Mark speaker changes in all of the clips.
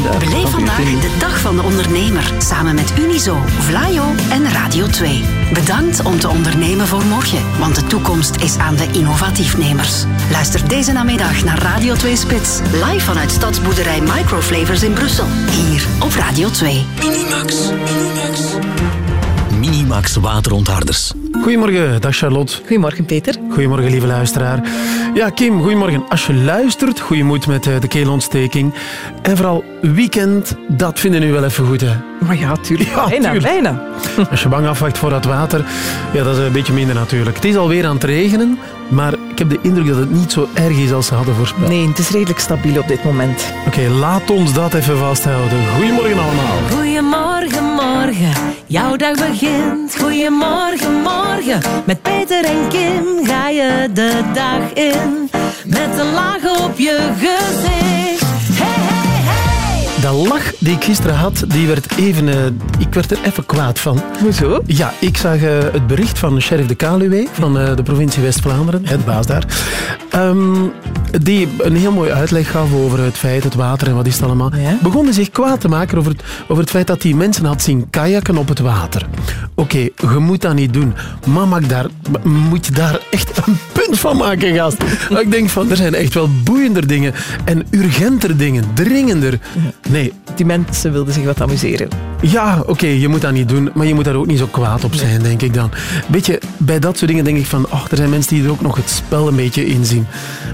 Speaker 1: Beleef vandaag de Dag van de Ondernemer samen met Unizo, Vlaio en Radio 2. Bedankt om te ondernemen voor morgen, want de toekomst is aan de innovatiefnemers. Luister deze namiddag naar Radio 2 Spits, live vanuit Stadsboerderij Microflavors in Brussel. Hier op Radio 2.
Speaker 2: Minimax, Minimax. Minimax waterontharders.
Speaker 3: Goedemorgen, dag Charlotte.
Speaker 4: Goedemorgen, Peter.
Speaker 3: Goedemorgen, lieve luisteraar. Ja, Kim, goedemorgen. Als je luistert, goede moed met eh, de keelontsteking. En vooral weekend, dat vinden nu wel even goed, hè?
Speaker 4: Maar ja, tuurlijk.
Speaker 3: Ja,
Speaker 4: bijna,
Speaker 3: tuurlijk.
Speaker 4: bijna.
Speaker 3: Als je bang afwacht voor dat water, ja, dat is een beetje minder natuurlijk. Het is alweer aan het regenen, maar ik heb de indruk dat het niet zo erg is als ze hadden voorspeld.
Speaker 4: Nee, het is redelijk stabiel op dit moment.
Speaker 3: Oké, laat ons dat even vasthouden. Goedemorgen allemaal.
Speaker 5: Goedemorgen, morgen, jouw dag begint. Goedemorgen, morgen, met Peter en Kim ga je de dag in. Met een laag op je gezicht.
Speaker 3: De lach die ik gisteren had, die werd even, eh, ik werd er even kwaad van.
Speaker 4: Hoezo?
Speaker 3: Ja, ik zag eh, het bericht van sheriff de Kaluwe van eh, de provincie West-Vlaanderen, het baas daar, ehm, die een heel mooi uitleg gaf over het feit, het water en wat is het allemaal.
Speaker 4: Ja?
Speaker 3: Begonnen zich kwaad te maken over het, over het feit dat hij mensen had zien kajakken op het water. Oké, je moet dat niet doen. Maar mag daar, moet je daar echt een punt van maken, gast? ik denk van, er zijn echt wel boeiender dingen en urgenter dingen, dringender. Nee,
Speaker 4: Die mensen wilden zich wat amuseren.
Speaker 3: ja, oké, je moet dat niet doen, maar je moet daar ook niet zo kwaad op zijn, denk ik dan. Weet je, bij dat soort dingen denk ik van, oh, er zijn mensen die er ook nog het spel een beetje in zien.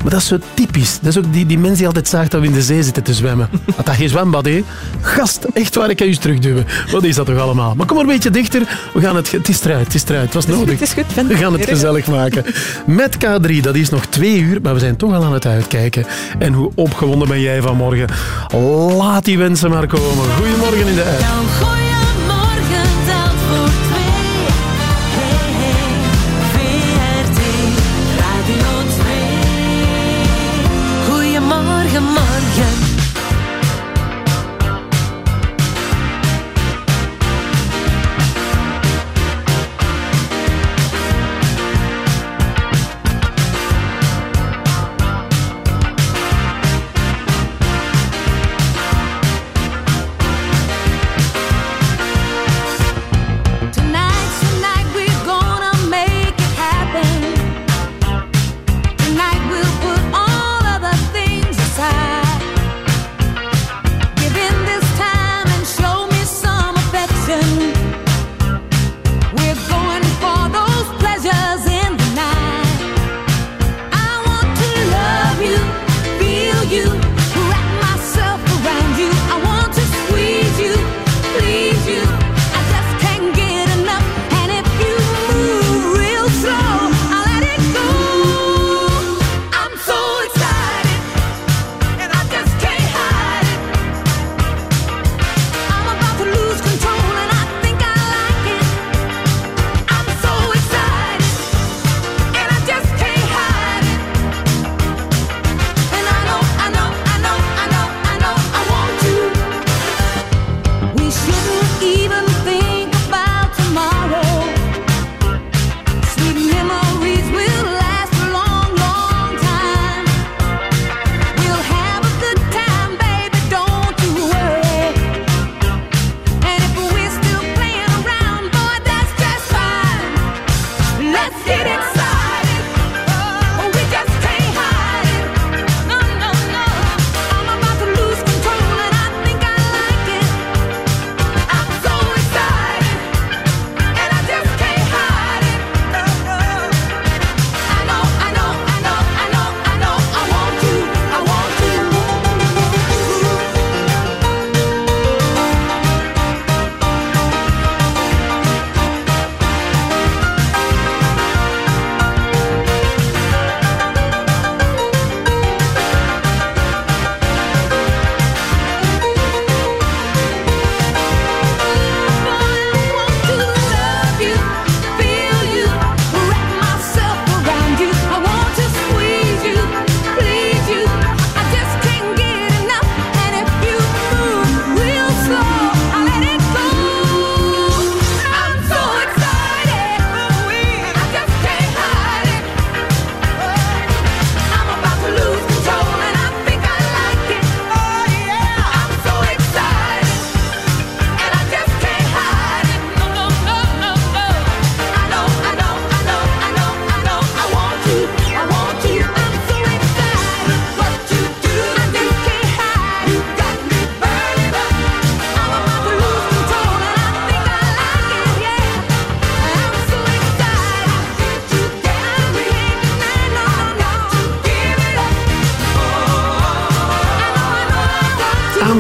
Speaker 3: Maar dat is zo typisch. Dat is ook die, die mensen die altijd zagen dat we in de zee zitten te zwemmen. Had dat geen zwembad, hè? Gast, echt waar, ik kan je eens terugduwen. Wat is dat toch allemaal? Maar kom maar een beetje dichter. We gaan het... Het is eruit, het is eruit. Het was
Speaker 4: Het is
Speaker 3: nodig.
Speaker 4: goed, het is goed.
Speaker 3: We gaan het gezellig maken. Met K3, dat is nog twee uur, maar we zijn toch al aan het uitkijken. En hoe opgewonden ben jij vanmorgen? Laat die wensen maar komen. Goedemorgen in de uit.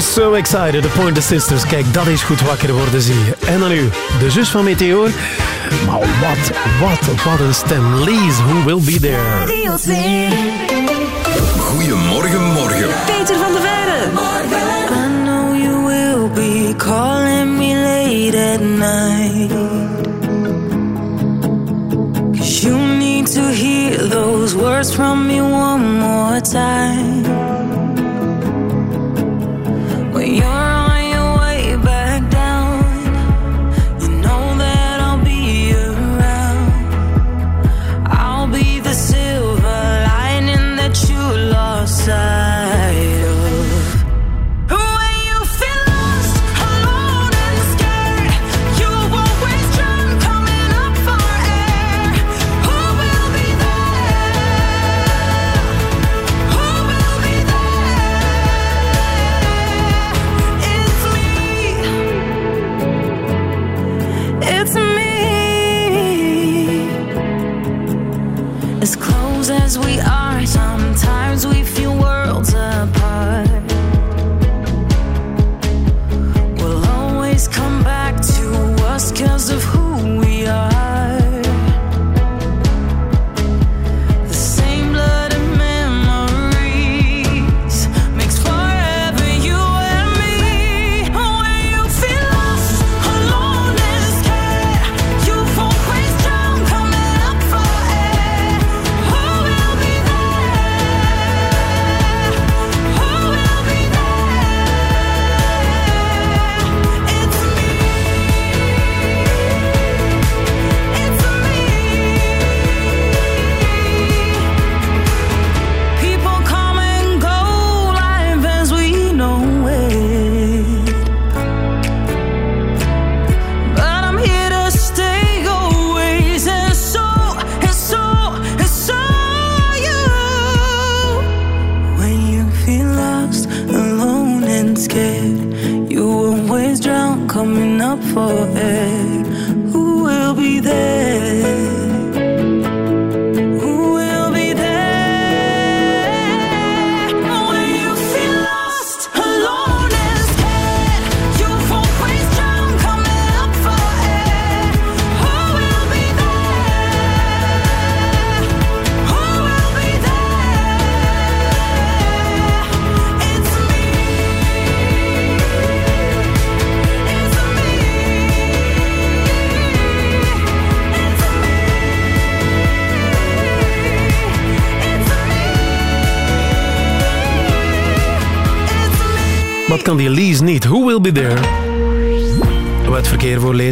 Speaker 6: So excited, the Pointer Sisters. Kijk, dat is goed wakker worden, zie je. En dan nu, de zus van Meteor. Maar wat, wat, wat een stem. Lies, who will be there?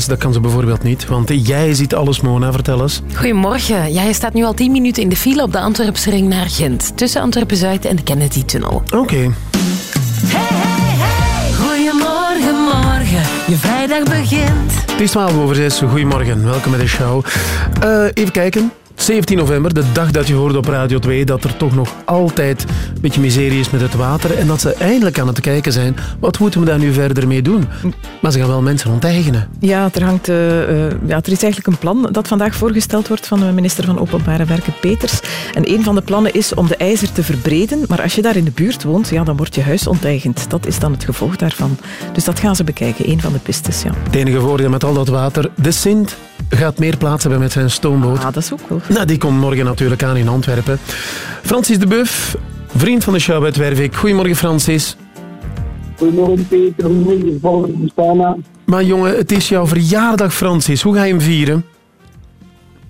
Speaker 6: Dat kan ze bijvoorbeeld niet. Want jij ziet alles, Mona. Vertel eens.
Speaker 5: Goedemorgen. Ja, je staat nu al 10 minuten in de file op de Antwerpse ring naar Gent. Tussen Antwerpen-Zuid en de Kennedy-tunnel.
Speaker 6: Oké.
Speaker 5: Goedemorgen, morgen. Je vrijdag begint.
Speaker 6: Het is 12 over 6. Goedemorgen, welkom bij de show. Eh, even kijken. 17 november, de dag dat je hoorde op Radio 2 dat er toch nog altijd een beetje miserie is met het water en dat ze eindelijk aan het kijken zijn, wat moeten we daar nu verder mee doen? Maar ze gaan wel mensen onteigenen.
Speaker 4: Ja, er, hangt, eh, eh, ja, er is eigenlijk een plan dat vandaag voorgesteld wordt van de minister van Openbare Werken Peters. En een van de plannen is om de ijzer te verbreden. Maar als je daar in de buurt woont, ja, dan wordt je huis onteigend. Dat is dan het gevolg daarvan. Dus dat gaan ze bekijken, een van de pistes. Ja.
Speaker 6: Het enige voordeel met al dat water, de Sint gaat meer plaats hebben met zijn stoomboot.
Speaker 4: Ah, dat is ook wel.
Speaker 6: Nou, die komt morgen natuurlijk aan in Antwerpen. Francis de Buff, vriend van de show uit Wervik. Goedemorgen, Francis.
Speaker 7: Goedemorgen Peter, goedemorgen volgende bestaan.
Speaker 6: Maar jongen, het is jouw verjaardag, Francis. Hoe ga je hem vieren?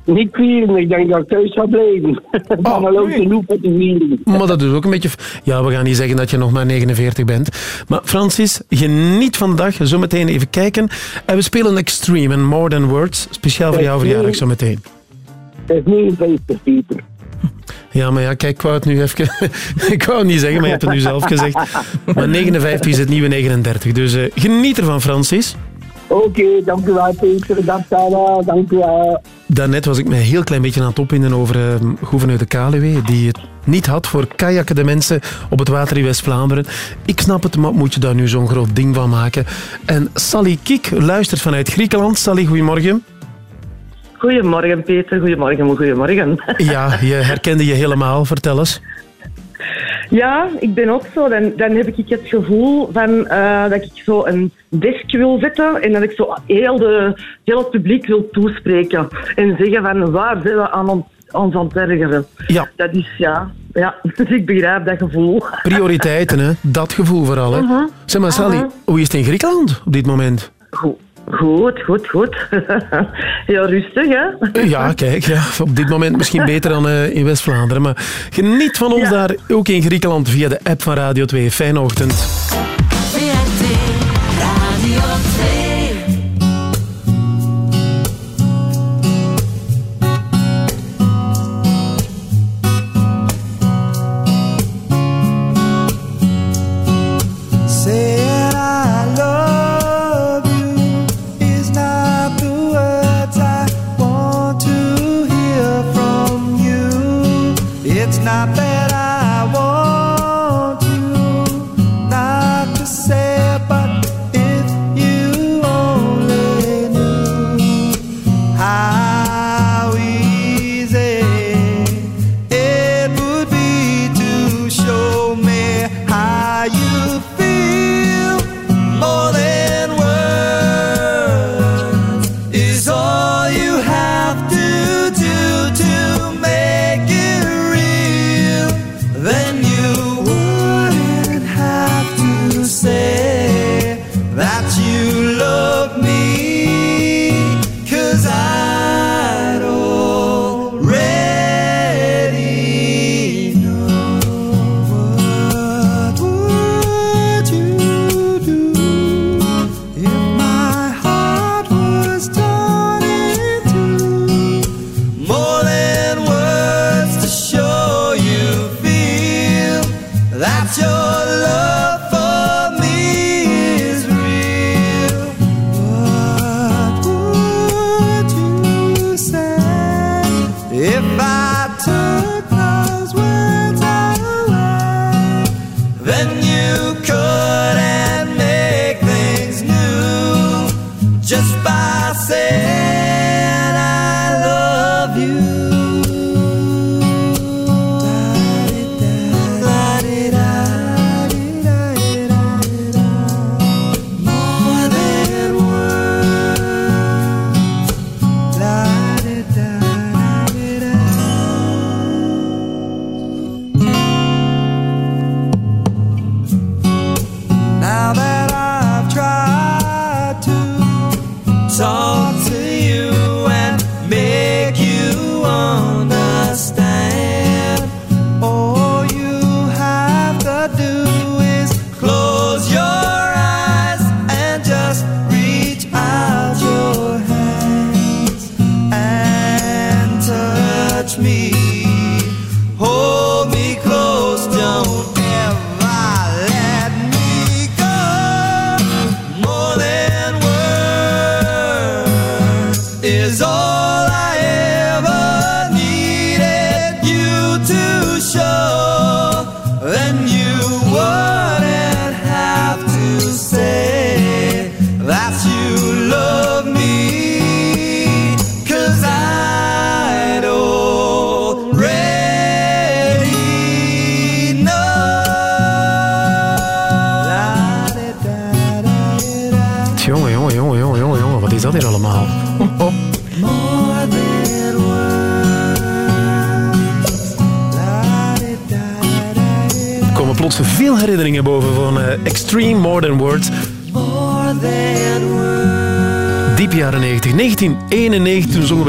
Speaker 7: Niet vieren, ik denk dat ik thuis ga blijven. Dan wel ook genoeg te vieren.
Speaker 6: Maar dat is ook een beetje... Ja, we gaan niet zeggen dat je nog maar 49 bent. Maar Francis, geniet van de dag. Zometeen even kijken. En we spelen Extreme en More Than Words. Speciaal voor jouw verjaardag zometeen.
Speaker 7: Het is 59 Peter.
Speaker 6: Ja, maar ja, kijk, ik wou het nu even... ik wou het niet zeggen, maar je hebt het nu zelf gezegd. Maar 59 is het nieuwe 39. Dus eh, geniet ervan, Francis.
Speaker 7: Oké, dank u wel Peter, dag Sarah, dank u wel.
Speaker 6: Daarnet was ik me een heel klein beetje aan het opwinden over uh, gouverneur de Kaluwe, die het niet had voor kajakken de mensen op het water in West-Vlaanderen. Ik snap het, maar moet je daar nu zo'n groot ding van maken? En Sally Kiek luistert vanuit Griekenland. Sally, goedemorgen.
Speaker 8: Goedemorgen Peter, goedemorgen, goedemorgen.
Speaker 6: Ja, je herkende je helemaal. Vertel eens.
Speaker 8: Ja, ik ben ook zo. Dan, dan heb ik het gevoel van, eh, dat ik zo een desk wil zetten en dat ik zo heel, de, heel het publiek wil toespreken. En zeggen van, waar zijn we aan ons, ons aan het ergeren?
Speaker 3: Ja.
Speaker 8: Dat is, ja, ja. Dus ik begrijp dat gevoel.
Speaker 3: Prioriteiten, hè? dat gevoel vooral. Hè?
Speaker 8: Mhm.
Speaker 3: Zeg maar, Sally,
Speaker 8: Mhm.
Speaker 3: hoe is het in Griekenland op dit moment?
Speaker 8: Goed, goed, goed. goed. heel rustig, hè?
Speaker 3: Ja, kijk, ja, op dit moment misschien beter dan eh, in West-Vlaanderen. Maar geniet van ons daar, ook in Griekenland, via de app van Radio 2. Fijne ochtend.
Speaker 9: Not that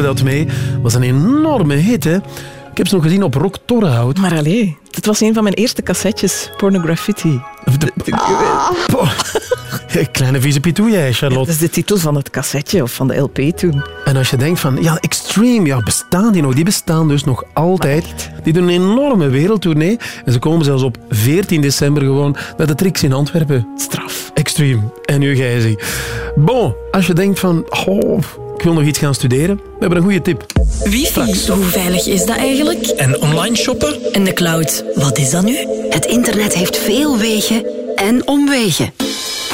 Speaker 3: dat mee. was een enorme hit, hè? Ik heb ze nog gezien op Rock Torrenhout.
Speaker 4: Maar allee, het was een van mijn eerste cassettes, Pornograffiti.
Speaker 3: Oh. Kleine vieze pitoe jij, Charlotte.
Speaker 4: Dat is de titel van het cassetje of van de LP toen.
Speaker 3: En als je denkt van, ja, Extreme, ja, bestaan die nog? Die bestaan dus nog altijd. Die doen een enorme wereldtournee. En ze komen zelfs op 14 december gewoon naar de Trix in Antwerpen. Straf. Extreme. En nu Gijzie. Bon, als je denkt van, oh, wil nog iets gaan studeren, we hebben een goede tip.
Speaker 10: Wifi, hoe veilig is dat eigenlijk?
Speaker 11: En online shoppen?
Speaker 10: En de cloud, wat is dat nu?
Speaker 12: Het internet heeft veel wegen en omwegen.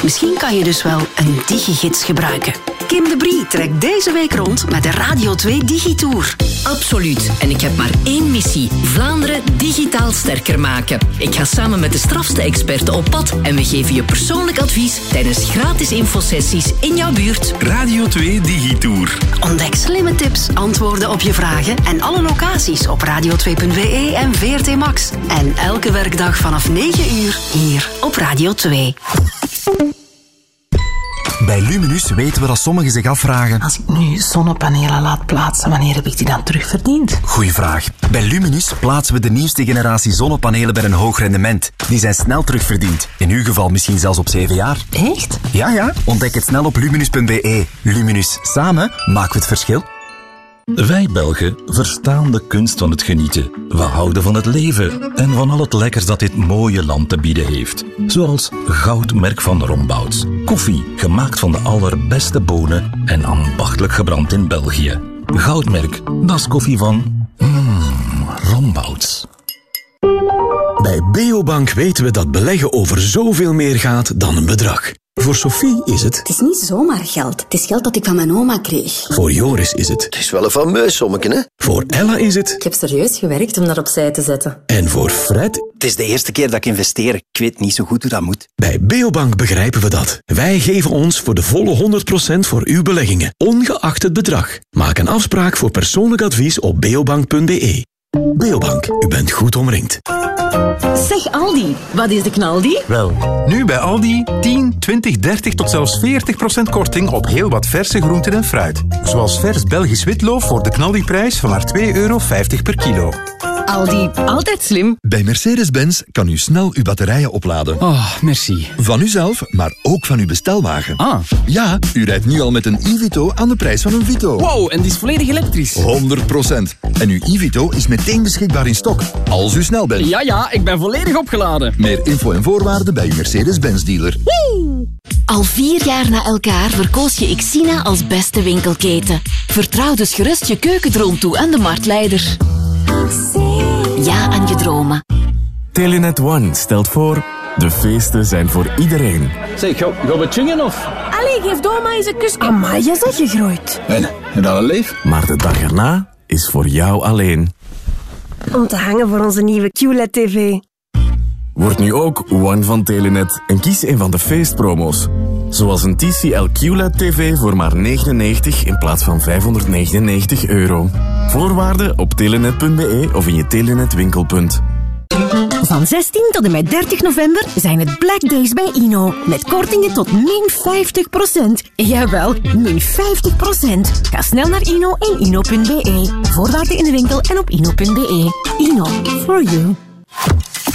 Speaker 12: Misschien kan je dus wel een digigids gebruiken.
Speaker 1: Kim de Brie trekt deze week rond met de Radio 2 Digitour.
Speaker 13: Absoluut. En ik heb maar één missie. Vlaanderen digitaal sterker maken. Ik ga samen met de strafste experten op pad en we geven je persoonlijk advies tijdens gratis infosessies in jouw buurt.
Speaker 14: Radio 2 Digitour.
Speaker 1: Ontdek slimme tips, antwoorden op je vragen en alle locaties op radio2.be en VRT Max. En elke werkdag vanaf 9 uur hier op Radio 2.
Speaker 2: Bij Luminus weten we dat sommigen zich afvragen...
Speaker 15: Als ik nu zonnepanelen laat plaatsen, wanneer heb ik die dan terugverdiend?
Speaker 2: Goeie vraag. Bij Luminus plaatsen we de nieuwste generatie zonnepanelen bij een hoog rendement. Die zijn snel terugverdiend. In uw geval misschien zelfs op 7 jaar.
Speaker 15: Echt?
Speaker 2: Ja, ja. Ontdek het snel op luminus.be. Luminus. Samen maken we het verschil.
Speaker 16: Wij Belgen verstaan de kunst van het genieten. We houden van het leven en van al het lekkers dat dit mooie land te bieden heeft. Zoals Goudmerk van Rombouts. Koffie, gemaakt van de allerbeste bonen en ambachtelijk gebrand in België. Goudmerk, dat is koffie van... Mmm, Rombouts.
Speaker 17: Bij Beobank weten we dat beleggen over zoveel meer gaat dan een bedrag. Voor Sophie is het,
Speaker 18: Het is niet zomaar geld. Het is geld dat ik van mijn oma kreeg.
Speaker 17: voor Joris is het,
Speaker 19: Het is wel een fameus sommetje, hè?
Speaker 17: voor Ella is het
Speaker 18: Ik heb serieus gewerkt om dat opzij te zetten.
Speaker 17: en voor Fred.
Speaker 2: Het is de eerste keer dat ik investeer. Ik weet niet zo goed hoe dat moet.
Speaker 17: Bij Beobank begrijpen we dat. Wij geven ons voor de volle 100% voor uw beleggingen, ongeacht het bedrag. Maak een afspraak voor persoonlijk advies op beobank.be. Beobank, u bent goed omringd.
Speaker 13: Zeg Aldi, wat is de knaldi?
Speaker 14: Wel, nu bij Aldi 10, 20, 30 tot zelfs 40% korting op heel wat verse groenten en fruit. Zoals vers Belgisch witloof voor de knaldiprijs van maar 2,50 euro per kilo.
Speaker 13: Aldi, altijd slim.
Speaker 20: Bij Mercedes-Benz kan u snel uw batterijen opladen.
Speaker 21: Oh, merci.
Speaker 20: Van uzelf, maar ook van uw bestelwagen.
Speaker 21: Ah.
Speaker 20: Ja, u rijdt nu al met een e-Vito aan de prijs van een Vito.
Speaker 21: Wow, en die is volledig elektrisch.
Speaker 20: 100%. En uw e-Vito is meteen beschikbaar in stok, als u snel bent.
Speaker 21: Ja, ja, ik ben volledig opgeladen.
Speaker 20: Meer info en voorwaarden bij uw Mercedes-Benz dealer.
Speaker 22: Al vier jaar na elkaar verkoos je Xina als beste winkelketen. Vertrouw dus gerust je keukendroom toe aan de marktleider. Ja aan je dromen.
Speaker 23: Telenet One stelt voor... De feesten zijn voor iedereen.
Speaker 21: Zeg, gaan we chingen of?
Speaker 24: Allee, geef Doma eens een kus. Amai, je zegt gegroeid.
Speaker 23: En, en dan een leef? Maar de dag erna is voor jou alleen.
Speaker 24: Om te hangen voor onze nieuwe QLED-tv.
Speaker 23: Word nu ook One van Telenet en kies een van de feestpromo's. Zoals een TCL QLED TV voor maar 99 in plaats van 599 euro. Voorwaarden op telenet.be of in je Telenet winkelpunt.
Speaker 24: Van 16 tot en met 30 november zijn het Black Days bij Ino. Met kortingen tot min 50%. Jawel, min 50%. Ga snel naar Ino en ino.be. Voorwaarden in de winkel en op ino.be. Ino, for you.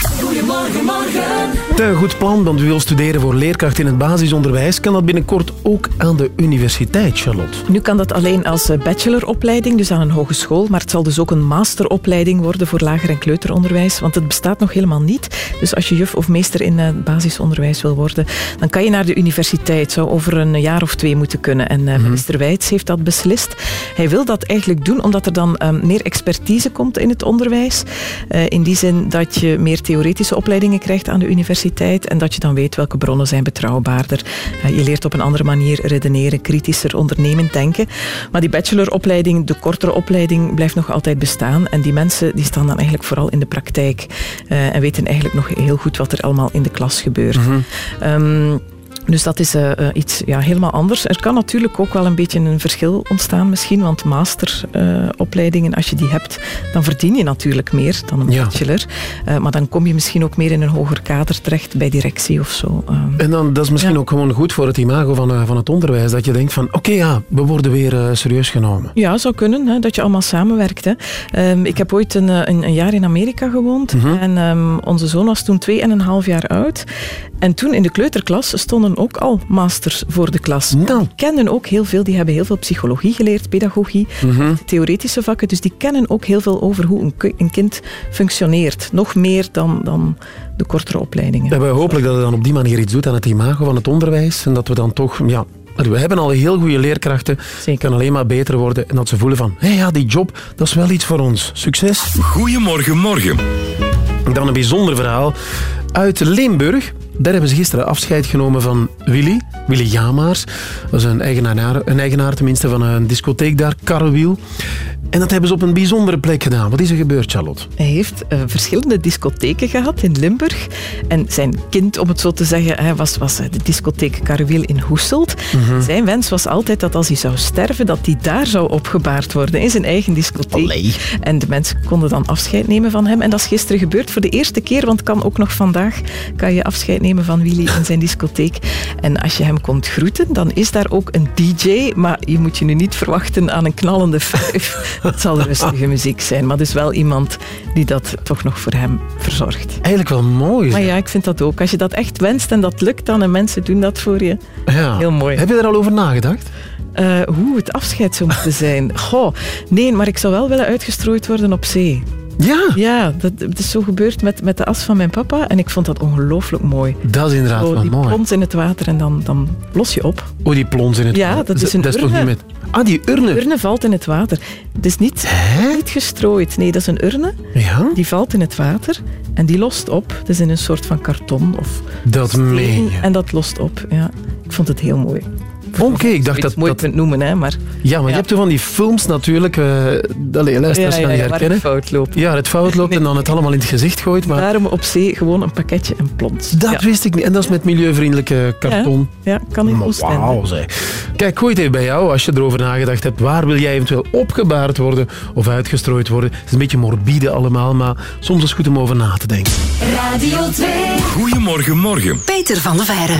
Speaker 3: Goedemorgen, morgen. Een goed plan, want u wil studeren voor leerkracht in het basisonderwijs. Kan dat binnenkort ook aan de universiteit, Charlotte?
Speaker 4: Nu kan dat alleen als eh, bacheloropleiding, dus aan een hogeschool. Maar het zal dus ook een masteropleiding worden voor lager- en kleuteronderwijs. Want het bestaat nog helemaal niet. Dus als je juf of meester in het basisonderwijs wil worden, dan kan je naar de universiteit. Zou over een jaar of twee moeten kunnen. En eh, minister Wijts heeft dat beslist. Hij wil dat eigenlijk doen omdat er dan eh, meer expertise komt in het onderwijs. Eh, in die zin dat je meer theoretische opleidingen krijgt aan de universiteit en dat je dan weet welke bronnen zijn betrouwbaarder. Eh, je leert op een andere manier redeneren, kritischer, ondernemend denken. Maar die bacheloropleiding, de kortere opleiding, blijft nog altijd bestaan. En die mensen die staan dan eigenlijk vooral in de praktijk eh, en weten eigenlijk nog heel goed wat er allemaal in de klas gebeurt. Ehm, dus dat is eh, eh, iets ja, helemaal anders. Er kan natuurlijk ook wel een beetje een verschil ontstaan misschien, want masteropleidingen, als je die hebt, dan verdien je natuurlijk meer dan een
Speaker 3: Ja.
Speaker 4: bachelor. Eh, maar dan kom je misschien ook meer in een hoger kader terecht bij directie of zo.
Speaker 3: En dan, dat is misschien ook gewoon goed voor het imago van, van het onderwijs. Dat je denkt van, oké ja, we worden weer serieus genomen.
Speaker 4: Ja, zou kunnen, hè, dat je allemaal samenwerkt. Hè. Ehm, ik heb ooit een, een, een jaar in Amerika gewoond en ehm, onze zoon was toen twee en een half jaar oud. En toen in de kleuterklas stonden ook al masters voor de klas. Die kennen ook heel veel, die hebben heel veel psychologie geleerd, pedagogie, theoretische vakken, dus die kennen ook heel veel over hoe een, ki- een kind functioneert. Nog meer dan, dan de kortere opleidingen.
Speaker 3: En we hopelijk dat het dan op die manier iets doet aan het imago van het onderwijs. En dat we dan toch, ja, we hebben al heel goede leerkrachten. Het kan alleen maar beter worden. En dat ze voelen van, hé ja, die job, dat is wel iets voor ons. Succes.
Speaker 14: Goedemorgen, morgen.
Speaker 3: Dan een bijzonder verhaal uit Limburg. Daar hebben ze gisteren afscheid genomen van Willy, Willy Jamaars. Dat is een eigenaar, een eigenaar tenminste van een discotheek daar, Karrewiel. En dat hebben ze op een bijzondere plek gedaan. Wat is er gebeurd, Charlotte?
Speaker 4: Hij heeft eh, verschillende discotheken gehad in Limburg. En zijn kind, om het zo te zeggen, hij was, was eh, de discotheek Karrewiel in Hoeselt.
Speaker 3: Mhm.
Speaker 4: Zijn wens was altijd dat als hij zou sterven, dat hij daar zou opgebaard worden, in zijn eigen discotheek. En de mensen konden dan afscheid nemen van hem. En dat is gisteren gebeurd voor de eerste keer, want kan ook nog vandaag kan je afscheid nemen van Willy in zijn discotheek. En als je hem komt groeten, dan is daar ook een DJ, maar je moet je nu niet verwachten aan een knallende vijf. Dat zal rustige muziek zijn, maar dus wel iemand die dat toch nog voor hem verzorgt.
Speaker 3: Eigenlijk wel mooi.
Speaker 4: Maar ja, ik vind dat ook. Als je dat echt wenst en dat lukt dan en mensen doen dat voor je,
Speaker 3: Ja.
Speaker 4: heel mooi.
Speaker 3: Heb je er al over nagedacht?
Speaker 4: Eh, hoe het afscheid zou moeten zijn. Goh, nee, maar ik zou wel willen uitgestrooid worden op zee.
Speaker 3: Ja?
Speaker 4: Ja, dat, dat is zo gebeurd met, met de as van mijn papa en ik vond dat ongelooflijk mooi.
Speaker 3: Dat is inderdaad
Speaker 4: Zo,
Speaker 3: wel
Speaker 4: die
Speaker 3: mooi.
Speaker 4: plons in het water en dan, dan los je op.
Speaker 3: Oh, die plons in het
Speaker 4: Ja, dat is een
Speaker 3: Dat
Speaker 4: urne.
Speaker 3: niet met... Ah, die urne.
Speaker 4: De urne valt in het water. Het is niet, niet gestrooid. Nee, dat is een urne.
Speaker 3: Ja?
Speaker 4: Die valt in het water en die lost op. Het is in een soort van karton of
Speaker 3: Dat meen je.
Speaker 4: en dat lost op. Ja. Ik vond het heel mooi.
Speaker 3: Oké, ik dacht dat...
Speaker 4: mooi
Speaker 3: dat...
Speaker 4: kunt noemen, hè, maar...
Speaker 3: Ja, maar je hebt toch van die films natuurlijk... eh allee, luisteraars
Speaker 4: Ja, ja,
Speaker 3: gaan die
Speaker 4: ja, waar
Speaker 3: herkennen.
Speaker 4: het fout loopt.
Speaker 3: Ja, het fout loopt en dan het allemaal in het gezicht gooit. Maar
Speaker 4: Daarom op zee gewoon een pakketje en plons.
Speaker 3: dat
Speaker 4: Ja.
Speaker 3: wist ik niet. En dat is met milieuvriendelijke karton.
Speaker 4: Ja, ja, kan in
Speaker 3: Maar
Speaker 4: Oostende.
Speaker 3: Wauw, zeg. Kijk, gooi het even bij jou als je erover nagedacht hebt. Waar wil jij eventueel opgebaard worden of uitgestrooid worden? Het is een beetje morbide allemaal, maar soms is het goed om over na te denken.
Speaker 12: Radio 2.
Speaker 11: Goedemorgen, morgen.
Speaker 12: Peter van der Veijren.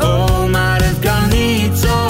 Speaker 25: Oh, maar het kan niet zo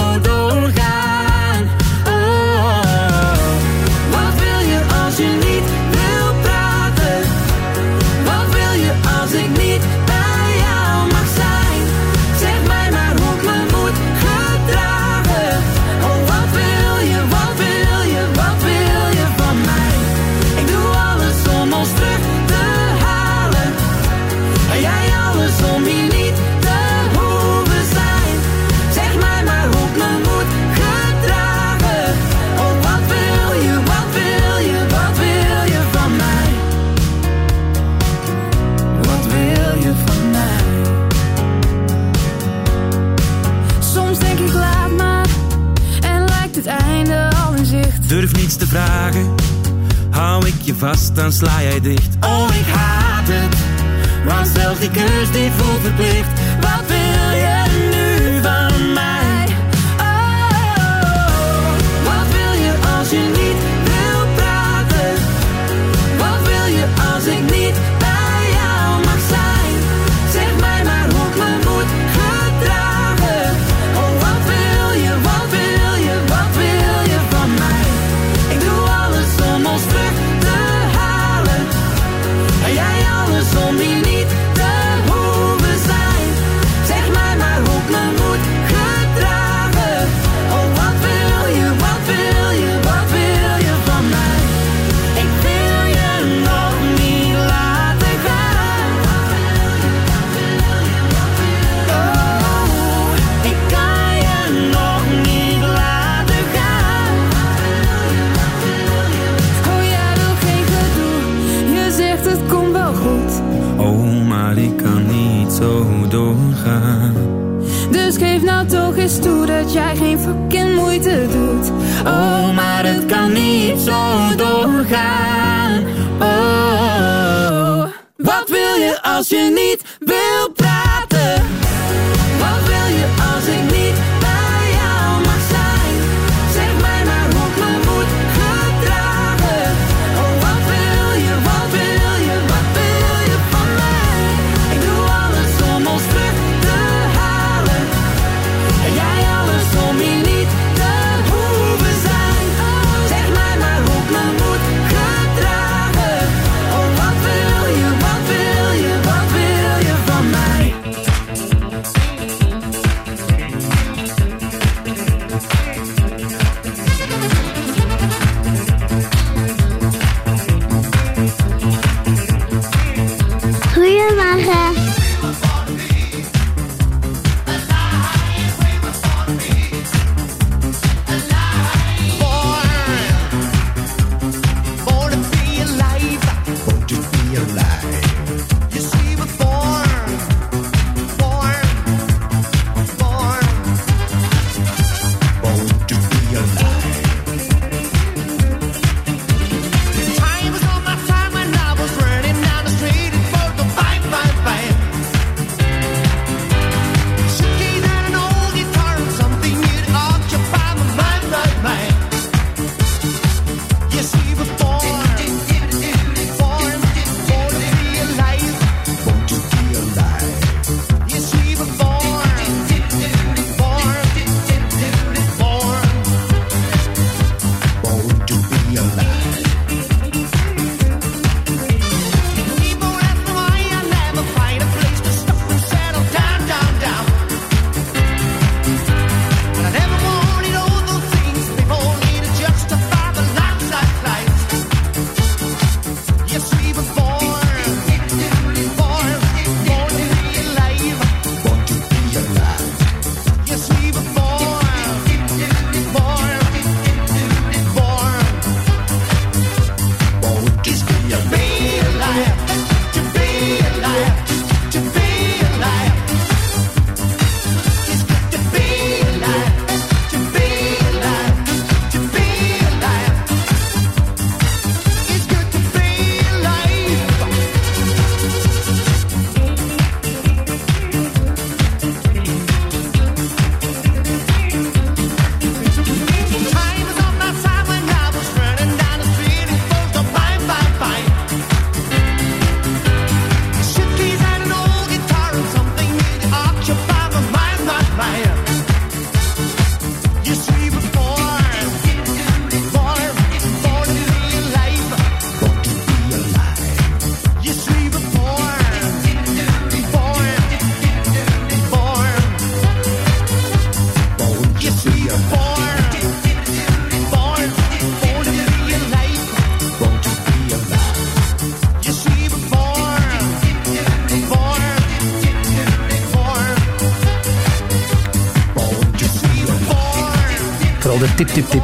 Speaker 3: tip, tip, tip.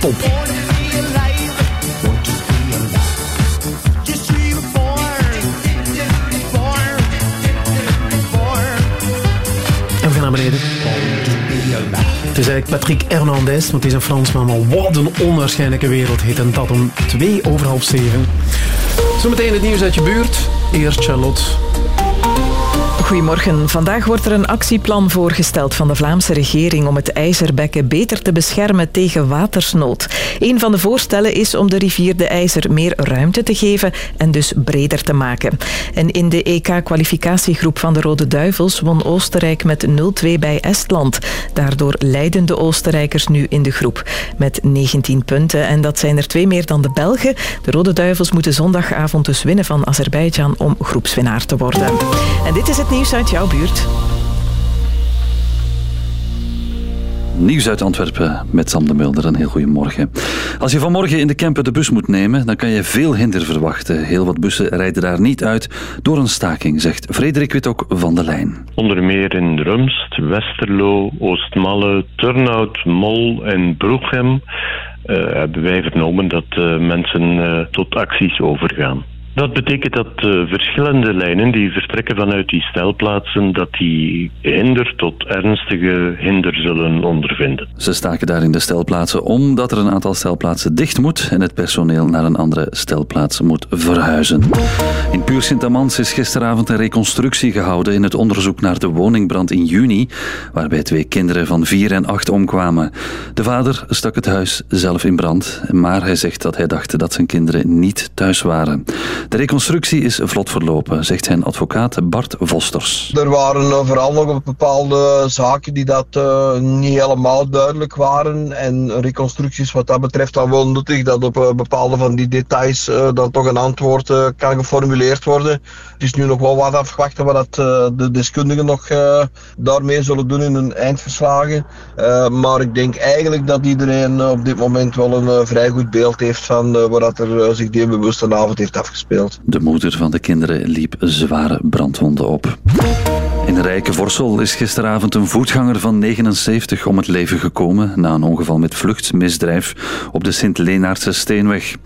Speaker 3: Top. En we gaan naar beneden. Het is eigenlijk Patrick Hernandez, want hij is een Fransman, maar wat een onwaarschijnlijke wereld heet en dat om twee over half zeven. Zometeen het nieuws uit je buurt. Eerst Charlotte.
Speaker 4: Goedemorgen. Vandaag wordt er een actieplan voorgesteld van de Vlaamse regering om het IJzerbekken beter te beschermen tegen watersnood. Een van de voorstellen is om de rivier de IJzer meer ruimte te geven en dus breder te maken. En in de EK-kwalificatiegroep van de Rode Duivels won Oostenrijk met 0-2 bij Estland. Daardoor leiden de Oostenrijkers nu in de groep met 19 punten. En dat zijn er twee meer dan de Belgen. De Rode Duivels moeten zondagavond dus winnen van Azerbeidzjan om groepswinnaar te worden. En dit is het nieuws uit jouw buurt.
Speaker 26: Nieuws uit Antwerpen met Sam de Mulder. Een heel goedemorgen. Als je vanmorgen in de Kempen de bus moet nemen, dan kan je veel hinder verwachten. Heel wat bussen rijden daar niet uit door een staking, zegt Frederik Witok van de Lijn.
Speaker 27: Onder meer in Rumst, Westerlo, Oostmalle, Turnhout, Mol en Broeghem eh, hebben wij vernomen dat eh, mensen eh, tot acties overgaan. Dat betekent dat eh, verschillende lijnen die vertrekken vanuit die stelplaatsen, dat die hinder tot ernstige hinder zullen ondervinden.
Speaker 26: Ze staken daar in de stelplaatsen omdat er een aantal stelplaatsen dicht moet en het personeel naar een andere stelplaats moet verhuizen. In Puur Sint-Amans is gisteravond een reconstructie gehouden in het onderzoek naar de woningbrand in juni, waarbij twee kinderen van vier en acht omkwamen. De vader stak het huis zelf in brand, maar hij zegt dat hij dacht dat zijn kinderen niet thuis waren. De reconstructie is vlot verlopen, zegt zijn advocaat Bart Vosters.
Speaker 28: Er waren eh, vooral nog bepaalde zaken die dat eh, niet helemaal duidelijk waren. En reconstructies wat dat betreft dan wel nuttig dat op eh, bepaalde van die details dan toch een antwoord kan geformuleerd worden. Het is nu nog wel wat afwachten wat dat, de deskundigen nog daarmee zullen doen in hun eindverslagen. Maar ik denk eigenlijk dat iedereen op dit moment wel een vrij goed beeld heeft van waar dat er zich die bewuste avond heeft afgespeeld.
Speaker 26: De moeder van de kinderen liep zware brandwonden op. In Rijkenvorsel is gisteravond een voetganger van 79 om het leven gekomen na een ongeval met vluchtmisdrijf op de Sint-Leenaardse Steenweg.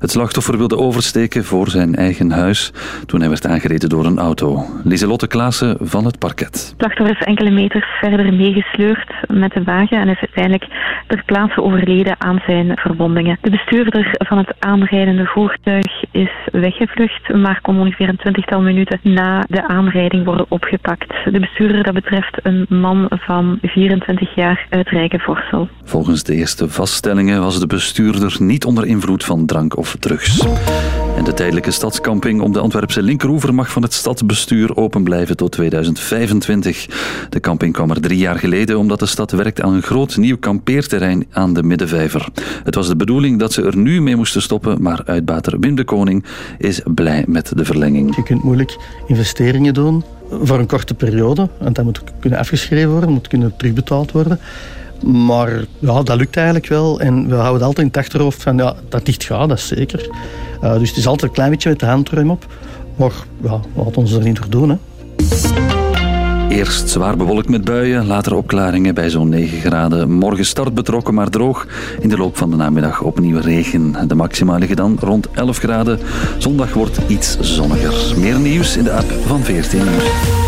Speaker 26: Het slachtoffer wilde oversteken voor zijn eigen huis toen hij werd aangereden door een auto. Lieselotte Klaassen van het parket.
Speaker 29: Het slachtoffer is enkele meters verder meegesleurd met de wagen en is uiteindelijk ter plaatse overleden aan zijn verwondingen. De bestuurder van het aanrijdende voertuig is weggevlucht, maar kon ongeveer een twintigtal minuten na de aanrijding worden opgepakt. De bestuurder dat betreft een man van 24 jaar uit Rijkenvorsel.
Speaker 26: Volgens de eerste vaststellingen was de bestuurder niet onder invloed van drank of drugs. En de tijdelijke stadscamping om de Antwerpse linkeroever mag van het stadsbestuur open blijven tot 2025. De camping kwam er drie jaar geleden omdat de stad werkt aan een groot nieuw kampeerterrein aan de Middenvijver. Het was de bedoeling dat ze er nu mee moesten stoppen, maar uitbater Wim de Koning is blij met de verlenging.
Speaker 30: Je kunt moeilijk investeringen doen voor een korte periode. En dat moet kunnen afgeschreven worden, moet kunnen terugbetaald worden. Maar ja, dat lukt eigenlijk wel. En we houden altijd in het achterhoofd van ja, dat dicht gaat, dat is zeker. Uh, dus het is altijd een klein beetje met de handrem op. Maar ja, laat ons er niet door doen. Hè.
Speaker 26: Eerst zwaar bewolkt met buien, later opklaringen bij zo'n 9 graden. Morgen start betrokken, maar droog. In de loop van de namiddag opnieuw regen. De maxima liggen dan rond 11 graden. Zondag wordt iets zonniger. Meer nieuws in de app van 14 uur.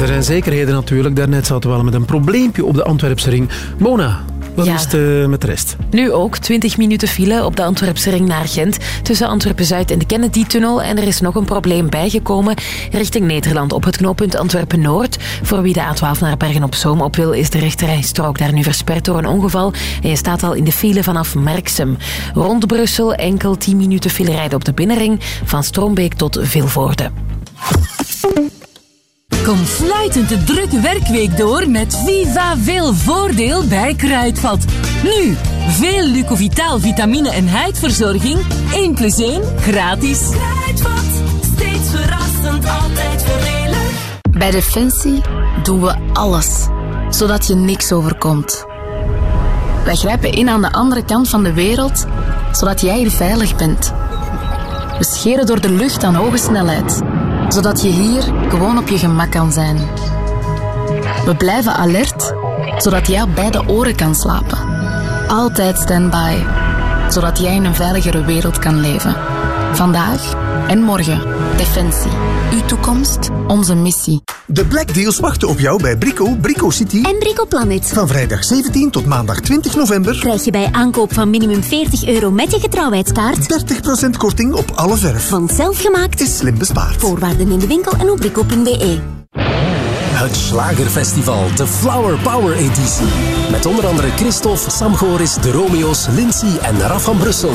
Speaker 3: Er zijn zekerheden natuurlijk. Daarnet zaten we wel met een probleempje op de Antwerpse ring. Mona, wat
Speaker 5: Ja.
Speaker 3: is het eh, met de rest?
Speaker 5: Nu ook 20 minuten file op de Antwerpse ring naar Gent tussen Antwerpen-Zuid en de Kennedy-tunnel. En er is nog een probleem bijgekomen richting Nederland op het knooppunt Antwerpen-Noord. Voor wie de A12 naar Bergen-op-Zoom op wil, is de rechterrijstrook daar nu versperd door een ongeval. En je staat al in de file vanaf Merksem. Rond Brussel enkel 10 minuten file rijden op de binnenring van Strombeek tot Vilvoorde.
Speaker 31: Kom fluitend de drukke werkweek door met Viva Veel Voordeel bij Kruidvat. Nu, veel Lucovitaal vitamine en huidverzorging, 1 plus 1 gratis.
Speaker 32: Kruidvat, steeds verrassend, altijd voordelig.
Speaker 18: Bij Defensie doen we alles, zodat je niks overkomt. Wij grijpen in aan de andere kant van de wereld, zodat jij hier veilig bent. We scheren door de lucht aan hoge snelheid, zodat je hier gewoon op je gemak kan zijn. We blijven alert, zodat jij op beide oren kan slapen.
Speaker 33: Altijd standby. Zodat jij in een veiligere wereld kan leven. Vandaag en morgen. Defensie. Uw toekomst, onze missie.
Speaker 34: De Black Deals wachten op jou bij Brico, Brico City
Speaker 1: En Brico Planet.
Speaker 34: van vrijdag 17 tot maandag 20 november.
Speaker 1: Krijg je bij aankoop van minimum 40 euro met je getrouwheidskaart
Speaker 34: 30% korting op alle verf.
Speaker 1: van zelfgemaakt
Speaker 34: Is slim bespaard.
Speaker 1: voorwaarden in de winkel en op brico.be.
Speaker 35: Het Slagerfestival, de Flower Power editie. Met onder andere Christophe, Sam Goris, de Romeo's, Lindsay en Raf van Brussel.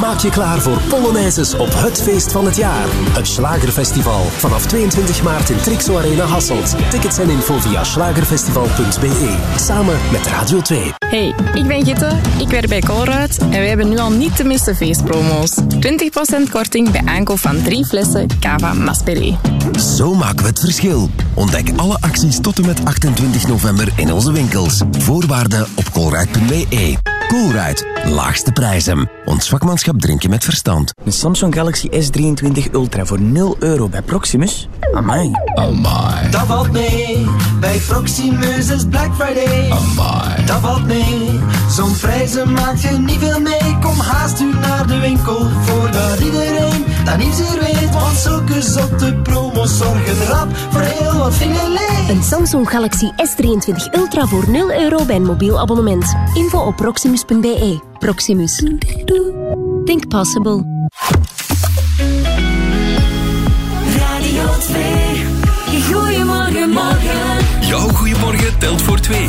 Speaker 35: Maak je klaar voor Polonaises op het feest van het jaar. Het Slagerfestival. Vanaf 22 maart in Trixo Arena Hasselt. Tickets en info via slagerfestival.be. Samen met Radio 2.
Speaker 36: Hey, ik ben Gitte, ik werk bij Colruyt en wij hebben nu al niet te missen feestpromo's. 20% korting bij aankoop van drie flessen Cava Masperé.
Speaker 37: Zo maken we het verschil. Ontdek alle acties tot en met 28 november in onze winkels. Voorwaarden op colruyt.be. Colruyt, laagste prijzen. Ons vakmanschap drinken met verstand.
Speaker 38: Een Samsung Galaxy S23 Ultra voor 0 euro bij Proximus? Amai.
Speaker 35: Amai.
Speaker 25: Dat valt mee, bij Proximus is Black Friday.
Speaker 35: Amai.
Speaker 25: Dat valt mee, zo'n prijzen maakt je niet veel mee. Kom haast u naar de winkel, voordat iedereen dat nieuws hier weet. Want zulke zotte promos zorgen rap voor heel wat.
Speaker 1: Een Samsung Galaxy S23 Ultra voor 0 euro bij een mobiel abonnement. Info op proximus.be. Proximus. Think possible.
Speaker 9: Radio 2. Goedemorgen, morgen.
Speaker 11: Jouw goeiemorgen telt voor twee.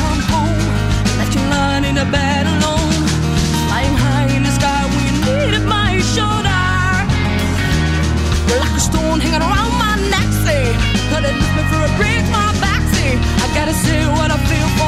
Speaker 39: come home. Left you lying in the bed alone. Flying high in the sky when you needed my shoulder. You're like a stone hanging around my neck, say. Could it me for a break, my back, say. I gotta say what I feel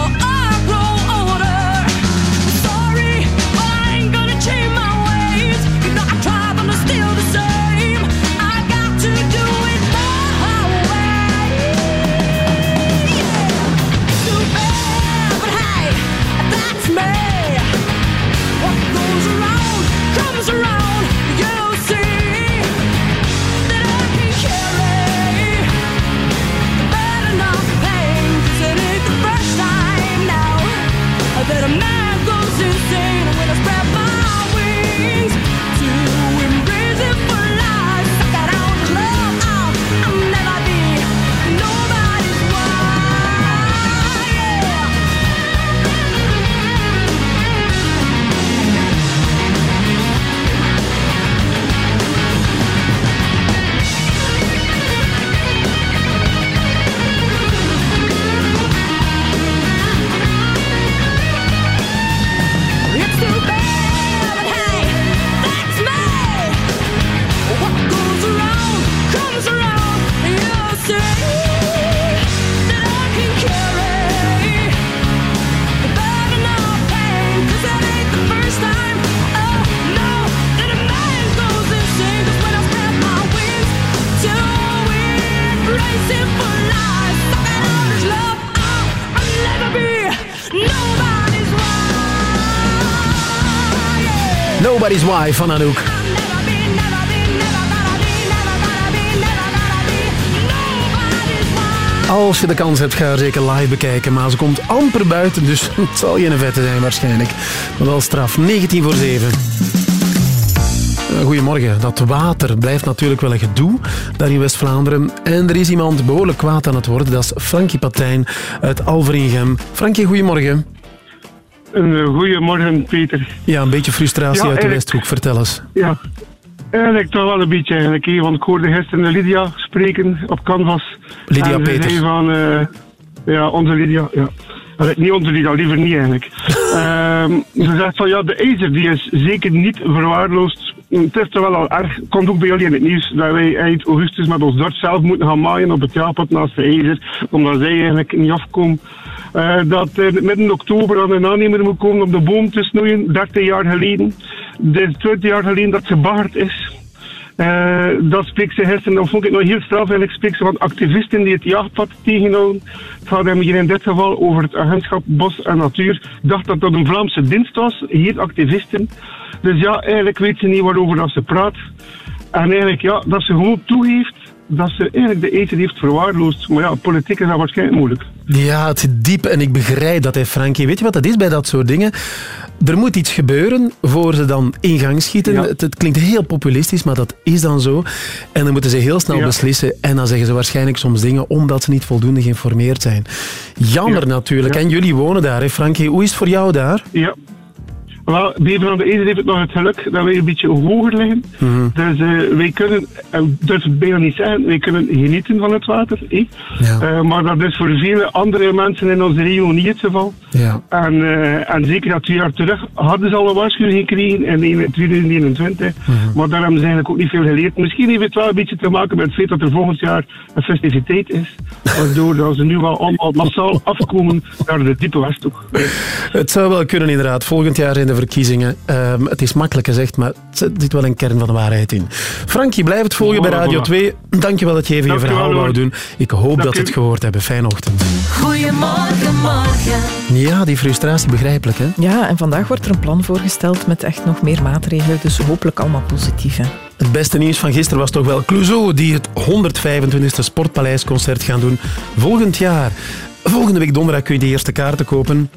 Speaker 39: Nobody's Wife
Speaker 3: van Anouk. Als je de kans hebt, ga haar zeker live bekijken. Maar ze komt amper buiten, dus het zal geen vette zijn waarschijnlijk. Maar wel straf. 19 voor 7. Eh, Goedemorgen. Dat water blijft natuurlijk wel een gedoe daar in West-Vlaanderen. En er is iemand behoorlijk kwaad aan het worden. Dat is Frankie Patijn uit Alveringem. Frankie, goedemorgen.
Speaker 40: Een goedemorgen, Peter.
Speaker 3: Ja, een beetje frustratie
Speaker 40: Ja,
Speaker 3: uit de Westhoek. Vertel eens.
Speaker 40: Ja, eigenlijk toch wel een beetje eigenlijk. Want ik hoorde gisteren Lydia spreken op Canvas.
Speaker 3: Lydia
Speaker 40: en
Speaker 3: Peters.
Speaker 40: zei van, eh, ja, onze Lydia, ja. Allee, niet onze Lydia, liever niet eigenlijk. Ehm, ze zegt van, ja, de ijzer die is zeker niet verwaarloosd. Het is toch wel erg, komt ook bij jullie in het nieuws, dat wij eind augustus met ons dorp zelf moeten gaan maaien op het jaarpad naast de ijzer, omdat zij eigenlijk niet afkomen. Eh, dat in midden oktober dan een aannemer moet komen om de boom te snoeien, 13 jaar geleden. Dit is 20 jaar geleden dat ze baard is. Eh, dat spreekt ze gisteren, dat vond ik nog heel straf ze van activisten die het jachtpad tegenhouden. Het gaat hem hier in dit geval over het agentschap Bos en Natuur. Ik dacht dat dat een Vlaamse dienst was, hier activisten. Dus ja, eigenlijk weet ze niet waarover dat ze praat. En eigenlijk, ja, dat ze gewoon toegeeft dat ze eigenlijk de eten heeft verwaarloosd. Maar ja, politiek is dat waarschijnlijk moeilijk.
Speaker 3: Ja, het diep en ik begrijp dat, hè, Frankie. Weet je wat dat is bij dat soort dingen? Er moet iets gebeuren voor ze dan in gang schieten. Het, het klinkt heel populistisch, maar dat is dan zo. En dan moeten ze heel snel
Speaker 40: Ja.
Speaker 3: beslissen. En dan zeggen ze waarschijnlijk soms dingen omdat ze niet voldoende geïnformeerd zijn. Jammer
Speaker 40: Ja.
Speaker 3: natuurlijk. En jullie wonen daar, hè, Frankie. Hoe is het voor jou daar?
Speaker 40: Ja. Wel, Bever aan de Ezer heeft het nog het geluk dat wij een beetje hoger liggen.
Speaker 3: Mhm.
Speaker 40: Dus eh, wij kunnen, en durf het bijna niet zeggen, wij kunnen genieten van het water. eh. Maar dat is voor vele andere mensen in onze regio niet het geval.
Speaker 3: Ja.
Speaker 40: En, eh, en zeker dat twee jaar terug hadden ze al een waarschuwing gekregen in een- 2021. Maar daar hebben ze eigenlijk ook niet veel geleerd. Misschien heeft het wel een beetje te maken met het feit dat er volgend jaar een festiviteit is. Waardoor dat ze nu wel allemaal massaal afkomen naar de diepe Westhoek.
Speaker 3: Het zou wel kunnen, inderdaad. Volgend jaar zijn de verkiezingen. Ehm, het is makkelijk gezegd, maar er zit wel een kern van de waarheid in. Frankie, blijf het volgen bij Radio
Speaker 40: voilà.
Speaker 3: 2. Dankjewel dat je even
Speaker 40: Dank
Speaker 3: je verhaal wou doen. Ik hoop
Speaker 40: Dank
Speaker 3: dat ze
Speaker 40: u.
Speaker 3: het gehoord hebben. Fijne ochtend.
Speaker 9: Goedemorgen, morgen.
Speaker 3: Ja, die frustratie begrijpelijk, hè?
Speaker 4: Ja, en vandaag wordt er een plan voorgesteld met echt nog meer maatregelen. Dus hopelijk allemaal positief. Hè.
Speaker 3: Het beste nieuws van gisteren was toch wel Clouseau, die het 125e Sportpaleisconcert gaan doen volgend jaar. Volgende week donderdag kun je de eerste kaarten kopen.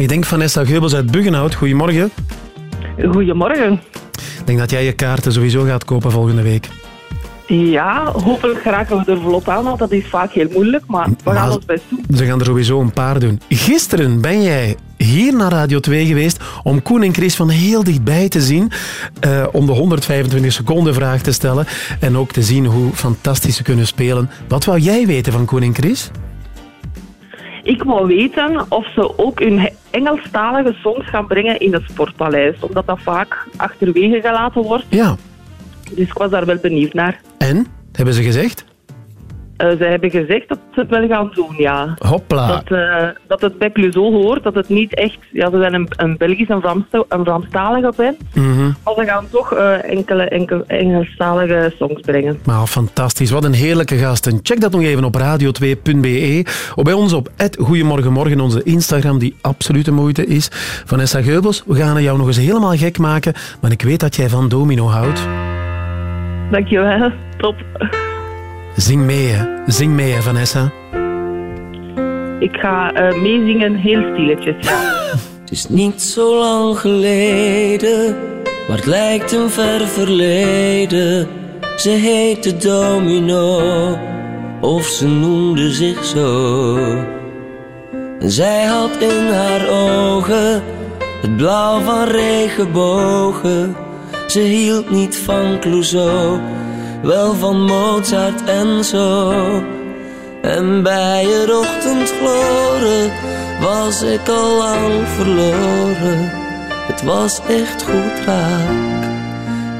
Speaker 3: Je denkt Vanessa Geubels uit Buggenhout, goedemorgen.
Speaker 41: Goedemorgen.
Speaker 3: Ik denk dat jij je kaarten sowieso gaat kopen volgende week.
Speaker 41: Ja, hopelijk geraken we er vlot aan, want dat is vaak heel moeilijk, maar we gaan ons best doen.
Speaker 3: Ze gaan er sowieso een paar doen. Gisteren ben jij hier naar Radio 2 geweest om Koen en Chris van heel dichtbij te zien. eh, om de 125 seconden vraag te stellen. En ook te zien hoe fantastisch ze kunnen spelen. Wat wou jij weten van Koen en Chris?
Speaker 41: Ik wil weten of ze ook hun Engelstalige songs gaan brengen in het Sportpaleis, omdat dat vaak achterwege gelaten wordt.
Speaker 3: Ja.
Speaker 41: Dus ik was daar wel benieuwd naar.
Speaker 3: En? Hebben ze gezegd?
Speaker 41: Eh, ze hebben gezegd dat ze het wel gaan doen, ja.
Speaker 3: Hopla.
Speaker 41: Dat, eh, dat het bij Clouseau hoort, dat het niet echt... Ja, ze zijn een, een Belgisch en Vlaamsta- een Vlaamstalige band,
Speaker 3: Mhm.
Speaker 41: maar ze gaan toch eh, enkele, enkele Engelstalige songs brengen.
Speaker 3: Maar fantastisch, wat een heerlijke gasten. Check dat nog even op radio2.be. Of bij ons op Goedemorgenmorgen, onze Instagram, die absoluut de moeite is. Vanessa Geubels, we gaan jou nog eens helemaal gek maken, maar ik weet dat jij van domino houdt.
Speaker 41: Dankjewel, top.
Speaker 3: Zing mee, hè. Zing mee, hè, Vanessa.
Speaker 41: Ik ga eh, meezingen heel stilletjes.
Speaker 42: Het is niet zo lang geleden, maar het lijkt een ver verleden. Ze heette Domino, of ze noemde zich zo. En zij had in haar ogen het blauw van regenbogen. Ze hield niet van Clouseau, wel van Mozart en zo. En bij het ochtendgloren was ik al lang verloren. Het was echt goed raak.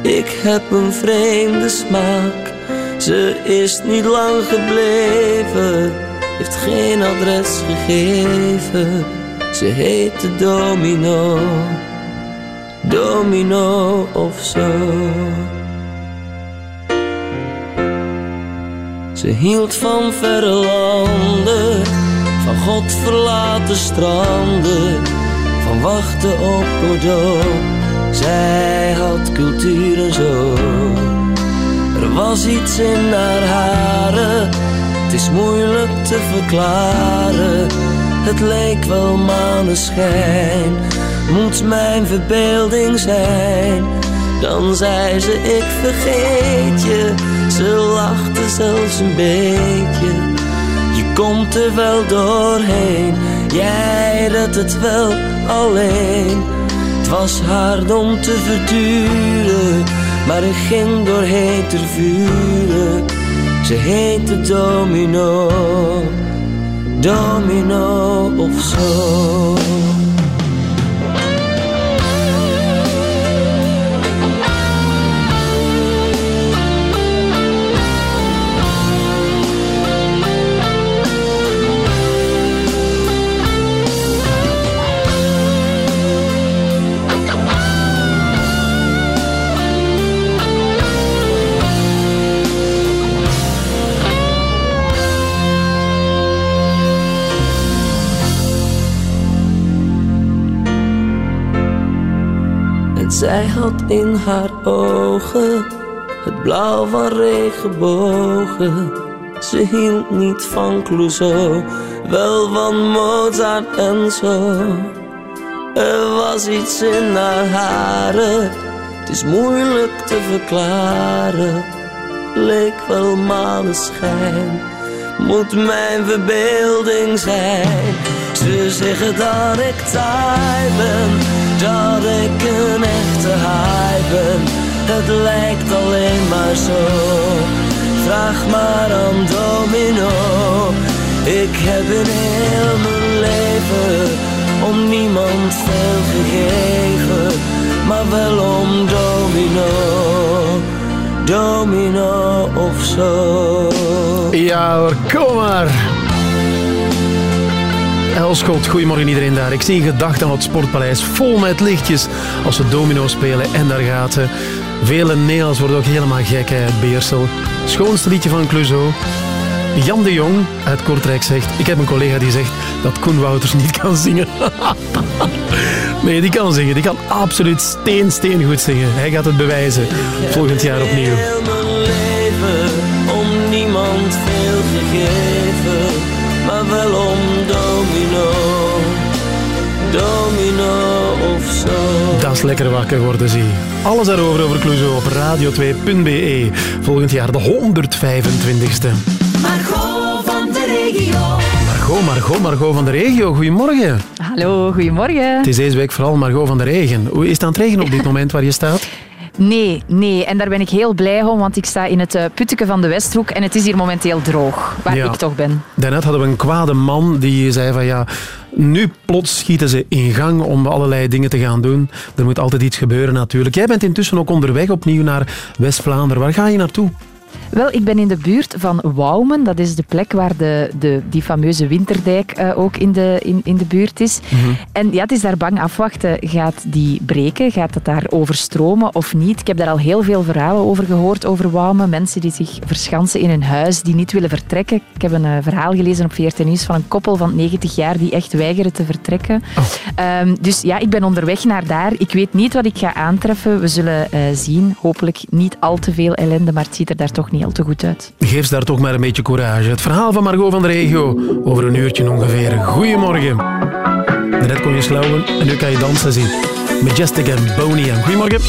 Speaker 42: Ik heb een vreemde smaak. Ze is niet lang gebleven, heeft geen adres gegeven. Ze heette Domino, Domino of zo. Ze hield van verre landen, van God verlaten stranden, van wachten op Godot. Zij had cultuur en zo. Er was iets in haar haren, Het is moeilijk te verklaren, het leek wel maneschijn. Moet mijn verbeelding zijn, dan zei ze ik vergeet je. Ze lachte zelfs een beetje, je komt er wel doorheen. Jij redt het wel alleen. Het was hard om te verduren, maar ik ging door heter vuren. Ze heette Domino, Domino of zo. Zij had in haar ogen het blauw van regenbogen. Ze hield niet van Clouseau, wel van Mozart en zo. Er was iets in haar haren, het is moeilijk te verklaren. Leek wel maneschijn, moet mijn verbeelding zijn. Ze zeggen dat ik taai ben, dat ik een echte haai ben. Het lijkt alleen maar zo, vraag maar aan Domino. Ik heb in heel mijn leven om niemand veel gegeven, maar wel om Domino, Domino of zo.
Speaker 3: Ja kom maar. Elschot, goedemorgen iedereen daar. Ik zie een gedachte aan het Sportpaleis, vol met lichtjes als ze domino spelen. En daar gaat ze. Vele Nederlands worden ook helemaal gek uit Beersel. Schoonste liedje van Clouseau. Jan de Jong uit Kortrijk zegt... Ik heb een collega die zegt dat Koen Wouters niet kan zingen. nee, die kan zingen. Die kan absoluut steen, steen goed zingen. Hij gaat het bewijzen. Volgend jaar opnieuw. Lekker wakker worden, zie. Alles daarover over Clouseau op radio2.be. Volgend jaar de 125ste.
Speaker 43: Margot van de regio.
Speaker 3: Margot, Margot, Margot van de regio. Goedemorgen.
Speaker 44: Hallo, goedemorgen.
Speaker 3: Het is deze week vooral Margot van de regen. Hoe is het aan het regenen op dit moment waar je staat?
Speaker 44: Nee, nee. En daar ben ik heel blij om, want ik sta in het uh, putteke van de Westhoek en het is hier momenteel droog, waar
Speaker 3: Ja.
Speaker 44: ik toch ben.
Speaker 3: Daarnet hadden we een kwade man die zei van ja, nu plots schieten ze in gang om allerlei dingen te gaan doen. Er moet altijd iets gebeuren natuurlijk. Jij bent intussen ook onderweg opnieuw naar West-Vlaanderen. Waar ga je naartoe?
Speaker 44: Wel, ik ben in de buurt van Wouwen. Dat is de plek waar de, de, die fameuze Winterdijk eh, ook in de, in, in de buurt is. En ja, het is daar bang afwachten. Gaat die breken? Gaat het daar overstromen of niet? Ik heb daar al heel veel verhalen over gehoord, over Wouwen. Mensen die zich verschansen in hun huis, die niet willen vertrekken. Ik heb een eh, verhaal gelezen op VRT Nieuws van een koppel van 90 jaar die echt weigeren te vertrekken. Ehm, dus ja, ik ben onderweg naar daar. Ik weet niet wat ik ga aantreffen. We zullen eh, zien. Hopelijk niet al te veel ellende, maar het ziet er daar toch niet al te goed uit.
Speaker 3: Geef ze daar toch maar een beetje courage. Het verhaal van Margot van de regio. Over een uurtje ongeveer. Goedemorgen. Net kon je slauwen en nu kan je dansen zien. Majestic en Boney. Goedemorgen.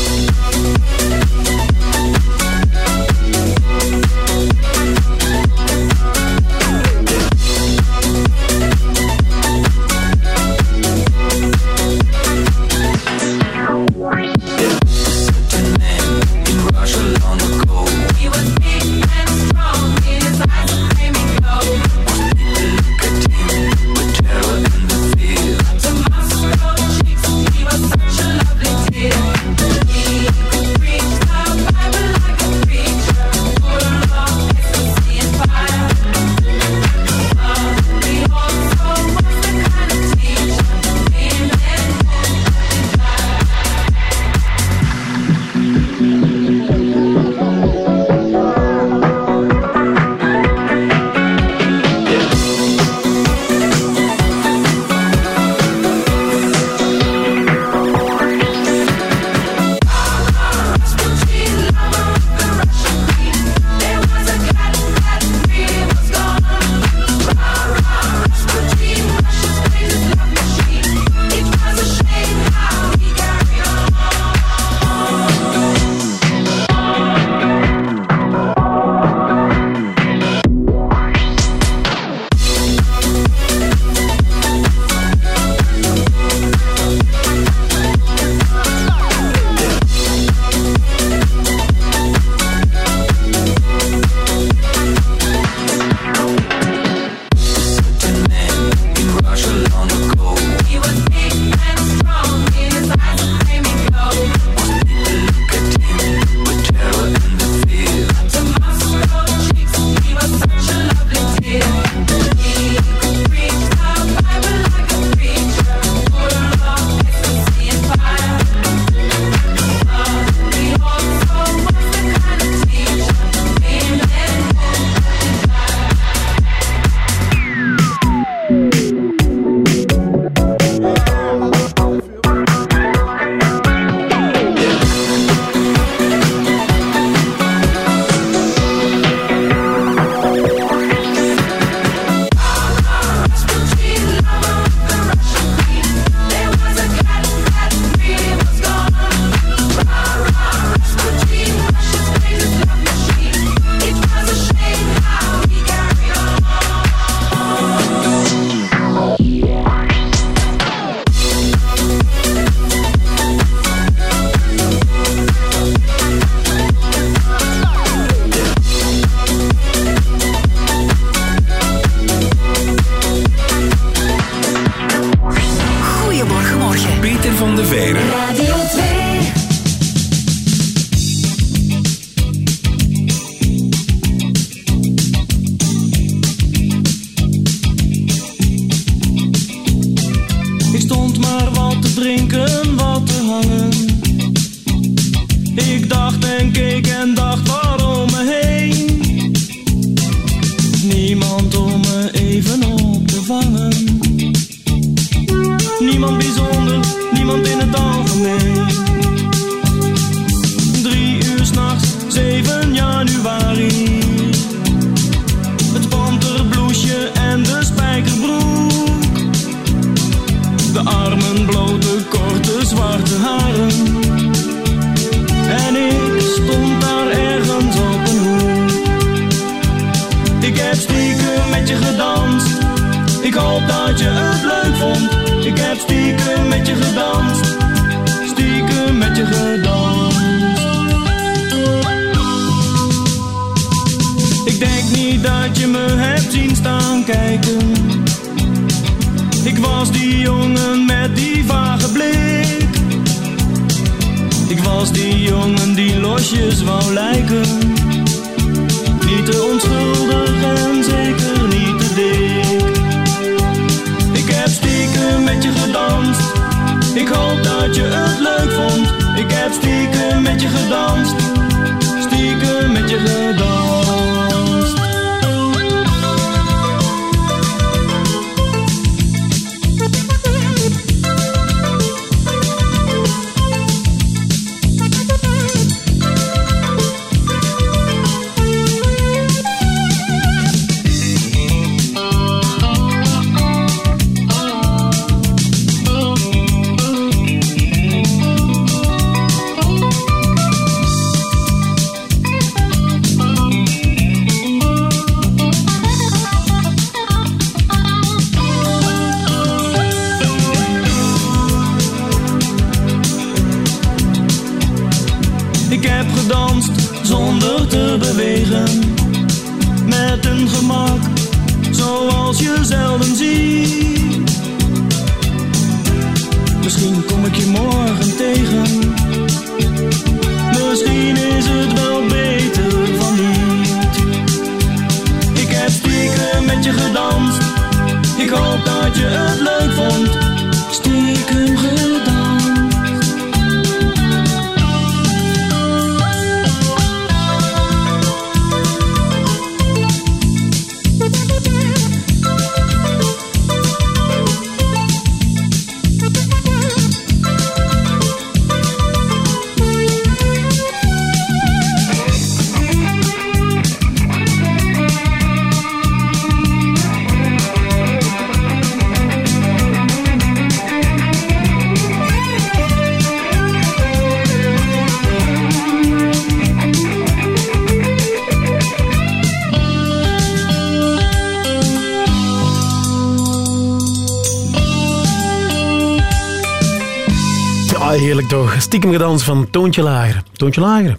Speaker 45: Stiekem
Speaker 3: gedans van Toontje Lager. Toontje Lager.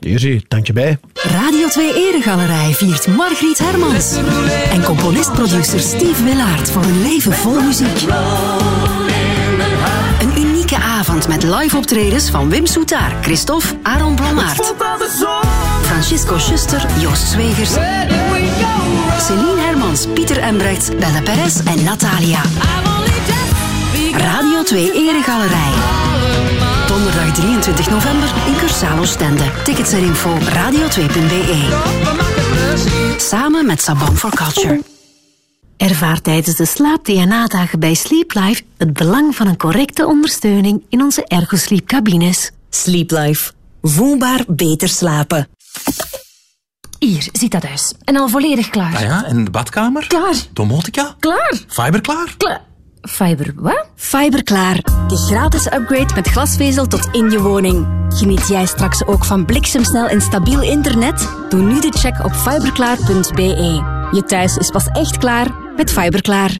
Speaker 3: Hier zie je, tandje bij.
Speaker 1: Radio 2 Eregalerij viert Margriet Hermans. En componist-producer Steve Willaert voor een leven vol muziek. Een unieke avond met live optredens van Wim Soetaar, Christophe, Aaron Blommaert. Francisco Schuster, Joost Zwegers. Celine Hermans, Pieter Embrechts, Belle Perez en Natalia. Radio 2 Eregalerij. Donderdag 23 november in Cursalo Stende. Tickets en info radio2.be. Samen met Sabon for Culture. Ervaar tijdens de slaap-DNA-dagen bij Sleep Life het belang van een correcte ondersteuning in onze Ergosleep cabines. Sleep Life. Voelbaar beter slapen.
Speaker 5: Hier, zit dat huis. En al volledig klaar.
Speaker 46: Ah ja, en de badkamer?
Speaker 5: Klaar.
Speaker 46: Domotica?
Speaker 5: Klaar.
Speaker 46: Fiber klaar?
Speaker 5: Klaar. Fiber wat?
Speaker 1: Fiberklaar. De gratis upgrade met glasvezel tot in je woning. Geniet jij straks ook van bliksemsnel en stabiel internet? Doe nu de check op fiberklaar.be. Je thuis is pas echt klaar met Fiberklaar.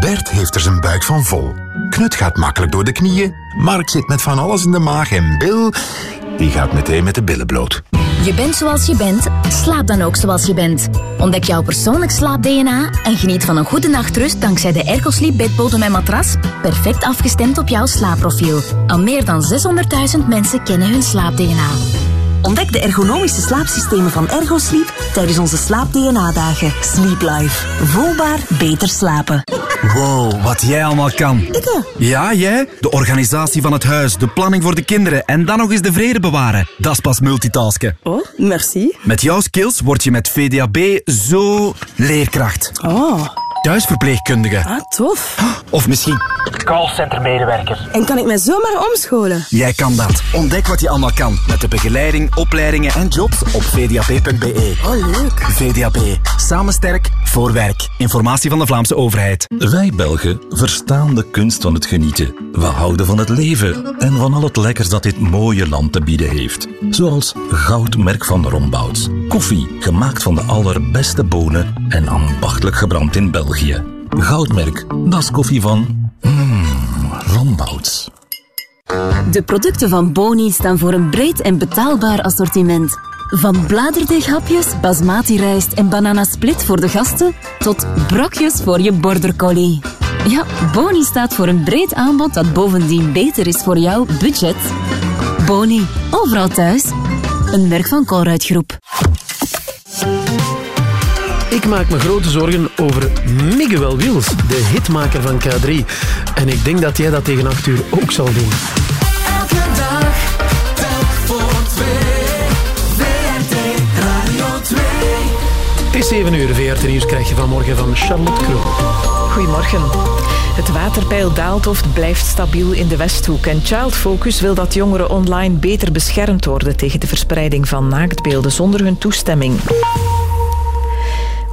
Speaker 20: Bert heeft er zijn buik van vol. Knut gaat makkelijk door de knieën. Mark zit met van alles in de maag. En Bill, die gaat meteen met de billen bloot.
Speaker 47: Je bent zoals je bent, slaap dan ook zoals je bent. Ontdek jouw persoonlijk slaap-DNA en geniet van een goede nachtrust dankzij de Ergosleep bedbodem en matras, perfect afgestemd op jouw slaapprofiel. Al meer dan 600.000 mensen kennen hun slaap-DNA.
Speaker 1: Ontdek de ergonomische slaapsystemen van Ergosleep tijdens onze slaap-DNA-dagen. Sleep Life. Voelbaar beter slapen.
Speaker 2: Wow, wat jij allemaal kan.
Speaker 1: Ik?
Speaker 2: Ja, jij? De organisatie van het huis, de planning voor de kinderen en dan nog eens de vrede bewaren. Dat is pas multitasken.
Speaker 1: Oh, merci.
Speaker 2: Met jouw skills word je met VDAB zo leerkracht.
Speaker 1: Oh.
Speaker 2: Thuisverpleegkundige.
Speaker 1: Ah, tof.
Speaker 2: Of misschien
Speaker 48: Callcentermedewerker.
Speaker 1: En kan ik mij zomaar omscholen?
Speaker 2: jij kan dat. Ontdek wat je allemaal kan met de begeleiding, opleidingen en jobs op vdap.be.
Speaker 1: Oh, leuk.
Speaker 2: VDAB. Samen sterk voor werk. Informatie van de Vlaamse overheid.
Speaker 49: Wij Belgen verstaan de kunst van het genieten. We houden van het leven en van al het lekkers dat dit mooie land te bieden heeft. Zoals Goudmerk van Rombouts. Koffie gemaakt van de allerbeste bonen en ambachtelijk gebrand in België. Goudmerk, dat is koffie van... Mmm, Rombouts.
Speaker 1: De producten van Boni staan voor een breed en betaalbaar assortiment. Van bladerdeeghapjes, basmati-rijst en bananasplit voor de gasten tot brokjes voor je border collie. Ja, Boni staat voor een breed aanbod dat bovendien beter is voor jouw budget. Boni, overal thuis. Een merk van Colruyt Groep.
Speaker 3: Ik maak me grote zorgen over Miguel Wils, de hitmaker van K3. En ik denk dat jij dat tegen 8 uur ook zal doen.
Speaker 9: Elke dag, telk voor twee. VRT Radio 2.
Speaker 3: Het is 7 uur. VRT Nieuws krijg je vanmorgen van Charlotte Kroon.
Speaker 4: Goedemorgen. Het waterpeil daalt of blijft stabiel in de Westhoek. En Child Focus wil dat jongeren online beter beschermd worden tegen de verspreiding van naaktbeelden zonder hun toestemming.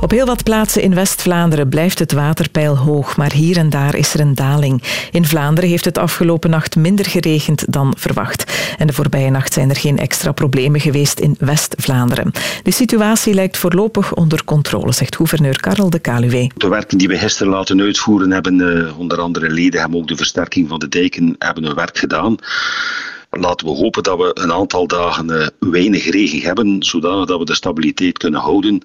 Speaker 4: Op heel wat plaatsen in West-Vlaanderen blijft het waterpeil hoog, maar hier en daar is er een daling. In Vlaanderen heeft het afgelopen nacht minder geregend dan verwacht. En de voorbije nacht zijn er geen extra problemen geweest in West-Vlaanderen. De situatie lijkt voorlopig onder controle, zegt gouverneur Karel de Kaluwe.
Speaker 50: De werken die we gisteren laten uitvoeren hebben, eh, onder andere leden, hebben ook de versterking van de dijken, hebben hun werk gedaan. Laten we hopen dat we een aantal dagen eh, weinig regen hebben, zodat we de stabiliteit kunnen houden.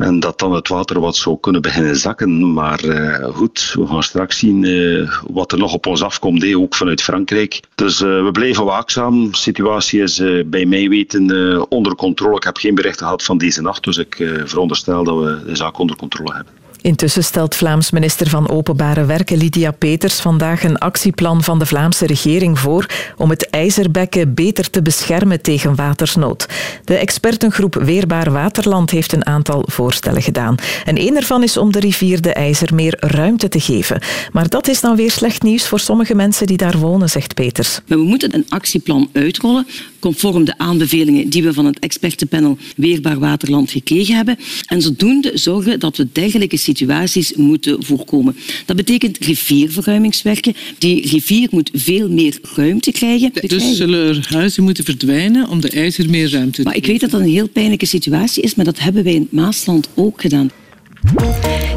Speaker 50: En dat dan het water wat zou kunnen beginnen zakken. Maar eh, goed, we gaan straks zien eh, wat er nog op ons afkomt, ook vanuit Frankrijk. Dus eh, we blijven waakzaam. De situatie is bij mij weten onder controle. Ik heb geen berichten gehad van deze nacht, dus ik veronderstel dat we de zaak onder controle hebben.
Speaker 4: Intussen stelt Vlaams minister van Openbare Werken Lydia Peters vandaag een actieplan van de Vlaamse regering voor om het ijzerbekken beter te beschermen tegen watersnood. De expertengroep Weerbaar Waterland heeft een aantal voorstellen gedaan. En één ervan is om de rivier de IJzer meer ruimte te geven. Maar dat is dan weer slecht nieuws voor sommige mensen die daar wonen, zegt Peters.
Speaker 51: We moeten een actieplan uitrollen, conform de aanbevelingen die we van het expertenpanel Weerbaar Waterland gekregen hebben. En zodoende zorgen dat we dergelijke situaties moeten voorkomen. Dat betekent rivierverruimingswerken. Die rivier moet veel meer ruimte krijgen.
Speaker 52: Dus zullen er huizen moeten verdwijnen om de ijzer meer ruimte te
Speaker 51: Maar ik weet dat dat een heel pijnlijke situatie is, maar dat hebben wij in het Maasland ook gedaan.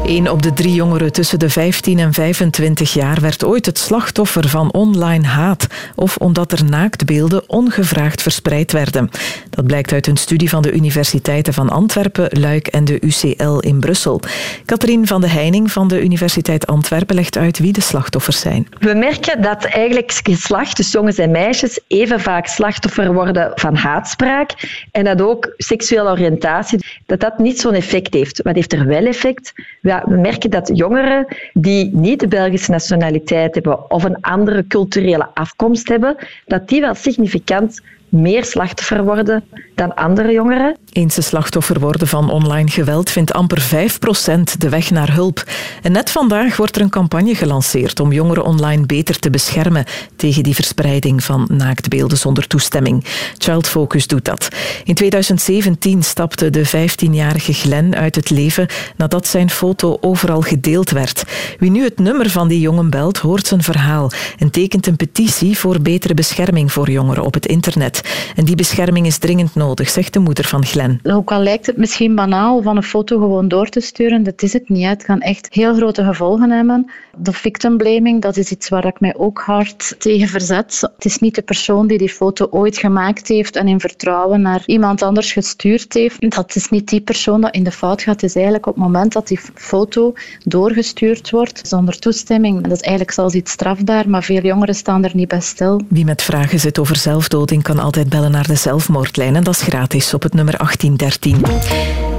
Speaker 4: Een op de drie jongeren tussen de 15 en 25 jaar werd ooit het slachtoffer van online haat of omdat er naaktbeelden ongevraagd verspreid werden. Dat blijkt uit een studie van de universiteiten van Antwerpen, Luik en de UCL in Brussel. Katrien van de Heining van de Universiteit Antwerpen legt uit wie de slachtoffers zijn.
Speaker 53: We merken dat eigenlijk geslacht, dus jongens en meisjes, even vaak slachtoffer worden van haatspraak. En dat ook seksuele oriëntatie, dat dat niet zo'n effect heeft. Wat heeft er wel effect? Ja, we merken dat jongeren die niet de Belgische nationaliteit hebben of een andere culturele afkomst hebben, dat die wel significant meer slachtoffer worden dan andere jongeren.
Speaker 4: Eens ze slachtoffer worden van online geweld vindt amper 5% de weg naar hulp. En net vandaag wordt er een campagne gelanceerd om jongeren online beter te beschermen tegen die verspreiding van naaktbeelden zonder toestemming. Child Focus doet dat. In 2017 stapte de 15-jarige Glenn uit het leven nadat zijn foto overal gedeeld werd. Wie nu het nummer van die jongen belt, hoort zijn verhaal en tekent een petitie voor betere bescherming voor jongeren op het internet. En die bescherming is dringend nodig, zegt de moeder van Glenn.
Speaker 54: Ook al lijkt het misschien banaal van een foto gewoon door te sturen, dat is het niet. Het kan echt heel grote gevolgen hebben. De victim blaming, dat is iets waar ik mij ook hard tegen verzet. Het is niet de persoon die die foto ooit gemaakt heeft en in vertrouwen naar iemand anders gestuurd heeft. Dat is niet die persoon dat in de fout gaat. Het is eigenlijk op het moment dat die foto doorgestuurd wordt zonder toestemming. Dat is eigenlijk zelfs iets strafbaar, maar veel jongeren staan er niet bij stil.
Speaker 4: Wie met vragen zit over zelfdoding kan altijd bellen naar de zelfmoordlijn en dat is gratis op het nummer 1813.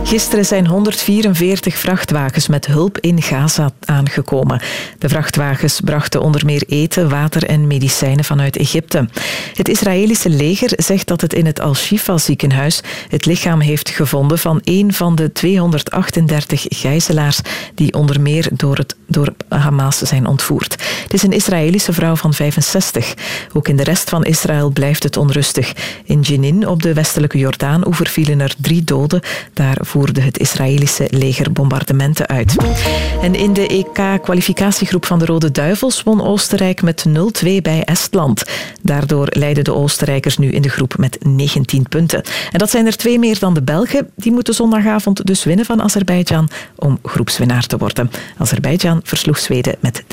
Speaker 4: Gisteren zijn 144 vrachtwagens met hulp in Gaza aangekomen. De vrachtwagens brachten onder meer eten, water en medicijnen vanuit Egypte. Het Israëlische leger zegt dat het in het Al-Shifa ziekenhuis het lichaam heeft gevonden van een van de 238 gijzelaars die onder meer door, het, door Hamas zijn ontvoerd. Het is een Israëlische vrouw van 65. Ook in de rest van Israël blijft het onrustig. In Jenin op de westelijke Jordaan-oever vielen er drie doden. Daar voerde het Israëlische leger bombardementen uit. En in de EK-kwalificatiegroep van de Rode Duivels won Oostenrijk met 0-2 bij Estland. Daardoor leiden de Oostenrijkers nu in de groep met 19 punten. En dat zijn er twee meer dan de Belgen. Die moeten zondagavond dus winnen van Azerbeidzjan om groepswinnaar te worden. Azerbeidzjan versloeg Zweden met 3-0.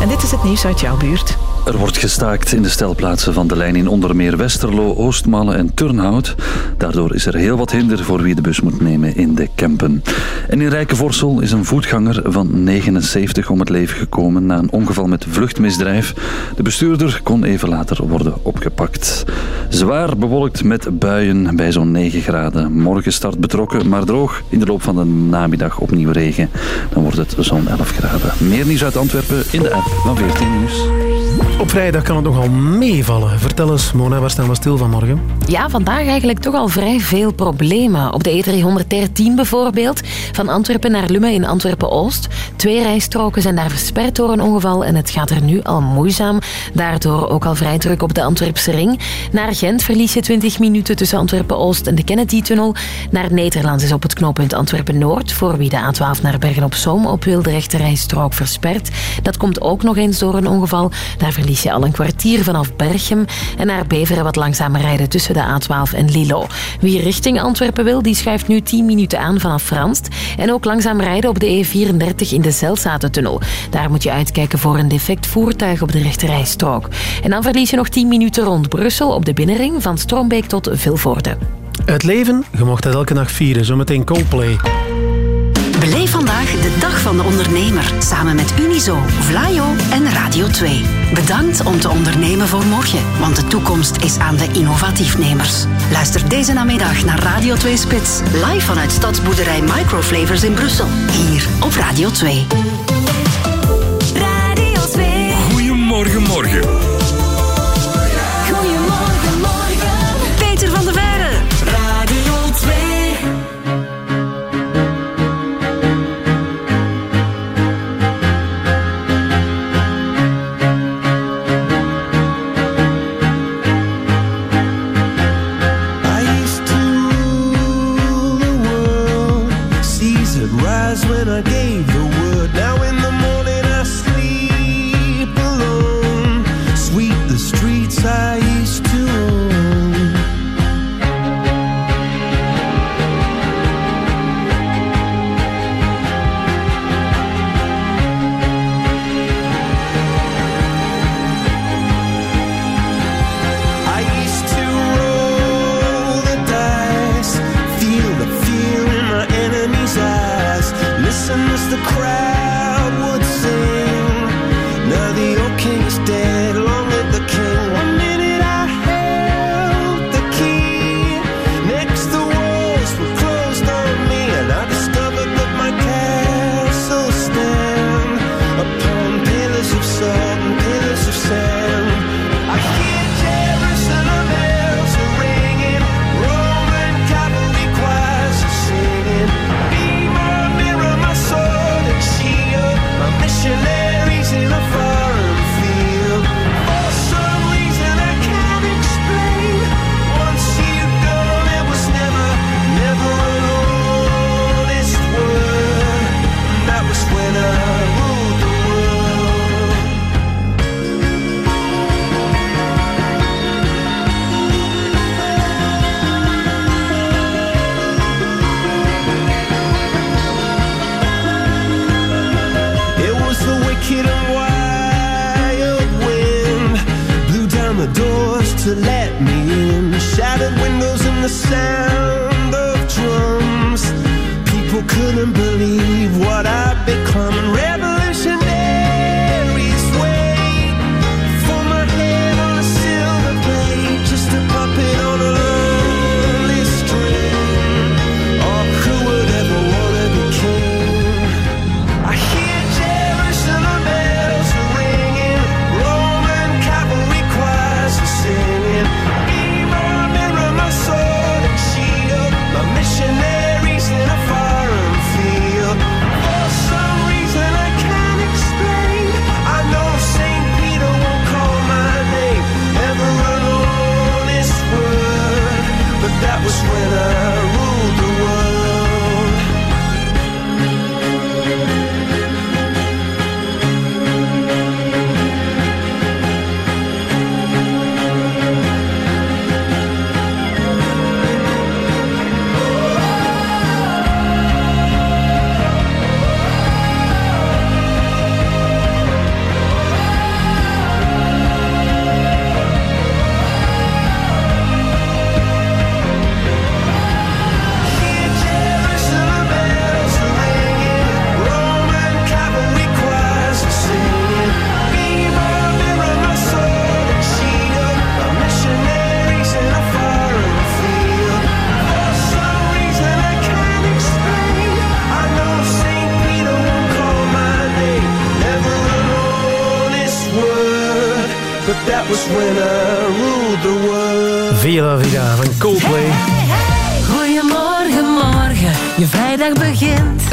Speaker 4: En dit is het nieuws uit jouw buurt.
Speaker 26: Er wordt gestaakt in de stelplaatsen van de lijn in onder Westerlo, Oostmalle en Turnhout. Daardoor is er heel wat hinder voor wie de bus moet nemen in de Kempen. En in Rijkenvorsel is een voetganger van 79 om het leven gekomen na een ongeval met vluchtmisdrijf. De bestuurder kon even later worden opgepakt. Zwaar bewolkt met buien bij zo'n 9 graden. Morgen start betrokken, maar droog. In de loop van de namiddag opnieuw regen. Dan wordt het zo'n 11 graden. Meer nieuws uit Antwerpen in de app van 14 Nieuws.
Speaker 3: Op vrijdag kan het nogal meevallen. Vertel eens, Mona, waar staan we stil vanmorgen?
Speaker 5: Ja, vandaag eigenlijk toch al vrij veel problemen. Op de E313 bijvoorbeeld, van Antwerpen naar Lummen in Antwerpen-Oost. Twee rijstroken zijn daar versperd door een ongeval en het gaat er nu al moeizaam. Daardoor ook al vrij druk op de Antwerpse ring. Naar Gent verlies je 20 minuten tussen Antwerpen-Oost en de Kennedy-tunnel. Naar Nederlands is op het knooppunt Antwerpen-Noord, voor wie de A12 naar Bergen-op-Zoom op wil de rechte rijstrook versperd. Dat komt ook nog eens door een ongeval. Daar verlies je al een kwartier vanaf Berchem en naar Wat langzamer rijden tussen de A12 en Lilo. Wie richting Antwerpen wil, die schuift nu 10 minuten aan vanaf Franst. En ook langzaam rijden op de E34 in de Zelzatentunnel. Daar moet je uitkijken voor een defect voertuig op de rechterrijstrook. En dan verlies je nog 10 minuten rond Brussel op de binnenring van Strombeek tot Vilvoorde.
Speaker 3: Het leven, je mocht dat elke nacht vieren. Zometeen Coldplay.
Speaker 1: Vandaag de Dag van de Ondernemer samen met Unizo, Vlaio en Radio 2. Bedankt om te ondernemen voor morgen, want de toekomst is aan de innovatiefnemers. Luister deze namiddag naar Radio 2 Spits, live vanuit Stadsboerderij Microflavors in Brussel. Hier op Radio 2.
Speaker 20: Radio 2.
Speaker 9: Goedemorgen, morgen.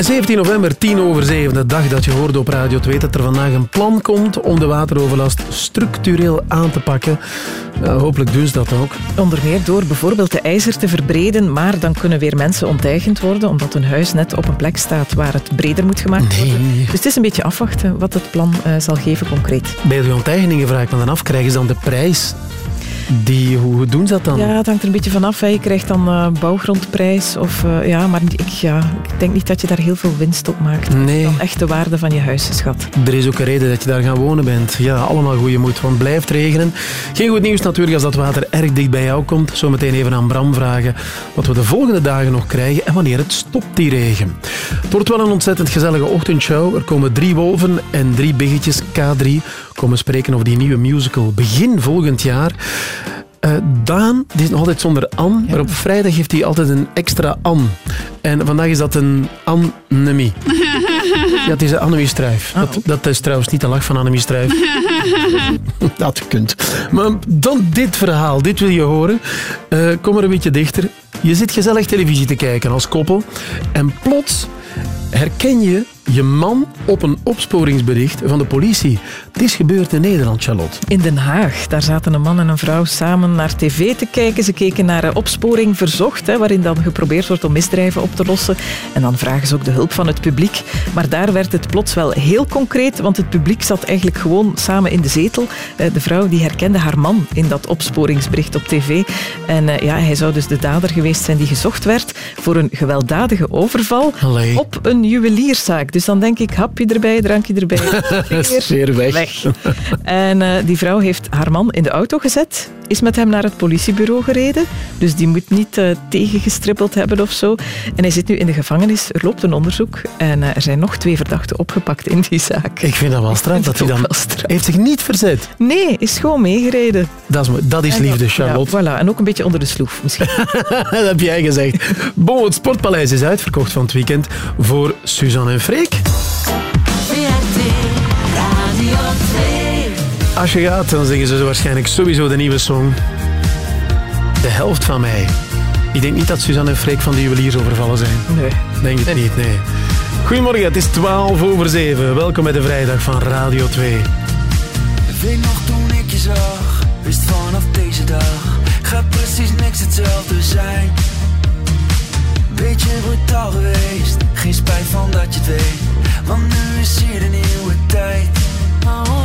Speaker 3: 17 november, 10 over 7, de dag dat je hoorde op Radio 2 dat er vandaag een plan komt om de wateroverlast structureel aan te pakken. Ja, hopelijk doen ze dat ook.
Speaker 4: Onder meer door bijvoorbeeld de ijzer te verbreden, maar dan kunnen weer mensen onteigend worden omdat hun huis net op een plek staat waar het breder moet gemaakt worden. Dus het is een beetje afwachten wat het plan eh, zal geven concreet.
Speaker 3: Bij de onteigeningen vraag ik me dan af, krijgen ze dan de prijs? Die, hoe doen ze dat dan?
Speaker 4: Ja, het hangt er een beetje vanaf. Je krijgt dan eh, bouwgrondprijs. Of, eh, ja, maar ik, ja, ik denk niet dat je daar heel veel winst op maakt.
Speaker 3: Nee.
Speaker 4: Dan echt de waarde van je huis schat.
Speaker 3: Er is ook een reden dat je daar gaan wonen bent. Ja, allemaal goede moed, want het blijft regenen. Geen goed nieuws natuurlijk als dat water erg dicht bij jou komt. Zometeen even aan Bram vragen wat we de volgende dagen nog krijgen en wanneer het stopt, die regen. Het wordt wel een ontzettend gezellige ochtendshow. Er komen drie wolven en drie biggetjes K3 komen spreken over die nieuwe musical begin volgend jaar. Eh, Daan, die is nog altijd zonder An, maar op vrijdag heeft hij altijd een extra An. En vandaag is dat een Annemie. Ja, het is een Annemie Struif. Dat, dat is trouwens niet de lach van Annemie Struif. dat kunt. Maar dan dit verhaal, dit wil je horen. Eh, kom er een beetje dichter. Je zit gezellig televisie te kijken als koppel. En plots herken je je man op een opsporingsbericht van de politie. Is gebeurd in Nederland, Charlotte.
Speaker 4: In Den Haag, daar zaten een man en een vrouw samen naar tv te kijken. Ze keken naar een opsporing verzocht, hè, waarin dan geprobeerd wordt om misdrijven op te lossen. En dan vragen ze ook de hulp van het publiek. Maar daar werd het plots wel heel concreet, want het publiek zat eigenlijk gewoon samen in de zetel. Eh, De vrouw die herkende haar man in dat opsporingsbericht op tv. En eh, ja, hij zou dus de dader geweest zijn die gezocht werd voor een gewelddadige overval
Speaker 3: Allee.
Speaker 4: op een juwelierszaak. Dus dan denk ik, hapje erbij, drankje erbij.
Speaker 3: Sfeer weg.
Speaker 4: En eh, die vrouw heeft haar man in de auto gezet, is met hem naar het politiebureau gereden. Dus die moet niet eh, tegengestrippeld hebben of zo. En hij zit nu in de gevangenis. Er loopt een onderzoek. En eh, er zijn nog twee verdachten opgepakt in die zaak.
Speaker 3: Ik vind dat wel straf. Dat hij dan heeft zich niet verzet.
Speaker 4: Nee, is gewoon meegereden.
Speaker 3: Dat is, dat is liefde, Charlotte.
Speaker 4: Ja, voilà. En ook een beetje onder de sloef misschien.
Speaker 3: dat heb jij gezegd. Bon, het Sportpaleis is uitverkocht van het weekend voor Suzanne en Freek.
Speaker 9: Radio 2.
Speaker 3: Als je gaat, dan zingen ze waarschijnlijk sowieso de nieuwe song. De helft van mij. Ik denk niet dat Suzanne en Freek van de juweliers overvallen zijn.
Speaker 4: Nee.
Speaker 3: Denk het niet, nee. Goedemorgen, het is 12 over 7. Welkom bij de vrijdag van Radio 2.
Speaker 9: Weet nog toen ik je zag, wist vanaf deze dag gaat precies niks hetzelfde zijn. Beetje brutaal geweest, geen spijt van dat je het weet, want nu is hier de nieuwe tijd.
Speaker 55: Overvallen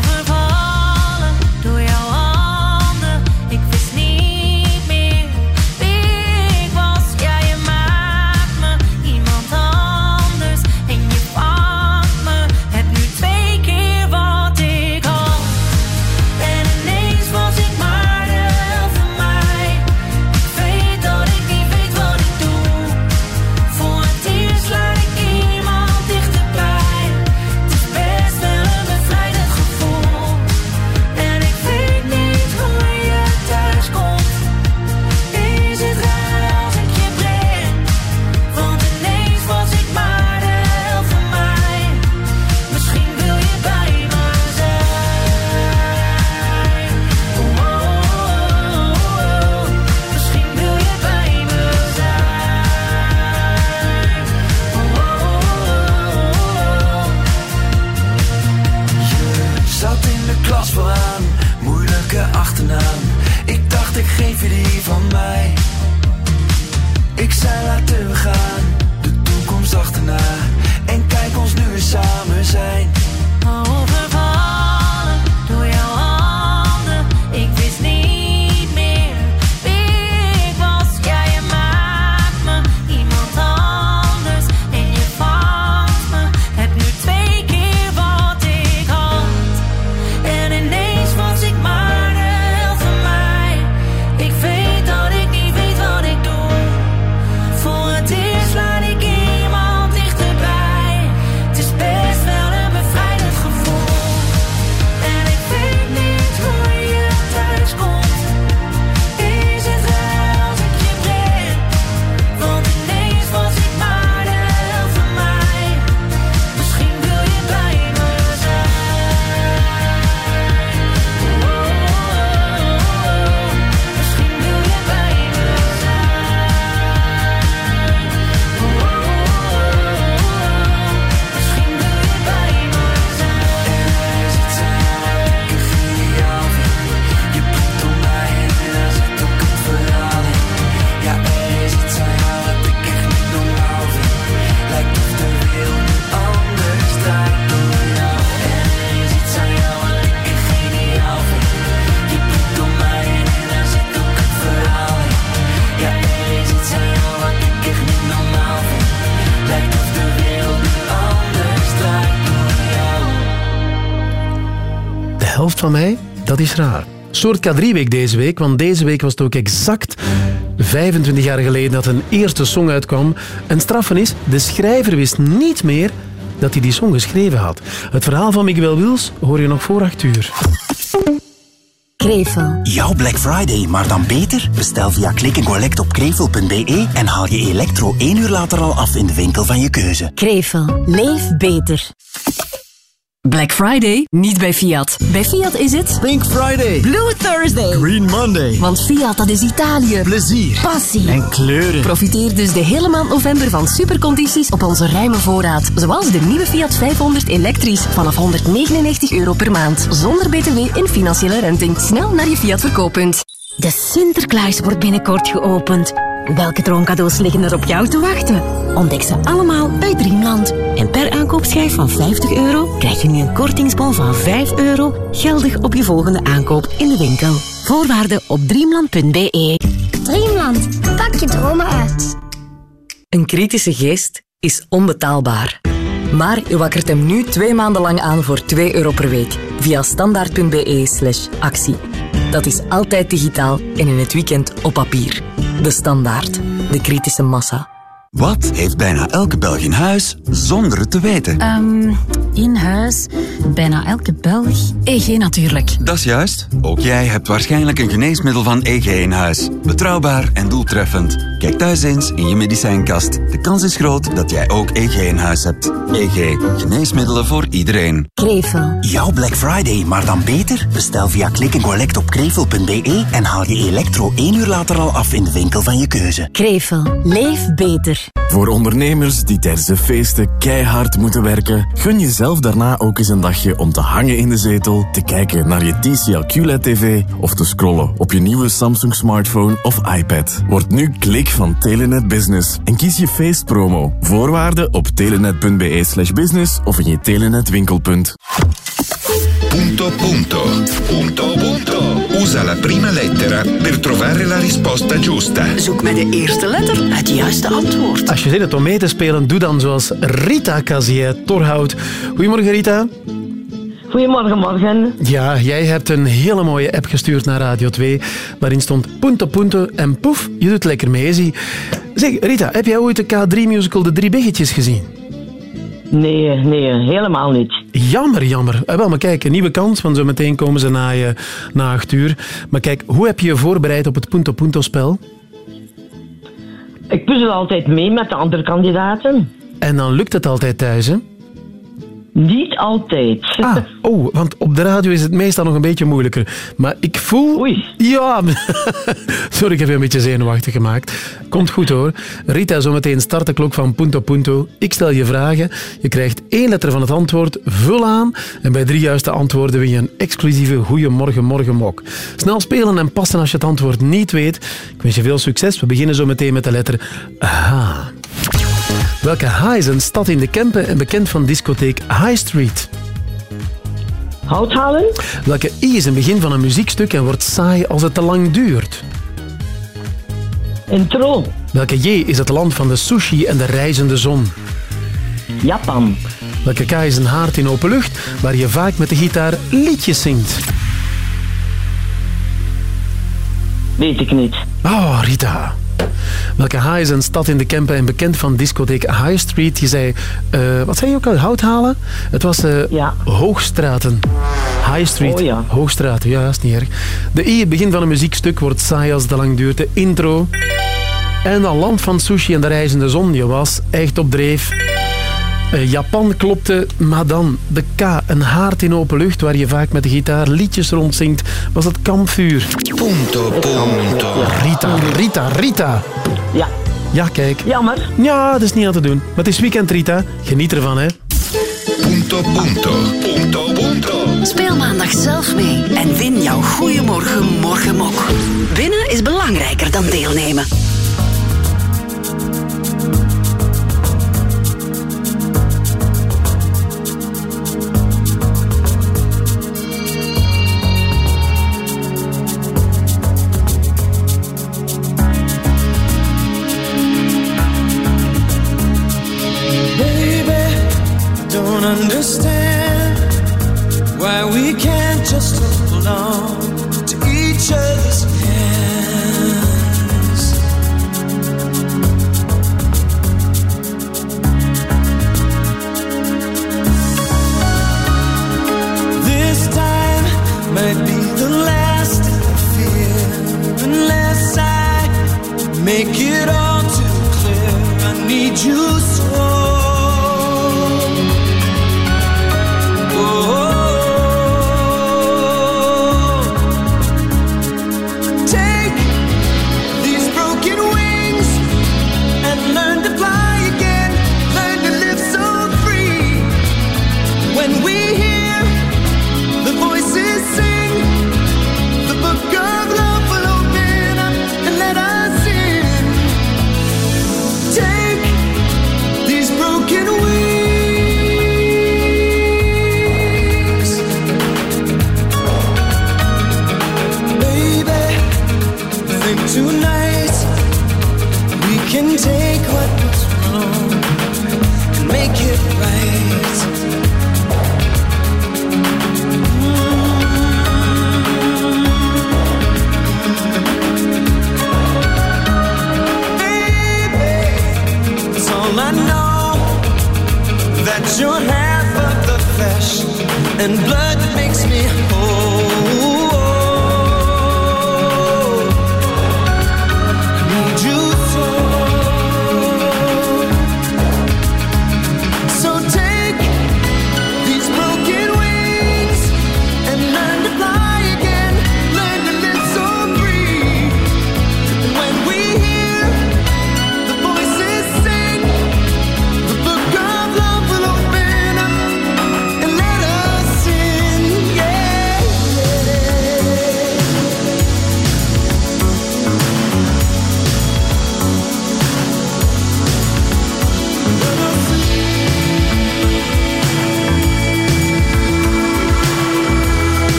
Speaker 3: van mij, dat is raar. Soort K3-week deze week, want deze week was het ook exact 25 jaar geleden dat een eerste song uitkwam. En straffen is, de schrijver wist niet meer dat hij die song geschreven had. Het verhaal van Miguel Wils hoor je nog voor 8 uur.
Speaker 56: Krevel. Jouw Black Friday, maar dan beter? Bestel via Click and Collect op krevel.be en haal je elektro één uur later al af in de winkel van je keuze.
Speaker 1: Krevel. Leef beter. Black Friday? Niet bij Fiat. Bij Fiat is het...
Speaker 18: Pink Friday.
Speaker 1: Blue Thursday.
Speaker 18: Green Monday.
Speaker 1: Want Fiat, dat is Italië.
Speaker 18: Plezier.
Speaker 1: Passie.
Speaker 18: En kleuren.
Speaker 1: Profiteer dus de hele maand november van supercondities op onze ruime voorraad. Zoals de nieuwe Fiat 500 elektrisch vanaf 199 euro per maand. Zonder btw en financiële renting. Snel naar je Fiat verkooppunt.
Speaker 57: De Sinterklaas wordt binnenkort geopend. Welke droomcadeaus liggen er op jou te wachten? Ontdek ze allemaal bij Dreamland. En per aankoopschijf van 50 euro krijg je nu een kortingsbon van 5 euro geldig op je volgende aankoop in de winkel. Voorwaarden op dreamland.be.
Speaker 24: Dreamland, pak je dromen uit.
Speaker 58: Een kritische geest is onbetaalbaar. Maar je wakkert hem nu twee maanden lang aan voor 2 euro per week via standaard.be slash actie. Dat is altijd digitaal en in het weekend op papier. De Standaard. De kritische massa.
Speaker 20: Wat heeft bijna elke Belg in huis zonder het te weten?
Speaker 57: Ehm, in huis, bijna elke Belg. EG natuurlijk.
Speaker 20: Dat is juist. Ook jij hebt waarschijnlijk een geneesmiddel van EG in huis. Betrouwbaar en doeltreffend. Kijk thuis eens in je medicijnkast. De kans is groot dat jij ook EG in huis hebt. EG. Geneesmiddelen voor iedereen.
Speaker 57: Krevel.
Speaker 56: Jouw Black Friday, maar dan beter? Bestel via Click and Collect op krevel.be en haal je elektro één uur later al af in de winkel van je keuze.
Speaker 57: Krevel. Leef beter.
Speaker 59: Voor ondernemers die tijdens de feesten keihard moeten werken, gun jezelf daarna ook eens een dagje om te hangen in de zetel, te kijken naar je TCL QLED-TV of te scrollen op je nieuwe Samsung smartphone of iPad. Word nu klik van Telenet Business en kies je feestpromo. Voorwaarden op telenet.be slash business of in je Telenet winkelpunt.
Speaker 60: Punto punto. Punto punto. Usa la prima lettera per trovare la risposta giusta.
Speaker 61: Zoek met de eerste letter het juiste antwoord.
Speaker 3: Als je zin hebt om mee te spelen, doe dan zoals Rita Cazier Torhout. Goedemorgen Rita.
Speaker 62: Goedemorgen, morgen.
Speaker 3: Ja, jij hebt een hele mooie app gestuurd naar Radio 2, waarin stond punto punto en poef, je doet lekker mee, zie. Zeg, Rita, heb jij ooit de K3-musical De Drie Biggetjes gezien?
Speaker 62: Nee, nee, helemaal niet.
Speaker 3: Jammer, jammer. Eh, wel, maar kijk, een nieuwe kans, want zo meteen komen ze na, je, na acht uur. Maar kijk, hoe heb je je voorbereid op het punto punto spel?
Speaker 62: Ik puzzel altijd mee met de andere kandidaten.
Speaker 3: En dan lukt het altijd thuis, hè?
Speaker 62: Niet altijd.
Speaker 3: Ah, oh, want op de radio is het meestal nog een beetje moeilijker. Maar ik voel...
Speaker 62: Oei.
Speaker 3: Ja, sorry, ik heb je een beetje zenuwachtig gemaakt. Komt goed hoor. Rita, zometeen start de klok van Punto Punto. Ik stel je vragen. Je krijgt één letter van het antwoord. Vul aan. En bij drie juiste antwoorden win je een exclusieve Goeiemorgen Morgen mok. Snel spelen en passen als je het antwoord niet weet. Ik wens je veel succes. We beginnen zo meteen met de letter H. Welke H is een stad in de Kempen en bekend van discotheek High Street?
Speaker 62: Houthalen?
Speaker 3: Welke I is een begin van een muziekstuk en wordt saai als het te lang duurt?
Speaker 62: Intro.
Speaker 3: Welke J is het land van de sushi en de reizende zon?
Speaker 62: Japan.
Speaker 3: Welke K is een haard in open lucht waar je vaak met de gitaar liedjes zingt?
Speaker 62: Weet ik niet.
Speaker 3: Oh, Rita. Welke is een stad in de Kempen en bekend van discotheek High Street? Je zei, eh, wat zei je ook al, hout halen? Het was eh Hoogstraten. High Street,
Speaker 62: Oh ja.
Speaker 3: Hoogstraten, ja, dat is niet erg. De I, het begin van een muziekstuk, wordt saai als het te lang duurt. De intro. En dan land van sushi en de reizende zon. Je was echt op dreef. Eh, Japan klopte, maar dan de K, een haard in open lucht waar je vaak met de gitaar liedjes rondzingt, was het kampvuur.
Speaker 60: Punto punto.
Speaker 3: Rita, Rita, Rita.
Speaker 62: Ja.
Speaker 3: Ja, kijk.
Speaker 62: Jammer.
Speaker 3: Ja, dat is niet aan te doen. Maar het is weekend, Rita. Geniet ervan, hè.
Speaker 60: Punto punto. Punto punto.
Speaker 61: Speel maandag zelf mee en win jouw Goeiemorgen Morgenmok. Winnen is belangrijker dan deelnemen.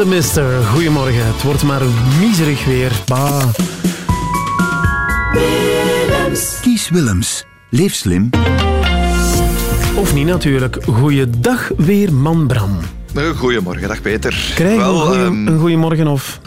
Speaker 3: Mr. Mister. Goedemorgen. Het wordt maar miserig weer. Bah.
Speaker 56: Kies Willems. Leef slim.
Speaker 3: Of niet natuurlijk. Goeiedag weer, man Bram.
Speaker 63: Eh, Goedemorgen, dag Peter.
Speaker 3: Krijg je een, goeie-
Speaker 63: ehm,
Speaker 3: een goeiemorgen of...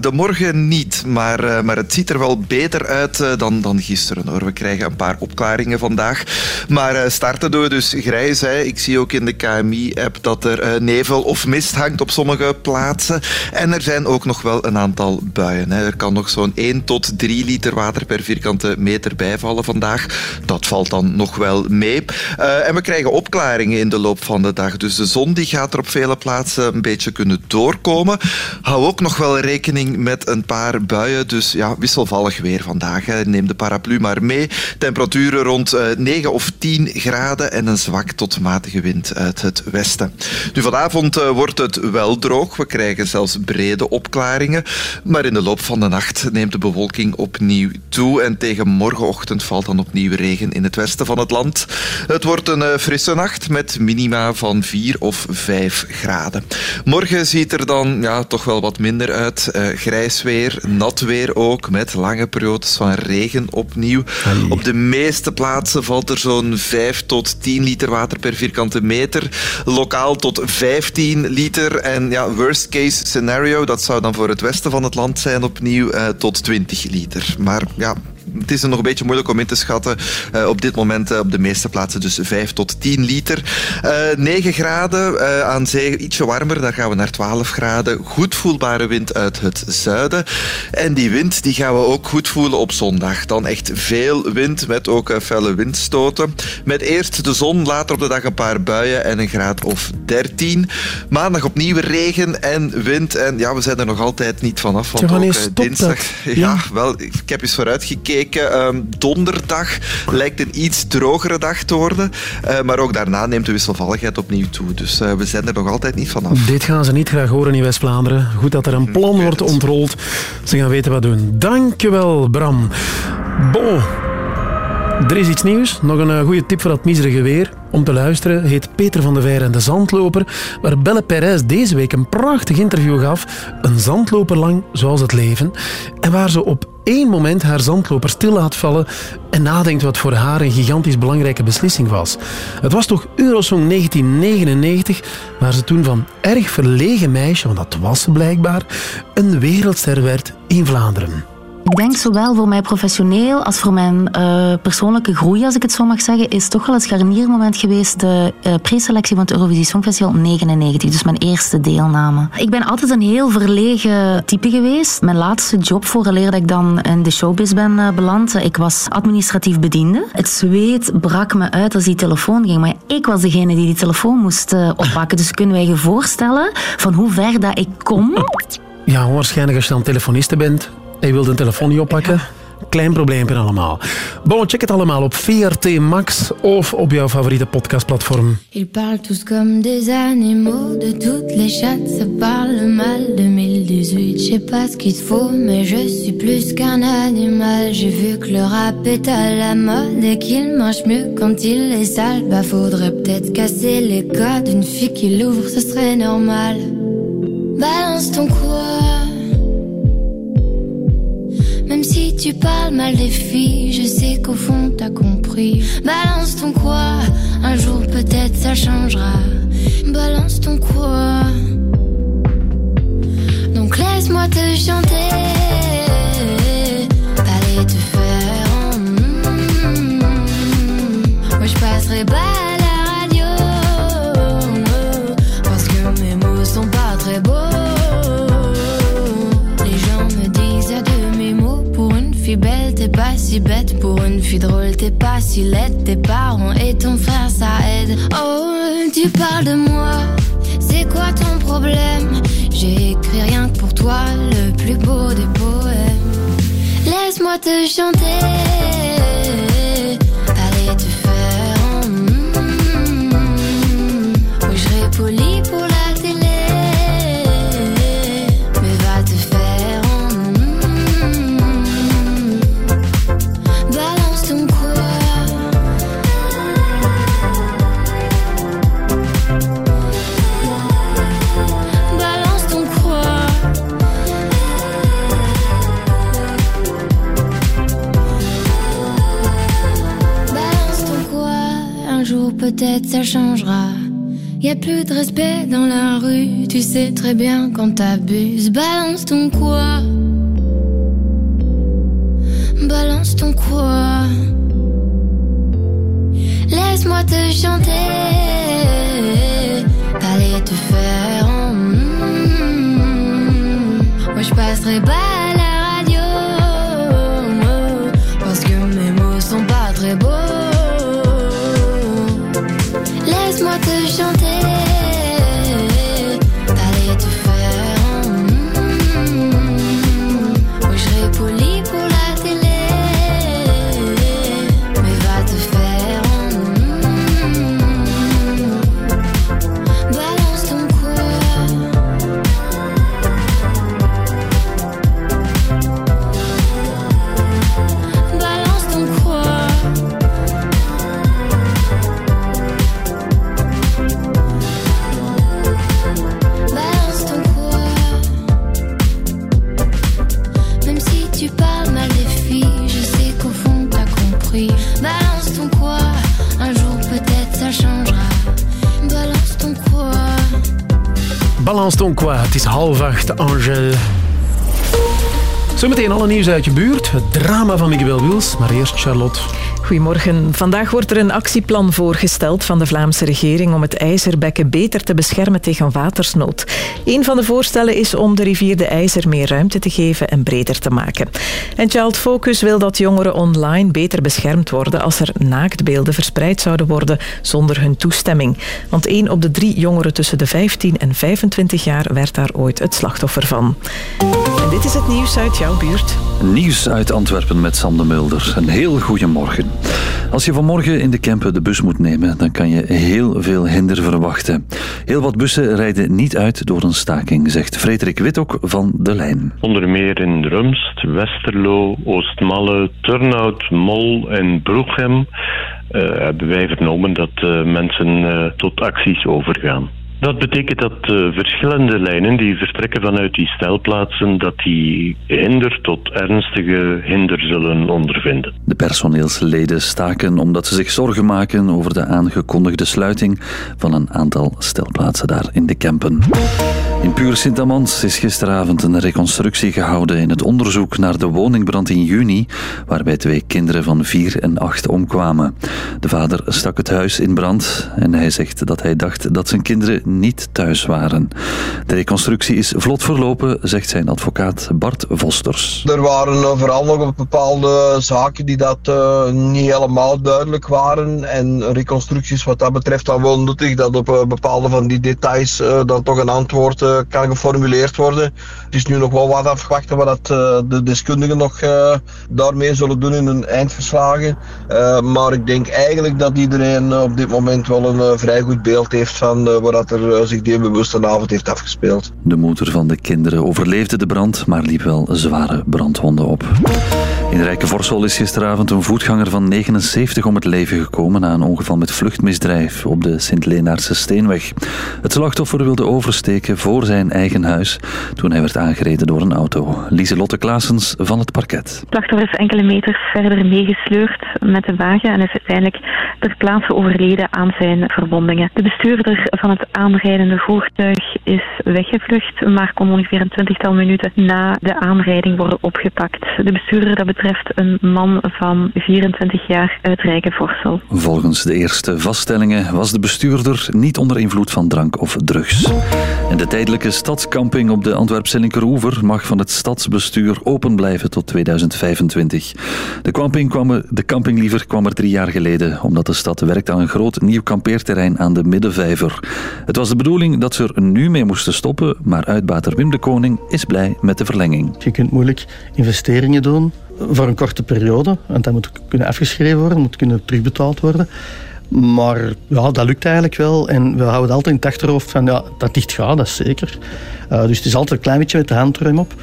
Speaker 63: de morgen niet, maar, eh, maar het ziet er wel beter uit eh, dan, dan gisteren. Hoor. We krijgen een paar opklaringen vandaag. Maar eh, starten doen we dus grijs. Hè. Ik zie ook in de KMI-app dat er nevel of mist hangt op sommige plaatsen. En er zijn ook nog wel een aantal buien. Hè. Er kan nog zo'n 1 tot 3 liter water per vierkante meter bijvallen vandaag. Dat valt dan nog wel mee. En we krijgen opklaringen in de loop van de dag. Dus de zon die gaat er op vele plaatsen een beetje kunnen doorkomen. Hou ook nog wel rekening met een paar buien. Dus ja, wisselvallig weer vandaag. Neem de paraplu maar mee. Temperaturen rond eh, 9 of 10 graden en een zwak tot matige wind uit het westen. Nu, vanavond eh, wordt het wel droog. We krijgen zelfs brede opklaringen. Maar in de loop van de nacht neemt de bewolking opnieuw toe. En tegen morgenochtend valt dan opnieuw regen in het westen van het land. Het wordt een eh, frisse nacht met minima van 4 of 5 graden. Morgen ziet er dan ja, toch wel wat minder uit. Eh, grijs weer, nat weer ook, met lange periodes van regen opnieuw. Op de meeste plaatsen valt er zo'n 5 tot 10 liter water per vierkante meter. Lokaal tot 15 liter. En ja, worst case scenario, dat zou dan voor het westen van het land zijn opnieuw, eh, tot 20 liter. Maar ja, het is nog een beetje moeilijk om in te schatten. Eh, op dit moment eh, op de meeste plaatsen dus 5 tot 10 liter. Eh 9 graden eh, aan zee, ietsje warmer. Dan gaan we naar 12 graden. Goed voelbare wind uit het zuiden. En die wind die gaan we ook goed voelen op zondag. Dan echt veel wind met ook felle windstoten. Met eerst de zon, later op de dag een paar buien en een graad of 13. Maandag opnieuw regen en wind. En ja, we zijn er nog altijd niet vanaf. Want ook, dinsdag... Ja. wel, ik heb eens vooruitgekeken. Ehm, donderdag lijkt een iets drogere dag te worden. Eh, maar ook daarna neemt de wisselvalligheid opnieuw toe. Dus eh, we zijn er nog altijd niet vanaf.
Speaker 3: Dit gaan ze niet graag horen in West-Vlaanderen. Goed dat er een plan wordt ontrold. Ze gaan weten wat doen. Dankjewel, Bram. Bon. Er is iets nieuws. Nog een eh, goede tip voor dat miserige weer. Om te luisteren heet Peter van de Veer en de Zandloper, waar Belle Perez deze week een prachtig interview gaf. Een zandloper lang zoals het leven. En waar ze op één moment haar zandloper stil laat vallen en nadenkt wat voor haar een gigantisch belangrijke beslissing was. Het was toch Eurosong 1999, waar ze toen van erg verlegen meisje, want dat was ze blijkbaar, een wereldster werd in Vlaanderen.
Speaker 18: Ik denk zowel voor mij professioneel als voor mijn eh, persoonlijke groei, als ik het zo mag zeggen, is toch wel het scharniermoment geweest de eh, preselectie van het Eurovisie Songfestival 99, dus mijn eerste deelname. Ik ben altijd een heel verlegen type geweest. Mijn laatste job vooraleer dat ik dan in de showbiz ben eh, beland, ik was administratief bediende. Het zweet brak me uit als die telefoon ging, maar ik was degene die die telefoon moest oppakken. Dus kunnen wij je voorstellen van hoe ver dat ik kom?
Speaker 3: Ja, waarschijnlijk als je dan telefoniste bent je wilt een telefoon niet oppakken. Klein probleempje allemaal. Bon, check het allemaal op VRT Max of op jouw favoriete podcastplatform.
Speaker 55: Ils parlent tous comme des animaux, de toutes les chattes, ça parle mal. 2018, je sais pas ce qu'il te faut, mais je suis plus qu'un animal. J'ai vu que le rap est à la mode et qu'il mange mieux quand il est sale. Bah faudrait peut-être casser les codes, une fille qui l'ouvre, ce serait normal. Balance ton quoi si tu parles mal des filles, je sais qu'au fond t'as compris. Balance ton quoi, un jour peut-être ça changera. Balance ton quoi. Donc laisse-moi te chanter. Te faire. Moi je si bête Pour une fille drôle. T'es pas si laide Tes parents et ton frère ça aide. Oh tu parles de moi. C'est quoi ton problème? J'ai écrit rien que pour toi Le plus beau des poèmes. Laisse-moi te chanter ça changera y a plus de respect dans la rue, tu sais très bien quand t'abuses. Balance ton quoi? Balance ton quoi? Laisse-moi te chanter. Allez te faire en mm. Moi je passerai pas
Speaker 3: Het is half acht, Angel. Zometeen alle nieuws uit je buurt. Het drama van Miguel Wils. Maar eerst Charlotte.
Speaker 4: Goedemorgen. Vandaag wordt er een actieplan voorgesteld van de Vlaamse regering om het IJzerbekken beter te beschermen tegen watersnood. Een van de voorstellen is om de rivier de IJzer meer ruimte te geven en breder te maken. En Child Focus wil dat jongeren online beter beschermd worden als er naaktbeelden verspreid zouden worden zonder hun toestemming. Want één op de drie jongeren tussen de 15 en 25 jaar werd daar ooit het slachtoffer van. En dit is het nieuws uit jouw buurt.
Speaker 26: Nieuws uit Antwerpen met Sam de Mulder. Een heel goede morgen. Als je vanmorgen in de Kempen de bus moet nemen, dan kan je heel veel hinder verwachten. Heel wat bussen rijden niet uit door een staking, zegt Frederik Wittok van De Lijn.
Speaker 27: Onder meer in Rumst, Westerlo, Oostmalle, Turnhout, Mol en Broeghem eh, hebben wij vernomen dat eh, mensen eh, tot acties overgaan. Dat betekent dat eh, verschillende lijnen die vertrekken vanuit die stelplaatsen, dat die hinder tot ernstige hinder zullen ondervinden.
Speaker 26: De personeelsleden staken omdat ze zich zorgen maken over de aangekondigde sluiting van een aantal stelplaatsen daar in de Kempen. In Puur Sint-Amans is gisteravond een reconstructie gehouden in het onderzoek naar de woningbrand in juni, waarbij twee kinderen van vier en acht omkwamen. De vader stak het huis in brand en hij zegt dat hij dacht dat zijn kinderen niet thuis waren. De reconstructie is vlot verlopen, zegt zijn advocaat Bart Vosters.
Speaker 28: Er waren eh, vooral nog bepaalde zaken die dat eh, niet helemaal duidelijk waren. En reconstructies wat dat betreft dan wel nuttig dat op eh, bepaalde van die details eh, dan toch een antwoord kan geformuleerd worden. Het is nu nog wel wat afwachten wat dat, de deskundigen nog daarmee zullen doen in hun eindverslagen. Maar ik denk eigenlijk dat iedereen op dit moment wel een vrij goed beeld heeft van waar dat er eh, zich die bewuste avond heeft afgespeeld.
Speaker 26: De moeder van de kinderen overleefde de brand, maar liep wel zware brandwonden op. In Rijkenvorsel is gisteravond een voetganger van 79 om het leven gekomen na een ongeval met vluchtmisdrijf op de Sint-Leenaarse Steenweg. Het slachtoffer wilde oversteken voor zijn eigen huis toen hij werd aangereden door een auto. Lieselotte Klaasens van het parket.
Speaker 64: Het slachtoffer is enkele meters verder meegesleurd met de wagen en is uiteindelijk ter plaatse overleden aan zijn verwondingen. De bestuurder van het aanrijdende voertuig is weggevlucht, maar kon ongeveer een twintigtal minuten na de aanrijding worden opgepakt. De bestuurder, dat betreft een man van 24 jaar uit Rijkenvorsel.
Speaker 26: Volgens de eerste vaststellingen was de bestuurder niet onder invloed van drank of drugs. En de tijdelijke stadscamping op de Antwerpse Linkeroever mag van het stadsbestuur open blijven tot 2025. De camping, kwam er, de camping liever kwam er drie jaar geleden, omdat de stad werkt aan een groot nieuw kampeerterrein aan de Middenvijver. Het was de bedoeling dat ze er nu mee moesten stoppen, maar uitbater Wim de Koning is blij met de verlenging.
Speaker 30: Je kunt moeilijk investeringen doen voor een korte periode. Want dat moet kunnen afgeschreven worden, moet kunnen terugbetaald worden. Maar ja, dat lukt eigenlijk wel. En we houden altijd in het achterhoofd van ja, dat dicht gaat, dat is zeker. Uh, dus het is altijd een klein beetje met de handrem op.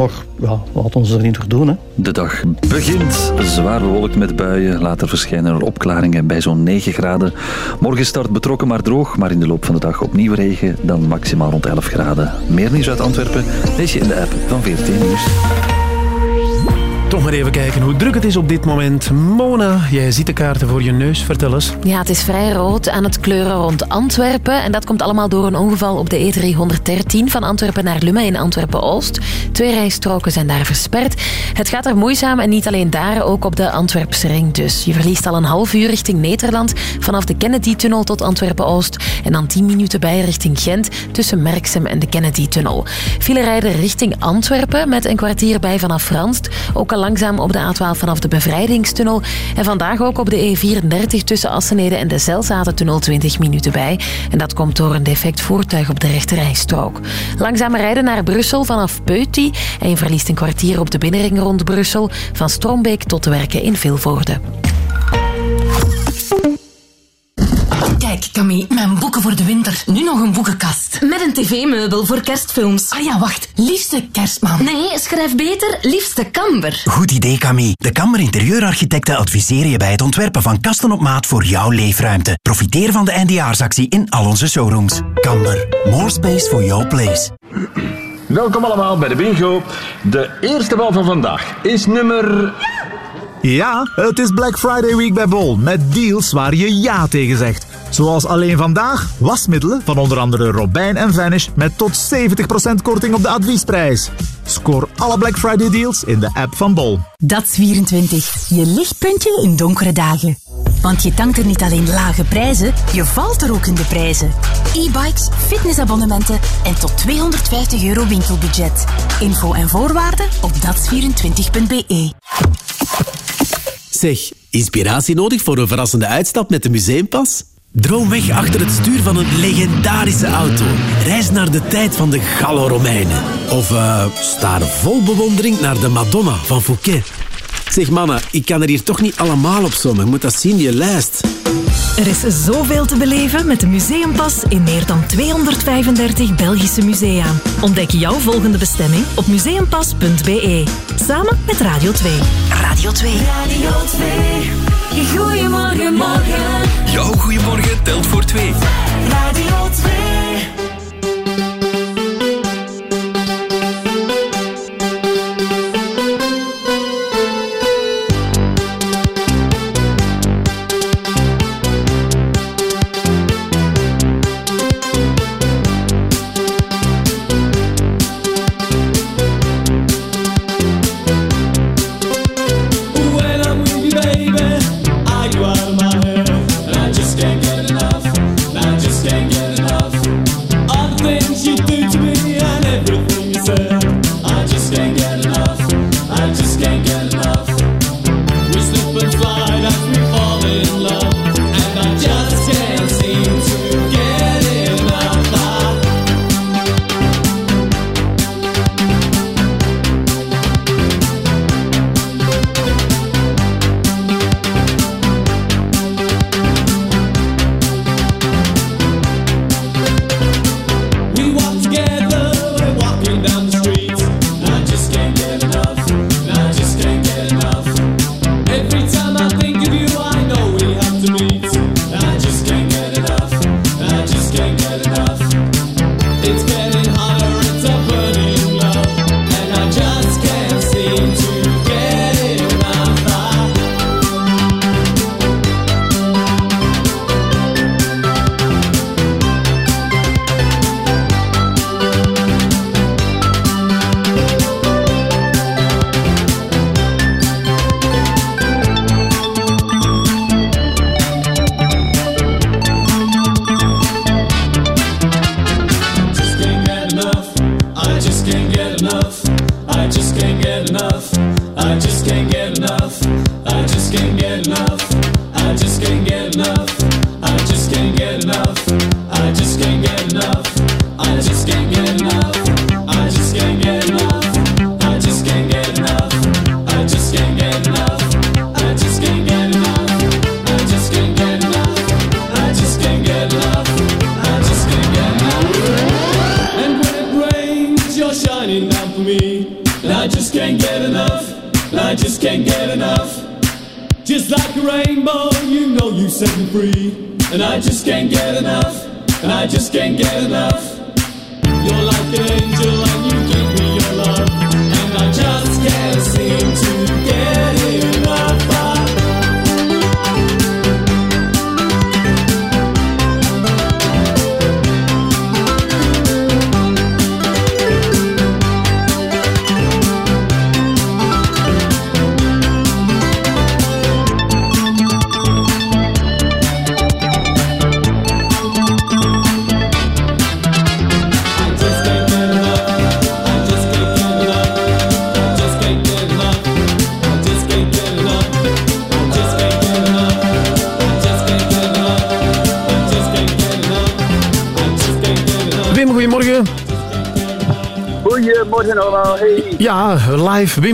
Speaker 30: Maar ja, laat ons er niet voor doen. Hè.
Speaker 26: De dag begint zwaar bewolkt met buien. Later verschijnen er opklaringen bij zo'n 9 graden. Morgen start betrokken maar droog, maar in de loop van de dag opnieuw regen. Dan maximaal rond 11 graden. Meer nieuws uit Antwerpen lees je in de app van 14 Nieuws.
Speaker 3: Toch maar even kijken hoe druk het is op dit moment. Mona, jij ziet de kaarten voor je neus. Vertel eens.
Speaker 5: Ja, het is vrij rood aan het kleuren rond Antwerpen. En dat komt allemaal door een ongeval op de E313 van Antwerpen naar Lummen in Antwerpen-Oost. Twee rijstroken zijn daar versperd. Het gaat er moeizaam en niet alleen daar, ook op de Antwerpse ring dus. Je verliest al een half uur richting Nederland vanaf de Kennedy-tunnel tot Antwerpen-Oost. En dan 10 minuten bij richting Gent tussen Merksem en de Kennedy-tunnel. File rijden richting Antwerpen met een kwartier bij vanaf Franst. Ook al langzaam op de A12 vanaf de Bevrijdingstunnel. En vandaag ook op de E34 tussen Assenede en de Zelzatentunnel 20 minuten bij. En dat komt door een defect voertuig op de rechterrijstrook. Langzaam rijden naar Brussel vanaf Peuty. En je verliest een kwartier op de binnenring rond Brussel. Van Strombeek tot de werken in Vilvoorde.
Speaker 1: Camille, mijn boeken voor de winter. Nu nog een boekenkast. Met een tv-meubel voor kerstfilms. Ah ja, wacht. Liefste kerstman. Nee, schrijf beter liefste kamber.
Speaker 65: Goed idee, Camille. De Kammer Interieurarchitecten adviseren je bij het ontwerpen van kasten op maat voor jouw leefruimte. Profiteer van de eindejaarsactie in al onze showrooms. Kamber. More space for your place.
Speaker 66: Welkom allemaal bij de bingo. De eerste bal van vandaag is nummer...
Speaker 67: Ja, het is Black Friday Week bij Bol. Met deals waar je ja tegen zegt. Zoals alleen vandaag wasmiddelen van onder andere Robijn en Vanish met tot 70% korting op de adviesprijs. Scoor alle Black Friday deals in de app van Bol.
Speaker 1: DATS24. Je lichtpuntje in donkere dagen. Want je tankt er niet alleen lage prijzen, je valt er ook in de prijzen. E-bikes, fitnessabonnementen en tot 250 euro winkelbudget. Info en voorwaarden op dats24.be.
Speaker 59: Zeg, inspiratie nodig voor een verrassende uitstap met de museumpas? Droom weg achter het stuur van een legendarische auto. Reis naar de tijd van de Gallo-Romeinen. Of eh staar vol bewondering naar de Madonna van Fouquet. Zeg mannen, ik kan er hier toch niet allemaal op sommen. Je moet dat zien, je lijst.
Speaker 68: Er is zoveel te beleven met de Museumpas in meer dan 235 Belgische musea. Ontdek jouw volgende bestemming op museumpas.be. Samen met Radio 2.
Speaker 1: Radio 2.
Speaker 69: Radio 2. Goedemorgen, morgen.
Speaker 20: Jouw goeiemorgen telt voor twee.
Speaker 69: Radio 2.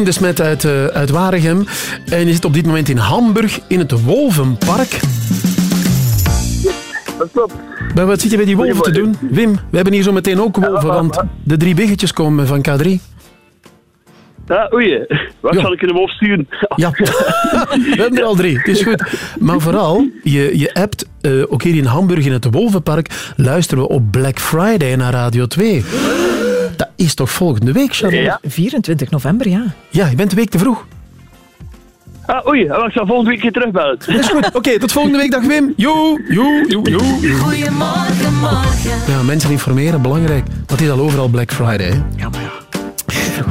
Speaker 3: De Smet uit, eh, uit Waregem. En je zit op dit moment in Hamburg in het Wolvenpark.
Speaker 70: Dat klopt.
Speaker 3: Maar wat zit je bij die wolven te doen? Wim, we hebben hier zo meteen ook wolven, want de drie biggetjes komen van K3.
Speaker 70: Ja, oei. Wat
Speaker 3: Ja.
Speaker 70: zal ik in de wolf sturen?
Speaker 3: Ja, we hebben er al drie. Het is goed. Maar vooral, je, je appt, eh, ook hier in Hamburg in het Wolvenpark, luisteren we op Black Friday naar Radio 2. Is toch volgende week, Charlotte?
Speaker 4: Ja. 24 november, ja.
Speaker 3: Ja, je bent een week te vroeg.
Speaker 71: Ah, oei, dan zal volgende week keer terugbellen.
Speaker 3: Dat is goed. Oké, tot volgende week. Dag Wim. Joe, joe, joe, joe.
Speaker 55: Goedemorgen, morgen.
Speaker 3: Ja, mensen informeren, belangrijk. Dat is al overal Black Friday. Hè? Ja, maar ja.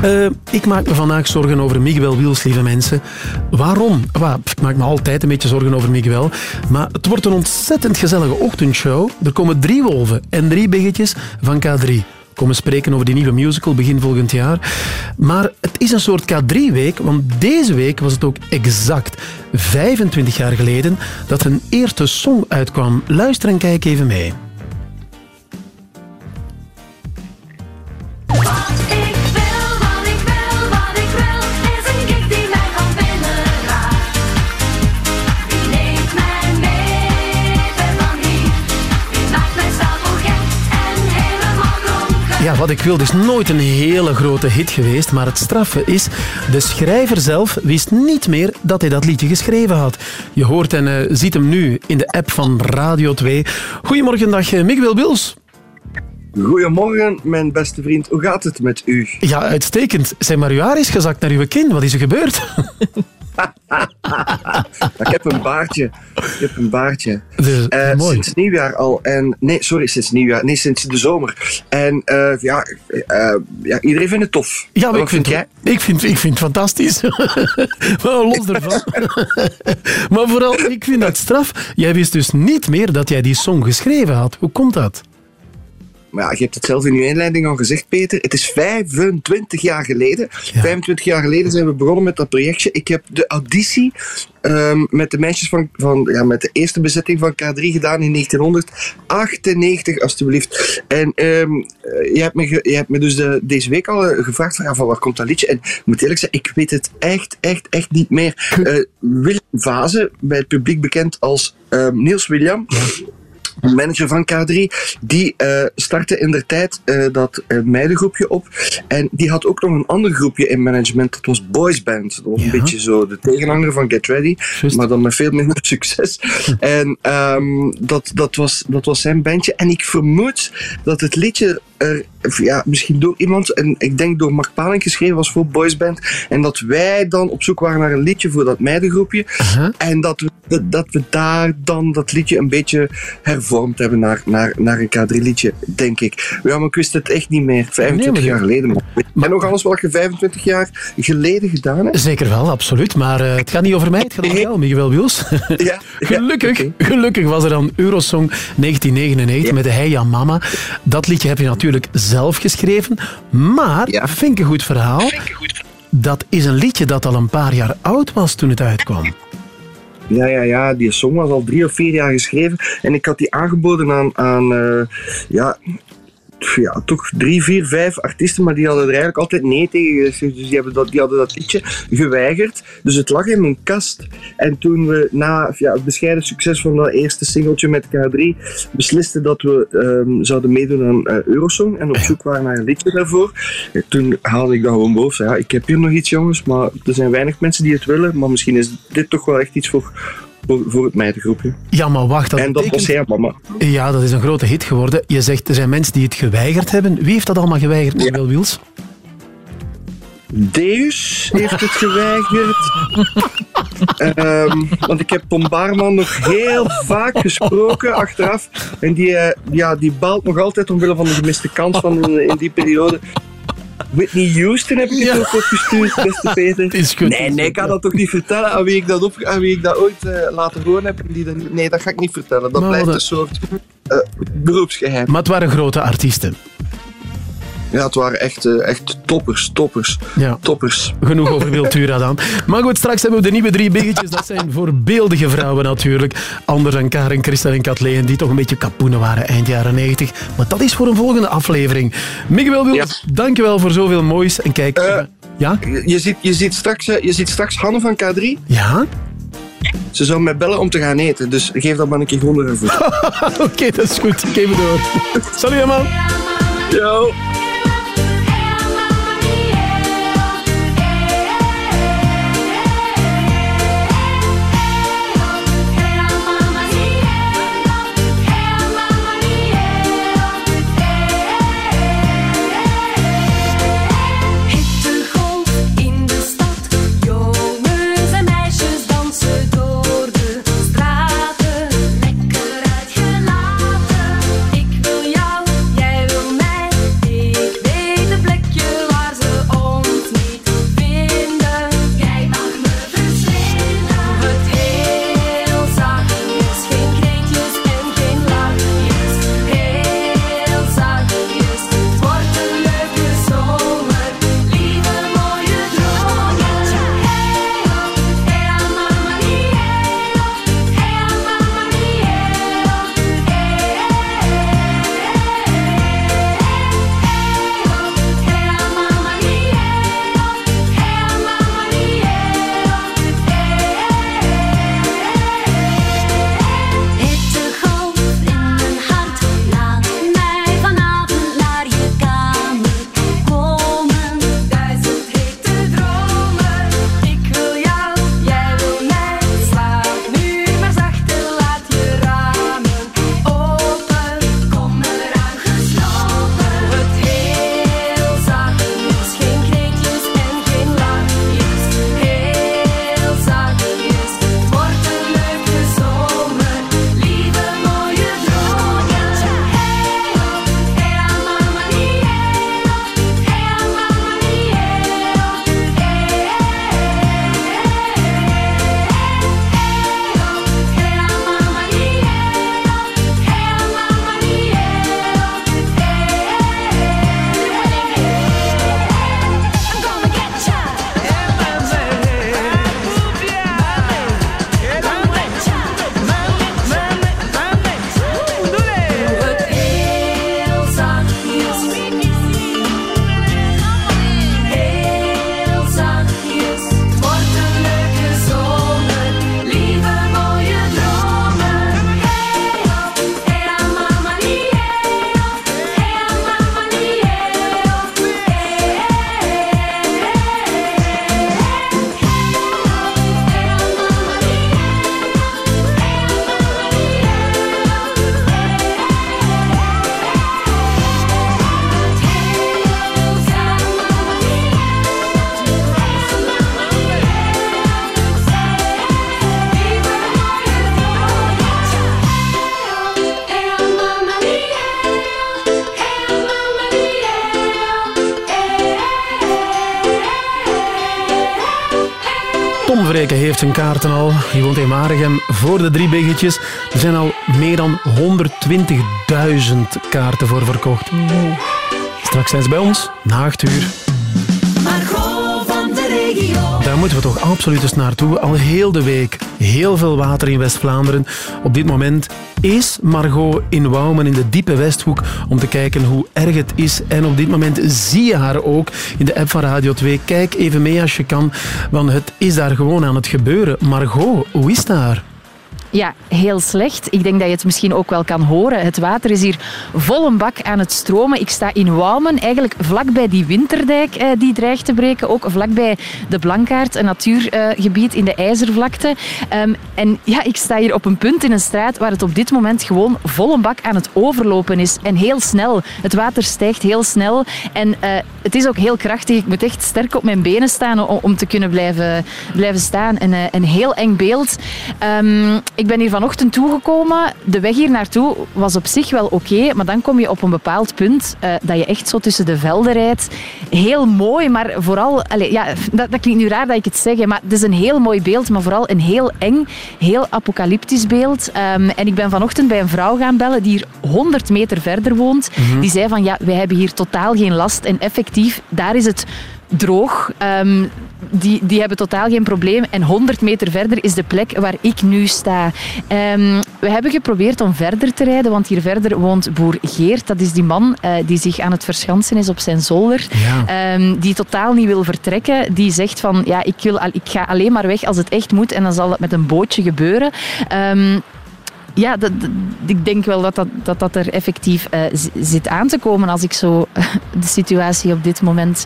Speaker 3: Eh, ik maak me vandaag zorgen over Miguel Wiels, lieve mensen. Waarom? Well, ik maak me altijd een beetje zorgen over Miguel. Maar het wordt een ontzettend gezellige ochtendshow. Er komen drie wolven en drie biggetjes van K3 komen spreken over die nieuwe musical begin volgend jaar. Maar het is een soort K3-week, want deze week was het ook exact 25 jaar geleden dat een eerste song uitkwam. Luister en kijk even mee.
Speaker 55: Wat ik
Speaker 3: wilde is nooit een hele grote hit geweest, maar het straffe is, de schrijver zelf wist niet meer dat hij dat liedje geschreven had. Je hoort en eh, ziet hem nu in de app van Radio 2. Goedemorgen, dag eh, Miguel Wils.
Speaker 72: Goedemorgen, mijn beste vriend. Hoe gaat het met u?
Speaker 3: Ja, uitstekend. Zijn maar uw haar is gezakt naar uw kin. Wat is er gebeurd?
Speaker 72: ik heb een baardje. Ik heb een baardje.
Speaker 3: Dus, mooi.
Speaker 72: Sinds nieuwjaar al. En, nee, sorry, sinds nieuwjaar. Nee, sinds de zomer. En eh, ja, eh, ja, iedereen vindt het tof.
Speaker 3: Ja, maar ik vind,
Speaker 72: jij?
Speaker 3: ik, vind, ik vind het fantastisch. Los ervan. maar vooral, ik vind dat straf. Jij wist dus niet meer dat jij die song geschreven had. Hoe komt dat?
Speaker 72: Maar ja, je hebt het zelf in je inleiding al gezegd, Peter. Het is 25 jaar geleden. 25 jaar geleden zijn we begonnen met dat projectje. Ik heb de auditie ehm, met de meisjes van, van ja, met de eerste bezetting van K3 gedaan in 1998, alstublieft. En eh, je, hebt me je hebt me dus de, deze week al eh, gevraagd van, ja, van waar komt dat liedje? En ik moet eerlijk zeggen, ik weet het echt, echt, echt niet meer. Eh Willem Vaze, bij het publiek bekend als ehm, Niels William manager van K3, die eh, startte in der tijd eh, dat eh, meidengroepje op. En die had ook nog een ander groepje in management, dat was Boys Band. Dat was een beetje zo de tegenhanger van Get Ready, maar dan met veel minder succes. en ehm, dat, dat, was, dat was zijn bandje. En ik vermoed dat het liedje er, ja, misschien door iemand, en ik denk door Mark Paling geschreven was voor Boys Band. En dat wij dan op zoek waren naar een liedje voor dat meidengroepje. En dat we, dat we daar dan dat liedje een beetje hervormd hebben naar, naar, naar een K3-liedje, denk ik. Ja, maar ik wist het echt niet meer. 25
Speaker 3: maar-
Speaker 72: jaar geleden. man. En nog alles wat je 25 jaar geleden gedaan hebt?
Speaker 3: Zeker wel, absoluut. Maar eh, het gaat niet over mij, het gaat over jou, Miguel Wils. gelukkig, gelukkig was er dan Eurosong 1999 met de Hey Ja Mama. Dat liedje heb je natuurlijk zelf geschreven. Maar, vind ik een goed verhaal, dat is een liedje dat al een paar jaar oud was toen het uitkwam.
Speaker 72: Ja, ja, ja, die song was al drie of vier jaar geschreven. En ik had die aangeboden aan, aan eh, ja, ja, toch drie, vier, vijf artiesten, maar die hadden er eigenlijk altijd nee tegen gezegd. Dus die, hebben dat, die hadden dat liedje geweigerd. Dus het lag in mijn kast. En toen we na ja, het bescheiden succes van dat eerste singeltje met K3 beslisten dat we ehm, zouden meedoen aan eh, Eurosong en op zoek waren naar een liedje daarvoor, eh, toen haalde ik dat gewoon boven. Zei, Ja, ik heb hier nog iets jongens, maar er zijn weinig mensen die het willen, maar misschien is dit toch wel echt iets voor, voor, voor het meidengroepje.
Speaker 3: Ja, maar wacht. Dat
Speaker 72: en dat
Speaker 3: betekent-
Speaker 72: was hij, mama.
Speaker 3: Ja, dat is een grote hit geworden. Je zegt, er zijn mensen die het geweigerd hebben. Wie heeft dat allemaal geweigerd, Miguel Wils?
Speaker 72: Deus heeft het geweigerd. Ehm, want ik heb Tom Baarman nog heel vaak gesproken achteraf. En die, eh, ja, die baalt nog altijd omwille van de gemiste kans van in die periode. Whitney Houston heb ik het ook opgestuurd, beste Peter. nee, nee, ik ga dat toch niet vertellen aan wie ik dat, op, aan wie ik dat ooit eh, laten horen heb. Die dat, nee, dat ga ik niet vertellen. Dat
Speaker 3: Maar
Speaker 72: blijft een soort eh, beroepsgeheim.
Speaker 3: Maar het waren grote artiesten.
Speaker 72: Ja, het waren echt, eh, echt toppers, toppers,
Speaker 3: Ja.
Speaker 72: toppers.
Speaker 3: Genoeg over Wiltura dan. Maar goed, straks hebben we de nieuwe drie biggetjes. Dat zijn voorbeeldige vrouwen natuurlijk. Anders dan Karen, Christel en Kathleen, die toch een beetje kapoenen waren eind jaren 90. Maar dat is voor een volgende aflevering. Miguel Wils, dankjewel voor zoveel moois. En kijk... ja?
Speaker 72: Je, ziet, je, ziet straks, eh, je ziet straks Hanne van K3.
Speaker 3: Ja?
Speaker 72: Ze zou mij bellen om te gaan eten, dus geef dat maar een keer onder voet.
Speaker 3: Oké, dat is goed. Geef me door. Salut, man.
Speaker 72: Yo.
Speaker 3: Kaarten al. Hij woont in Waregem voor de drie biggetjes. Er zijn al meer dan 120.000 kaarten voor verkocht. Straks zijn ze bij ons, na 8 uur. Daar moeten we toch absoluut eens naartoe. Al heel de week heel veel water in West-Vlaanderen. Op dit moment is Margot in Wouwen in de diepe Westhoek om te kijken hoe erg het is. En op dit moment zie je haar ook in de app van Radio 2. Kijk even mee als je kan, want het is daar gewoon aan het gebeuren. Margot, hoe is daar?
Speaker 44: Ja, heel slecht. Ik denk dat je het misschien ook wel kan horen. Het water is hier vol een bak aan het stromen. Ik sta in Wouwen, eigenlijk vlakbij die winterdijk eh, die dreigt te breken. Ook vlakbij de Blankaart, een natuurgebied in de IJzervlakte. Ehm, en ja, ik sta hier op een punt in een straat waar het op dit moment gewoon vol een bak aan het overlopen is. En heel snel. Het water stijgt heel snel. En eh, het is ook heel krachtig. Ik moet echt sterk op mijn benen staan om, te kunnen blijven, blijven staan. En, eh, een heel eng beeld. Ehm, ben hier vanochtend toegekomen. De weg hier naartoe was op zich wel oké, maar dan kom je op een bepaald punt eh, dat je echt zo tussen de velden rijdt. Heel mooi, maar vooral... allee, ja, dat, dat klinkt nu raar dat ik het zeg, maar het is een heel mooi beeld, maar vooral een heel eng, heel apocalyptisch beeld. Ehm, en ik ben vanochtend bij een vrouw gaan bellen die hier 100 meter verder woont.
Speaker 73: Mhm.
Speaker 44: Die zei van, ja, wij hebben hier totaal geen last. En effectief, daar is het droog. Ehm, die, die hebben totaal geen probleem. En 100 meter verder is de plek waar ik nu sta. Ehm, we hebben geprobeerd om verder te rijden, want hier verder woont boer Geert. Dat is die man eh, die zich aan het verschansen is op zijn zolder. Ehm, die totaal niet wil vertrekken. Die zegt van, ja, ik, wil, ik ga alleen maar weg als het echt moet. En dan zal het met een bootje gebeuren. Ja, dat, dat- ik denk wel dat dat, dat, dat er effectief eh, zit aan te komen als ik zo de situatie op dit moment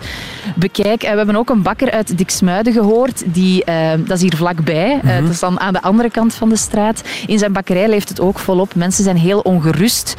Speaker 44: bekijk. Eh, we hebben ook een bakker uit Diksmuiden gehoord. Die, eh, dat is hier vlakbij.
Speaker 73: Mhm.
Speaker 44: dat is dan aan de andere kant van de straat. In zijn bakkerij leeft het ook volop. Mensen zijn heel ongerust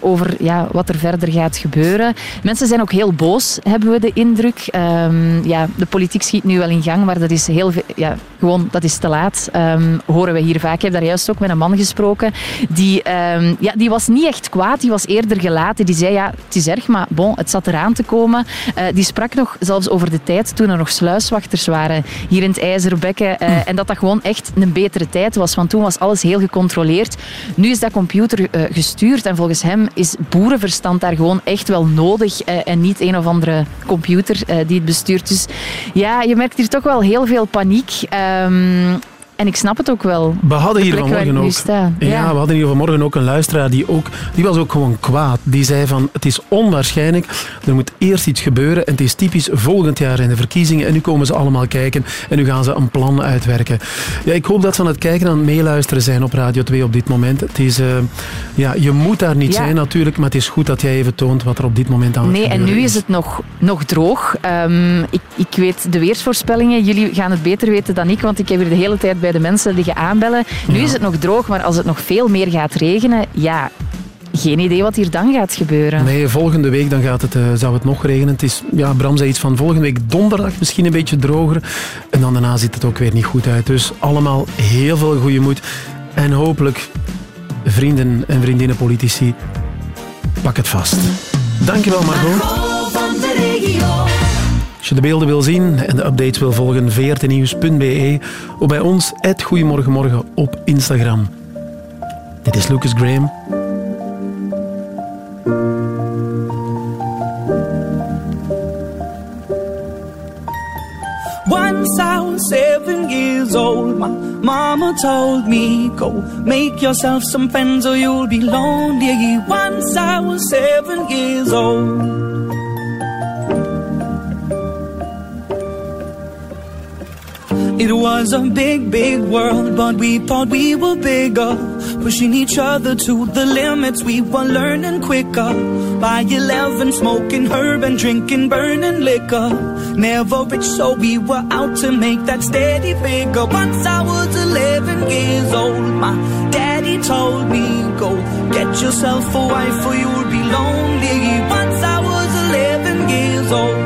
Speaker 44: over ja, wat er verder gaat gebeuren. Mensen zijn ook heel boos, hebben we de indruk. Ehm, ja, de politiek schiet nu wel in gang, maar dat is heel ja, gewoon dat is te laat. Ehm, horen we hier vaak. Ik heb daar juist ook met een man gesproken. Die, ehm, ja, die was niet echt kwaad, die was eerder gelaten. Die zei, ja, het is erg, maar bon, het zat eraan te komen. Eh, die sprak nog zelfs over de tijd toen er nog sluiswachters waren hier in het IJzerbekken. eh, En dat dat gewoon echt een betere tijd was, want toen was alles heel gecontroleerd. Nu is dat computer eh, gestuurd en volgens hem is boerenverstand daar gewoon echt wel nodig en niet een of andere computer die het bestuurt. Dus ja, je merkt hier toch wel heel veel paniek. Ehm, en ik snap het ook wel.
Speaker 3: We hadden
Speaker 44: De
Speaker 3: hier vanmorgen ook. Ja, we hadden hier vanmorgen ook een luisteraar die, ook, die was ook gewoon kwaad. Die zei van het is onwaarschijnlijk, er moet eerst iets gebeuren en het is typisch volgend jaar in de verkiezingen en nu komen ze allemaal kijken en nu gaan ze een plan uitwerken. Ja, ik hoop dat ze aan het kijken en aan het meeluisteren zijn op Radio 2 op dit moment. Het is, eh, ja, je moet daar niet
Speaker 44: Ja.
Speaker 3: zijn natuurlijk, maar het is goed dat jij even toont wat er op dit moment aan het
Speaker 44: Nee, en nu is het nog, nog droog. Ehm, ik, ik weet de weersvoorspellingen. Jullie gaan het beter weten dan ik, want ik heb hier de hele tijd bij de mensen liggen aanbellen. Nu is het nog droog, maar als het nog veel meer gaat regenen, ja, geen idee wat hier dan gaat gebeuren.
Speaker 3: Nee, volgende week dan gaat het, eh, zou het nog regenen. Het is, ja, Bram zei iets van volgende week donderdag misschien een beetje droger. En dan daarna ziet het ook weer niet goed uit. Dus allemaal heel veel goede moed. En hopelijk, vrienden en vriendinnen politici, pak het vast. Dankjewel Margot.
Speaker 55: Margot van de regio.
Speaker 3: Als je de beelden wil zien en de updates wil volgen, vrtnieuws.be of bij ons, Goedemorgenmorgen op Instagram. Dit is Lucas Graham.
Speaker 74: Once I was seven years old, my mama told me, Go make yourself some friends or you'll be lonely. Once I was seven years old. It was a big, big world, but we thought we were bigger. Pushing each other to the limits, we were learning quicker. By 11, smoking herb and drinking burning liquor. Never rich, so we were out to make that steady figure. Once I was 11 years old, my daddy told me, Go get yourself a wife or you'll be lonely. Once I was 11 years old.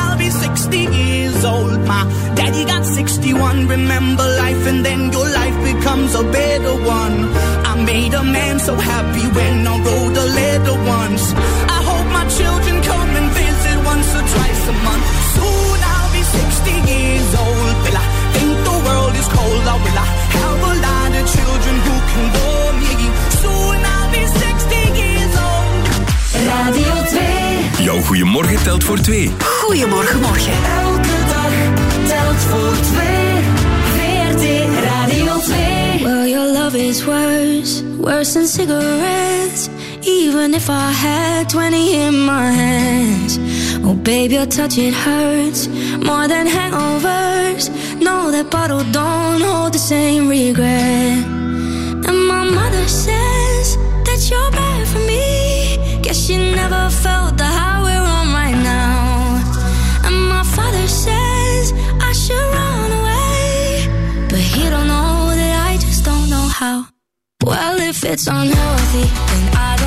Speaker 74: be 60 years old. My daddy got 61. Remember life, and then your life becomes a better one. I made a man so happy when I wrote a letter once. I hope my children come and visit once or twice a month. Soon I'll be 60 years old. Will I think the world is cold or will I have a lot of children who can bore me? Soon I'll be 60 years old.
Speaker 75: Radio 2. Jouw goeiemorgen telt voor twee.
Speaker 1: Goedemorgen, morgen.
Speaker 75: Elke dag telt voor twee. VRT Radio 2.
Speaker 76: Well, your love is worse, worse than cigarettes. Even if I had 20 in my hands. Oh, babe, your touch, it hurts more than hangovers. No, that bottle don't hold the same regret. And my mother says that you're bad for me. Guess she never felt the how. Well, if it's unhealthy, then I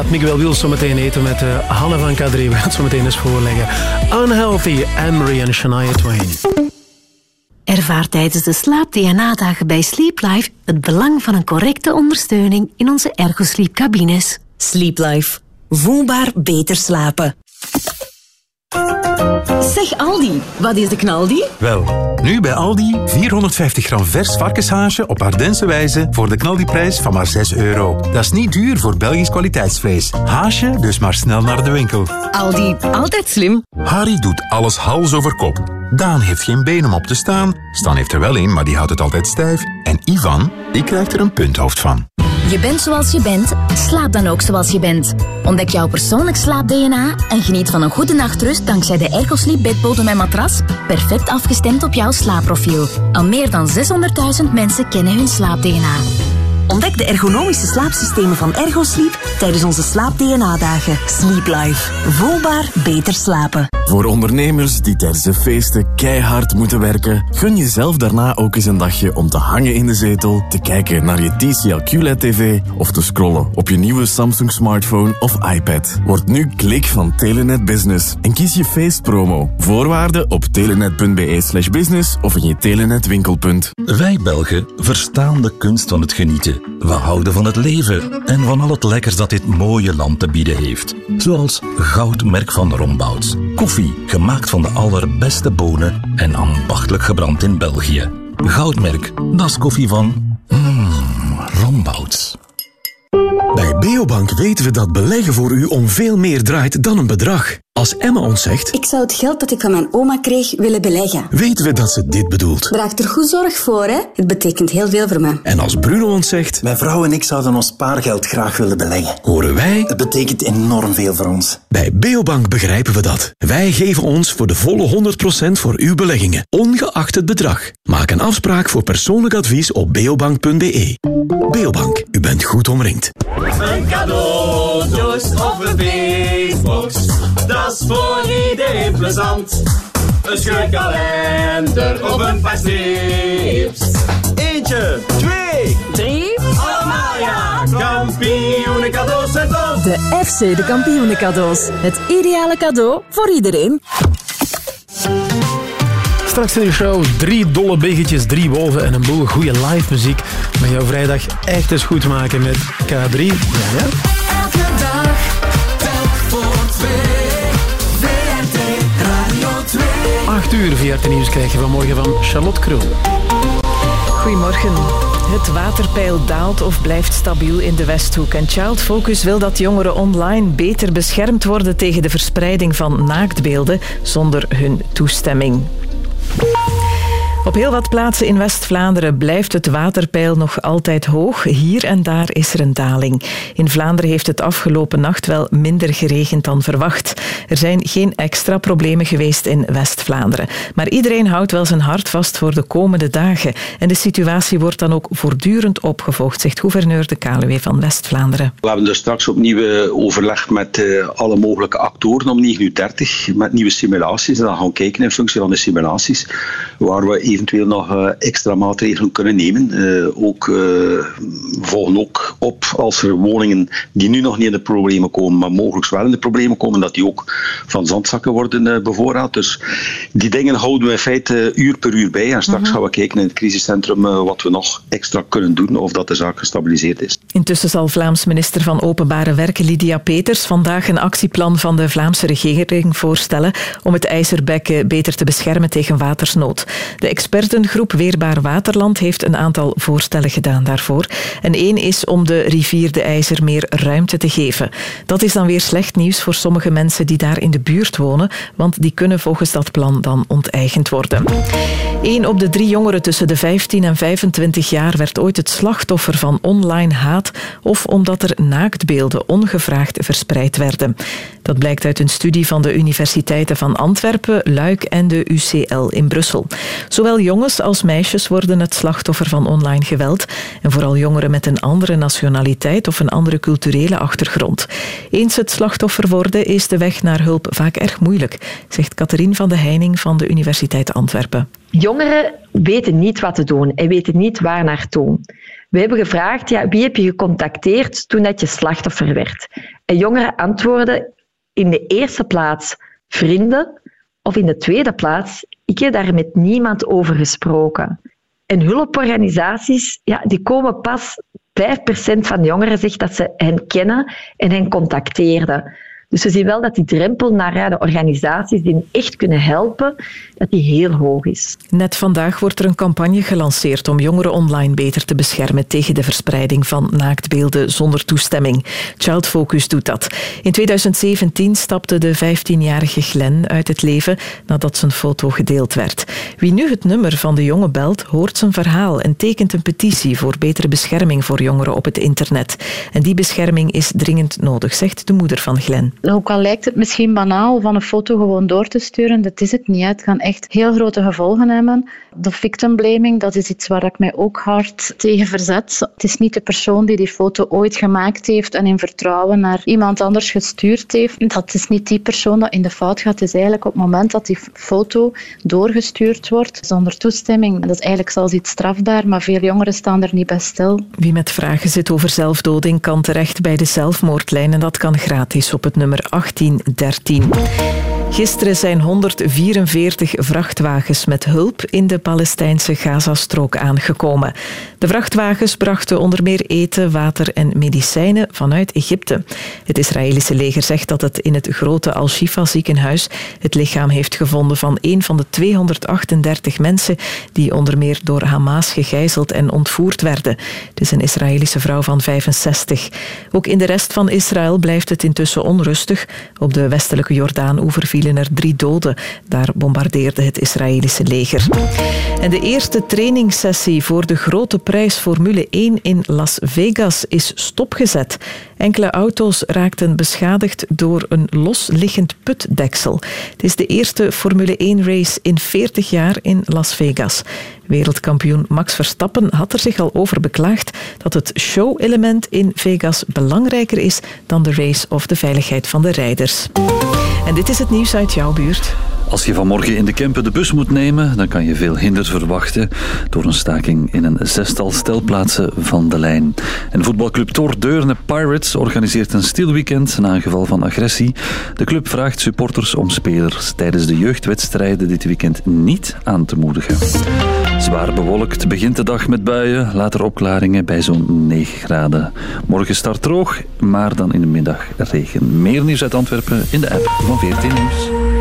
Speaker 3: Gaat Miguel Wiels zo meteen eten met uh, Hanne van K3. We gaan het zo meteen eens voorleggen. Unhealthy, Emery en Shania Twain.
Speaker 18: Ervaar tijdens de slaap-DNA-dagen bij Sleep Life het belang van een correcte ondersteuning in onze ergosleep-cabines.
Speaker 59: Sleep Life. Voelbaar beter slapen.
Speaker 18: Zeg Aldi, wat is de knaldi?
Speaker 20: Wel, nu bij Aldi 450 gram vers varkenshaasje op Ardense wijze voor de knaldiprijs van maar 6 euro. Dat is niet duur voor Belgisch kwaliteitsvlees. Haasje dus maar snel naar de winkel.
Speaker 18: Aldi, altijd slim.
Speaker 20: Harry doet alles hals over kop. Daan heeft geen been om op te staan. Stan heeft er wel een, maar die houdt het altijd stijf. En Ivan, die krijgt er een punthoofd van.
Speaker 18: Je bent zoals je bent, slaap dan ook zoals je bent. Ontdek jouw persoonlijk slaap-DNA en geniet van een goede nachtrust dankzij de Ergosleep bedbodem en matras, perfect afgestemd op jouw slaapprofiel. Al meer dan 600.000 mensen kennen hun slaap-DNA.
Speaker 59: Ontdek de ergonomische slaapsystemen van Ergosleep tijdens onze slaap-DNA-dagen. Sleep Life. Voelbaar beter slapen. Voor ondernemers die tijdens de feesten keihard moeten werken, gun jezelf daarna ook eens een dagje om te hangen in de zetel, te kijken naar je TCL QLED-TV of te scrollen op je nieuwe Samsung smartphone of iPad. Word nu klik van Telenet Business en kies je feestpromo. Voorwaarden op telenet.be slash business of in je Telenet winkelpunt.
Speaker 16: Wij Belgen verstaan de kunst van het genieten. We houden van het leven en van al het lekkers dat dit mooie land te bieden heeft. Zoals Goudmerk van Rombouts. Koffie gemaakt van de allerbeste bonen en ambachtelijk gebrand in België. Goudmerk, dat is koffie van... Mmm, Rombouts.
Speaker 77: Bij Beobank weten we dat beleggen voor u om veel meer draait dan een bedrag. Als Emma ons zegt,
Speaker 78: Ik zou het geld dat ik van mijn oma kreeg willen beleggen.
Speaker 77: weten we dat ze dit bedoelt.
Speaker 78: Draag er goed zorg voor, hè? Het betekent heel veel voor me.
Speaker 77: En als Bruno ons zegt,
Speaker 79: Mijn vrouw en ik zouden ons spaargeld graag willen beleggen.
Speaker 77: horen wij,
Speaker 79: Het betekent enorm veel voor ons.
Speaker 77: bij Beobank begrijpen we dat. Wij geven ons voor de volle 100% voor uw beleggingen, ongeacht het bedrag. Maak een afspraak voor persoonlijk advies op beobank.be. Beobank, u bent goed omringd.
Speaker 80: Een cadeautjes of een feestbox, voor iedereen plezant. Een scheurkalender of een paar strips. Eentje, twee, drie, allemaal ja. Kampioenen cadeaus zijn top.
Speaker 18: De FC de Kampioenen cadeaus. Het ideale cadeau voor iedereen.
Speaker 3: Straks in de show drie dolle biggetjes, drie wolven en een boel goede live muziek. Met jouw vrijdag echt eens goed maken met K3. Ja, ja. 8 uur via het nieuws krijg je vanmorgen van Charlotte Krul.
Speaker 4: Goedemorgen. Het waterpeil daalt of blijft stabiel in de Westhoek. En Child Focus wil dat jongeren online beter beschermd worden tegen de verspreiding van naaktbeelden zonder hun toestemming. Op heel wat plaatsen in West-Vlaanderen blijft het waterpeil nog altijd hoog. Hier en daar is er een daling. In Vlaanderen heeft het afgelopen nacht wel minder geregend dan verwacht. Er zijn geen extra problemen geweest in West-Vlaanderen. Maar iedereen houdt wel zijn hart vast voor de komende dagen. En de situatie wordt dan ook voortdurend opgevolgd, zegt gouverneur de Kaluwe van West-Vlaanderen.
Speaker 50: We hebben dus straks opnieuw eh, overleg met eh, alle mogelijke actoren om 9.30 uur met nieuwe simulaties. En dan gaan we kijken in functie van de simulaties waar we eventueel nog eh, extra maatregelen kunnen nemen. Eh, ook, eh, we volgen ook op als er woningen die nu nog niet in de problemen komen, maar mogelijk wel in de problemen komen, dat die ook van zandzakken worden bevoorraad. Dus die dingen houden we in feite uur per uur bij. En straks
Speaker 4: Mhm.
Speaker 50: gaan we kijken in het crisiscentrum wat we nog extra kunnen doen of dat de zaak gestabiliseerd is.
Speaker 4: Intussen zal Vlaams minister van Openbare Werken Lydia Peters vandaag een actieplan van de Vlaamse regering voorstellen om het IJzerbekken beter te beschermen tegen watersnood. De expertengroep Weerbaar Waterland heeft een aantal voorstellen gedaan daarvoor. En één is om de rivier de IJzer meer ruimte te geven. Dat is dan weer slecht nieuws voor sommige mensen die daar in de buurt wonen, want die kunnen volgens dat plan dan onteigend worden. Eén op de drie jongeren tussen de 15 en 25 jaar werd ooit het slachtoffer van online haat of omdat er naaktbeelden ongevraagd verspreid werden. Dat blijkt uit een studie van de universiteiten van Antwerpen, Luik en de UCL in Brussel. Zowel jongens als meisjes worden het slachtoffer van online geweld en vooral jongeren met een andere nationaliteit of een andere culturele achtergrond. Eens het slachtoffer worden is de weg naar hulp vaak erg moeilijk, zegt Catherine van de Heining van de Universiteit Antwerpen.
Speaker 81: Jongeren weten niet wat te doen en weten niet waar naartoe. We hebben gevraagd, ja, wie heb je gecontacteerd toen dat je slachtoffer werd? En jongeren antwoorden in de eerste plaats vrienden of in de tweede plaats, ik heb daar met niemand over gesproken. En hulporganisaties, ja, die komen pas 5% van jongeren zegt dat ze hen kennen en hen contacteerden. Dus we zien wel dat die drempel naar de organisaties die echt kunnen helpen, dat die heel hoog is.
Speaker 4: Net vandaag wordt er een campagne gelanceerd om jongeren online beter te beschermen tegen de verspreiding van naaktbeelden zonder toestemming. Child Focus doet dat. In 2017 stapte de 15-jarige Glenn uit het leven nadat zijn foto gedeeld werd. Wie nu het nummer van de jongen belt, hoort zijn verhaal en tekent een petitie voor betere bescherming voor jongeren op het internet. En die bescherming is dringend nodig, zegt de moeder van Glenn.
Speaker 82: Ook al lijkt het misschien banaal van een foto gewoon door te sturen, dat is het niet. Het kan echt heel grote gevolgen hebben. De victim blaming, dat is iets waar ik mij ook hard tegen verzet. Het is niet de persoon die die foto ooit gemaakt heeft en in vertrouwen naar iemand anders gestuurd heeft. Dat is niet die persoon dat in de fout gaat. Het is eigenlijk op het moment dat die foto doorgestuurd wordt zonder toestemming. Dat is eigenlijk zelfs iets strafbaar, maar veel jongeren staan er niet bij stil.
Speaker 4: Wie met vragen zit over zelfdoding kan terecht bij de zelfmoordlijn en dat kan gratis op het nummer 1813. Gisteren zijn 144 vrachtwagens met hulp in de Palestijnse Gazastrook aangekomen. De vrachtwagens brachten onder meer eten, water en medicijnen vanuit Egypte. Het Israëlische leger zegt dat het in het grote Al-Shifa ziekenhuis het lichaam heeft gevonden van een van de 238 mensen die onder meer door Hamas gegijzeld en ontvoerd werden. Het is een Israëlische vrouw van 65. Ook in de rest van Israël blijft het intussen onrustig. Op de westelijke Jordaan-oever vielen er drie doden. Daar bombardeerde het Israëlische leger. En de eerste trainingssessie voor de grote prijs Formule 1 in Las Vegas is stopgezet. Enkele auto's raakten beschadigd door een losliggend putdeksel. Het is de eerste Formule 1-race in 40 jaar in Las Vegas. Wereldkampioen Max Verstappen had er zich al over beklaagd dat het show-element in Vegas belangrijker is dan de race of de veiligheid van de rijders. En dit is het nieuws uit jouw buurt.
Speaker 26: Als je vanmorgen in de Kempen de bus moet nemen, dan kan je veel hinder verwachten door een staking in een zestal stelplaatsen van de lijn. En voetbalclub Tor Deurne Pirates organiseert een stil weekend na een geval van agressie. De club vraagt supporters om spelers tijdens de jeugdwedstrijden dit weekend niet aan te moedigen. Zwaar bewolkt begint de dag met buien, later opklaringen bij zo'n 9 graden. Morgen start droog, maar dan in de middag regen. Meer nieuws uit Antwerpen in de app van 14 Nieuws.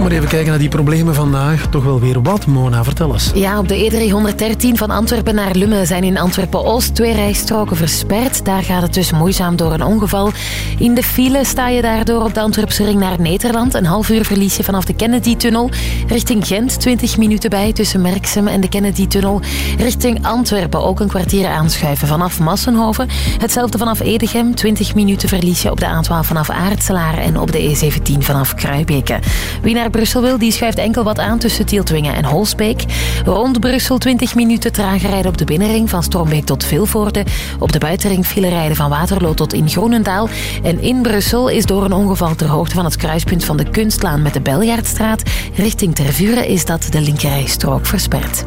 Speaker 3: Maar even kijken naar die problemen vandaag. Toch wel weer wat, Mona, vertel eens.
Speaker 5: Ja, op de E313 van Antwerpen naar Lummen zijn in Antwerpen-Oost twee rijstroken versperd. Daar gaat het dus moeizaam door een ongeval. In de file sta je daardoor op de Antwerpse ring naar Nederland. Een half uur verlies je vanaf de Kennedy-tunnel. Richting Gent 20 minuten bij tussen Merksem en de Kennedy-tunnel. Richting Antwerpen ook een kwartier aanschuiven vanaf Massenhoven. Hetzelfde vanaf Edegem. 20 minuten verlies je op de A12 vanaf Aartselaar en op de E17 vanaf Kruibeke. Wie naar Brussel wil, die schuift enkel wat aan tussen Tieltwingen en Holsbeek. Rond Brussel 20 minuten trager rijden op de binnenring van Strombeek tot Vilvoorde. Op de buitenring file rijden van Waterloo tot in Groenendaal. En in Brussel is door een ongeval ter hoogte van het kruispunt van de Kunstlaan met de Beljaardstraat richting Tervuren is dat de linkerrijstrook versperd.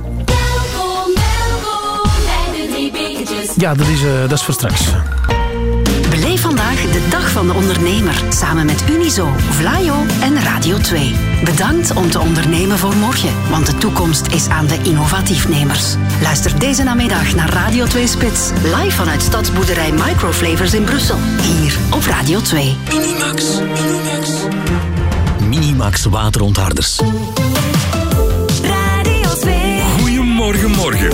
Speaker 3: Ja, dat is, eh, dat is voor straks.
Speaker 1: Vandaag de Dag van de Ondernemer samen met Unizo, Vlaio en Radio 2. Bedankt om te ondernemen voor morgen, want de toekomst is aan de innovatiefnemers. Luister deze namiddag naar Radio 2 Spits, live vanuit Stadsboerderij Microflavors in Brussel. Hier op Radio 2.
Speaker 83: Minimax. Minimax. Minimax waterontharders.
Speaker 76: Radio 2.
Speaker 9: Goedemorgen, morgen.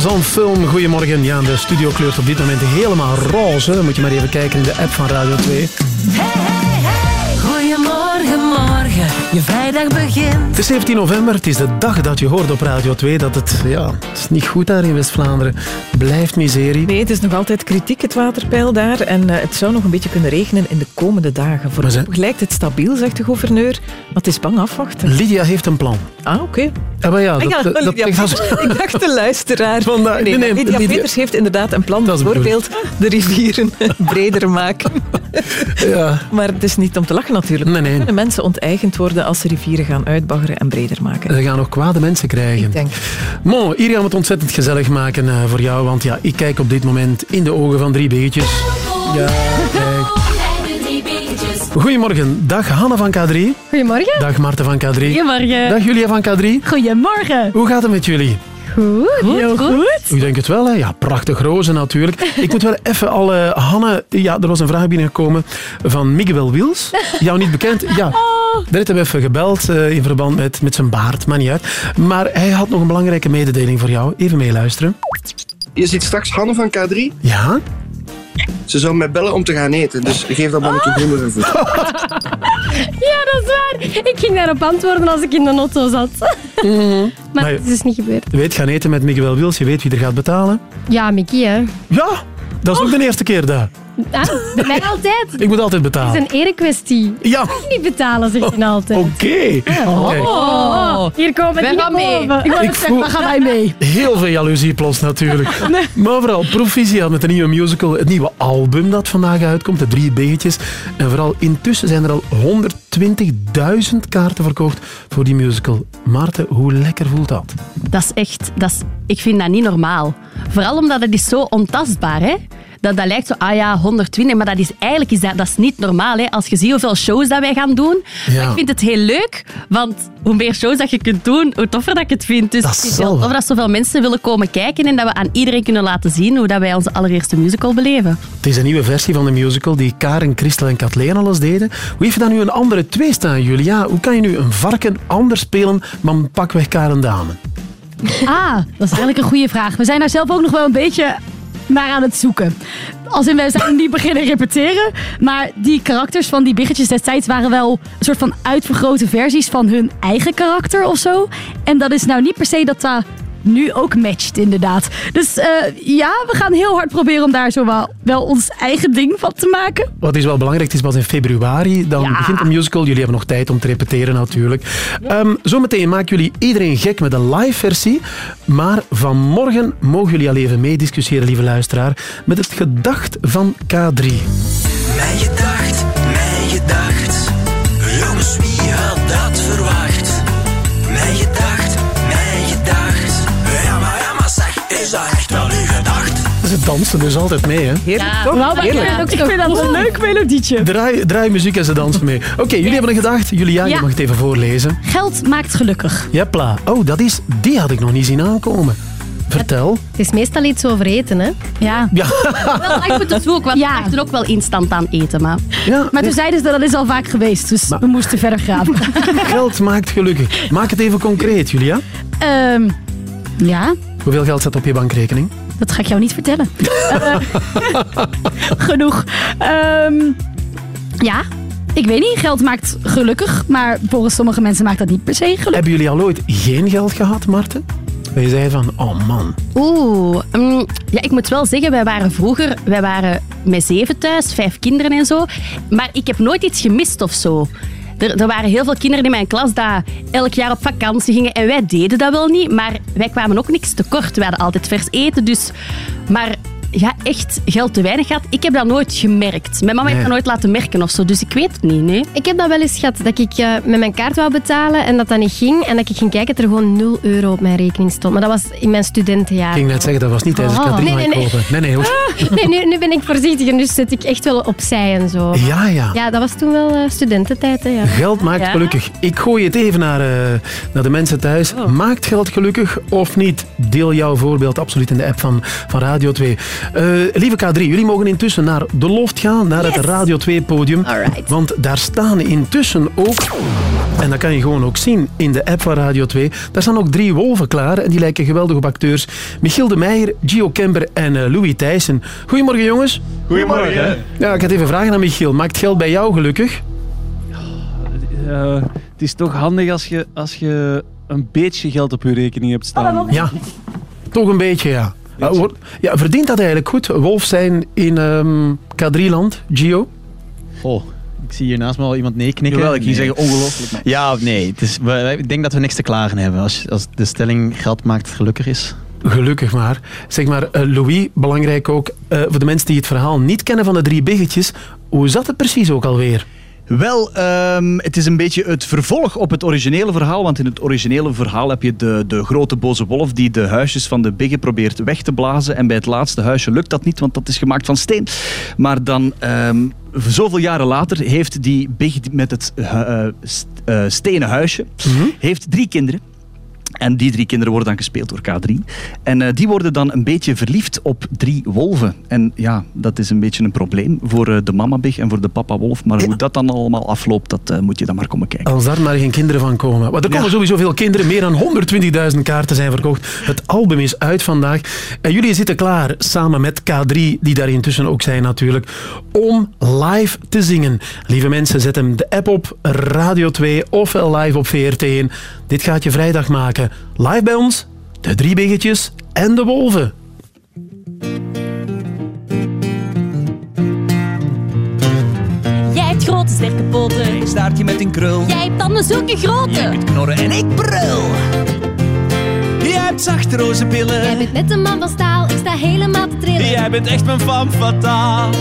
Speaker 3: Film. Goedemorgen. Ja, de studio kleurt op dit moment helemaal roze. Moet je maar even kijken in de app van Radio 2.
Speaker 55: Je vrijdag begint.
Speaker 3: Het is 17 november. Het is de dag dat je hoort op Radio 2 dat het, ja, het is niet goed daar in West-Vlaanderen. Blijft miserie.
Speaker 4: Nee, het is nog altijd kritiek, het waterpeil daar. En eh, het zou nog een beetje kunnen regenen in de komende dagen. Voorlopig lijkt het stabiel, zegt de gouverneur. Maar het is bang afwachten.
Speaker 3: Lydia heeft een plan.
Speaker 4: Ah, oké.
Speaker 3: Ja, maar ja,
Speaker 4: Ah,
Speaker 3: dat,
Speaker 4: ja,
Speaker 3: dat, dat-
Speaker 4: Lydia Peters. ik dacht de luisteraar. Nee,
Speaker 3: nee, nee,
Speaker 4: Lydia,
Speaker 3: Lydia-
Speaker 4: Peters heeft inderdaad een plan. Bijvoorbeeld de rivieren breder maken.
Speaker 3: Ja.
Speaker 4: Maar het is niet om te lachen natuurlijk.
Speaker 3: Nee, nee.
Speaker 4: Kunnen mensen onteigend worden als ze rivieren gaan uitbaggeren en breder maken?
Speaker 3: Ze gaan nog kwade mensen krijgen.
Speaker 4: Ik denk.
Speaker 3: Mo, hier gaan we het ontzettend gezellig maken eh, voor jou. Want ja, ik kijk op dit moment in de ogen van drie beetjes. Ja, kijk. Goedemorgen. Dag Hanne van K3.
Speaker 84: Goedemorgen.
Speaker 3: Dag Marten van K3.
Speaker 84: Goedemorgen.
Speaker 3: Dag Julia van K3.
Speaker 84: Goedemorgen.
Speaker 3: Hoe gaat het met jullie?
Speaker 84: Goed, heel goed.
Speaker 3: Ik denk het wel, hè? Ja, prachtig roze natuurlijk. Ik moet wel even al... eh, Hanne, ja, er was een vraag binnengekomen van Miguel Wils. Jou niet bekend? Ja.
Speaker 84: Oh.
Speaker 3: Daar hebben we even gebeld eh, in verband met, met zijn baard, maar niet uit. Maar hij had nog een belangrijke mededeling voor jou. Even meeluisteren.
Speaker 85: Je ziet straks Hanne van K3.
Speaker 3: Ja?
Speaker 85: Ze zou mij bellen om te gaan eten, dus geef dat mannetje groene ervoor.
Speaker 84: Ja, dat is waar. Ik ging daarop antwoorden als ik in de auto zat. Maar
Speaker 3: Maar
Speaker 84: het is dus niet gebeurd.
Speaker 3: Je weet, gaan eten met Miguel Wils. Je weet wie er gaat betalen.
Speaker 84: Ja, Mickey, hè.
Speaker 3: Ja, dat is ook de eerste keer dat.
Speaker 84: Ah, bij mij altijd.
Speaker 3: Ik moet altijd
Speaker 84: Het
Speaker 3: betalen.
Speaker 84: is een erekwestie.
Speaker 3: Ja.
Speaker 84: Ik niet betalen, zegt hij altijd.
Speaker 3: Oké. Kijk.
Speaker 84: Oh, hier komen we gaan mee. boven. Ik wou zeggen,
Speaker 3: voel-
Speaker 84: waar gaan wij mee?
Speaker 3: Heel veel jaloezie plots natuurlijk. Maar vooral proficiat met de nieuwe musical, het nieuwe album dat vandaag uitkomt, de drie beetjes. En vooral intussen zijn er al 120.000 kaarten verkocht voor die musical. Maarten, hoe lekker voelt dat?
Speaker 86: Dat is echt, dat is, ik vind dat niet normaal. Vooral omdat het is zo ontastbaar is. Dat, dat lijkt zo, ah ja, 120, maar dat is eigenlijk is dat, dat is niet normaal. Hè. Als je ziet hoeveel shows dat wij gaan doen.
Speaker 3: Ja.
Speaker 86: Maar ik vind het heel leuk, want hoe meer shows dat je kunt doen, hoe toffer dat ik het vind. Dus
Speaker 3: Dat
Speaker 86: is heel tof dat zoveel mensen willen komen kijken en dat we aan iedereen kunnen laten zien hoe dat wij onze allereerste musical beleven.
Speaker 3: Het is een nieuwe versie van de musical die Karen, Christel en Kathleen alles deden. Hoe heeft dan nu een andere twee staan, Julia? Hoe kan je nu een varken anders spelen dan pakweg Karen Dame?
Speaker 84: Ah, dat is eigenlijk een goede vraag. We zijn daar zelf ook nog wel een beetje naar aan het zoeken. Als in, we zijn niet beginnen repeteren, maar die karakters van die biggetjes destijds waren wel een soort van uitvergrote versies van hun eigen karakter of zo. En dat is nou niet per se dat dat nu ook matcht, inderdaad. Dus eh, ja, we gaan heel hard proberen om daar zo wel, wel ons eigen ding van te maken.
Speaker 3: Wat is wel belangrijk, het is pas in februari. Dan
Speaker 84: Ja.
Speaker 3: begint de musical. Jullie hebben nog tijd om te repeteren natuurlijk. Ehm, zometeen maken jullie iedereen gek met een live versie. Maar vanmorgen mogen jullie al even meediscussiëren, lieve luisteraar, met het gedacht van K3.
Speaker 87: Mijn gedacht,
Speaker 3: Ze dansen dus altijd mee, hè?
Speaker 4: Heerlijk,
Speaker 84: Ja,
Speaker 4: toch?
Speaker 84: ik
Speaker 4: Heerlijk.
Speaker 84: vind, ook, ik vind dat een leuk melodietje.
Speaker 3: Draai, draai muziek en ze dansen mee. Oké, jullie hebben een gedacht. Julia, je mag het even voorlezen.
Speaker 84: Geld maakt gelukkig.
Speaker 3: Jepla. Oh, dat is... Die had ik nog niet zien aankomen. Vertel.
Speaker 84: Het is meestal iets over eten, hè? Ja.
Speaker 3: Ja.
Speaker 86: Wel, ik moet het zoeken, want
Speaker 84: Ja.
Speaker 86: we dachten ook wel instant aan eten. Maar...
Speaker 3: ja
Speaker 84: Maar toen zeiden ze dat dat is al vaak geweest, dus we moesten verder graven.
Speaker 3: Geld maakt gelukkig. Maak het even concreet, Julia.
Speaker 84: Ehm, ja,
Speaker 3: Hoeveel geld staat op je bankrekening?
Speaker 84: Dat ga ik jou niet vertellen. Eh, genoeg. Ehm, ja, ik weet niet. Geld maakt gelukkig, maar volgens sommige mensen maakt dat niet per se gelukkig.
Speaker 3: Hebben jullie al ooit geen geld gehad, Marten? Dat je zei van, oh man.
Speaker 86: Oeh, mm, ja, ik moet wel zeggen, wij waren vroeger, wij waren met zeven thuis, vijf kinderen en zo. Maar ik heb nooit iets gemist of zo. Er, er waren heel veel kinderen in mijn klas die elk jaar op vakantie gingen. En wij deden dat wel niet, maar wij kwamen ook niks tekort. We hadden altijd vers eten, dus... Maar ja, echt geld te weinig had, ik heb dat nooit gemerkt. Mijn mama heeft dat nooit laten merken of zo, dus ik weet het niet, nee.
Speaker 84: Ik heb dat wel eens gehad, dat ik eh, met mijn kaart wou betalen en dat dat niet ging. En dat ik ging kijken dat er gewoon 0 euro op mijn rekening stond. Maar dat was in mijn studentenjaar.
Speaker 3: Ik ging net zeggen, dat was niet tijdens
Speaker 84: Oh.
Speaker 3: K3
Speaker 84: Nee, nee, nee.
Speaker 3: kopen. Nee, nee. hoor.
Speaker 84: Ah, nee, nu, nu ben ik voorzichtig en dus zet ik echt wel opzij en zo.
Speaker 3: Ja, ja.
Speaker 84: Ja, dat was toen wel eh, studententijd, hè, ja.
Speaker 3: Geld maakt
Speaker 84: Ja.
Speaker 3: gelukkig. Ik gooi het even naar, eh, naar de mensen thuis.
Speaker 84: Oh.
Speaker 3: Maakt geld gelukkig of niet? Deel jouw voorbeeld absoluut in de app van, van Radio 2. Eh, lieve K3, jullie mogen intussen naar de loft gaan, naar het Radio 2-podium. Want daar staan intussen ook, en dat kan je gewoon ook zien in de app van Radio 2, daar staan ook drie wolven klaar en die lijken geweldig op acteurs. Michiel de Meijer, Gio Kemper en eh, Louis Thijssen. Goedemorgen jongens.
Speaker 88: Goedemorgen.
Speaker 3: Ja, ik had even vragen aan Michiel. Maakt geld bij jou gelukkig?
Speaker 88: Eh, het is toch handig als je, als je een beetje geld op je rekening hebt staan.
Speaker 3: Ja, toch een beetje, ja. Ja, verdient dat eigenlijk goed? Wolf zijn in ehm, K3-land, Gio?
Speaker 89: Oh, ik zie hier naast me al iemand nee knikken.
Speaker 88: Jawel, ik
Speaker 89: Nee.
Speaker 88: zeggen ongelooflijk. maar-
Speaker 89: Ja of nee? Het is, we- ik denk dat we niks te klagen hebben. Als, als de stelling geld maakt gelukkig is.
Speaker 3: Gelukkig maar. Zeg maar, eh, Louis, belangrijk ook, eh, voor de mensen die het verhaal niet kennen van de drie biggetjes, hoe zat het precies ook alweer?
Speaker 89: Wel, ehm, het is een beetje het vervolg op het originele verhaal. Want in het originele verhaal heb je de, de grote boze wolf die de huisjes van de biggen probeert weg te blazen. En bij het laatste huisje lukt dat niet, want dat is gemaakt van steen. Maar dan, ehm, zoveel jaren later, heeft die big met het st- eh, stenen huisje heeft drie kinderen. En die drie kinderen worden dan gespeeld door K3. En eh, die worden dan een beetje verliefd op drie wolven. En ja, dat is een beetje een probleem voor eh, de mama-big en voor de papa-wolf. Maar hoe dat dan allemaal afloopt, dat eh, moet je dan maar komen kijken.
Speaker 3: Als daar maar geen kinderen van komen. Want er komen sowieso veel kinderen. Meer dan 120.000 kaarten zijn verkocht. Het album is uit vandaag. En jullie zitten klaar, samen met K3, die daar intussen ook zijn natuurlijk, om live te zingen. Lieve mensen, zet hem de app op, Radio 2 of live op VRT1. Dit gaat je vrijdag maken. Live bij ons, de drie biggetjes en de wolven.
Speaker 84: Jij hebt grote sterke poten.
Speaker 76: Een staartje met een krul.
Speaker 84: Jij hebt tanden zulke grote.
Speaker 76: Jij kunt knorren en ik brul. Jij hebt zachte roze pillen.
Speaker 84: Jij bent net een man van staal. Ik sta helemaal te trillen.
Speaker 76: Jij bent echt mijn femme fatale.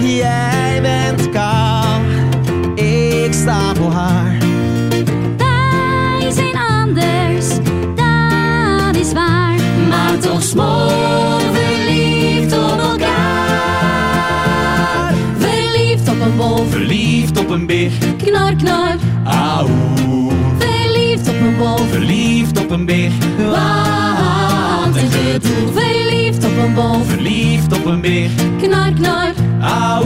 Speaker 76: Jij bent kaal. Ik sta voor haar.
Speaker 84: Toch smoor verliefd op elkaar. Verliefd op een wolf,
Speaker 76: Verliefd op een beer.
Speaker 84: knor knor.
Speaker 76: Auw.
Speaker 84: Verliefd op een wolf,
Speaker 76: Verliefd op een beer.
Speaker 84: wat een gedoe. Verliefd op een wolf,
Speaker 76: Verliefd op een beer.
Speaker 84: knor knor.
Speaker 76: Auw.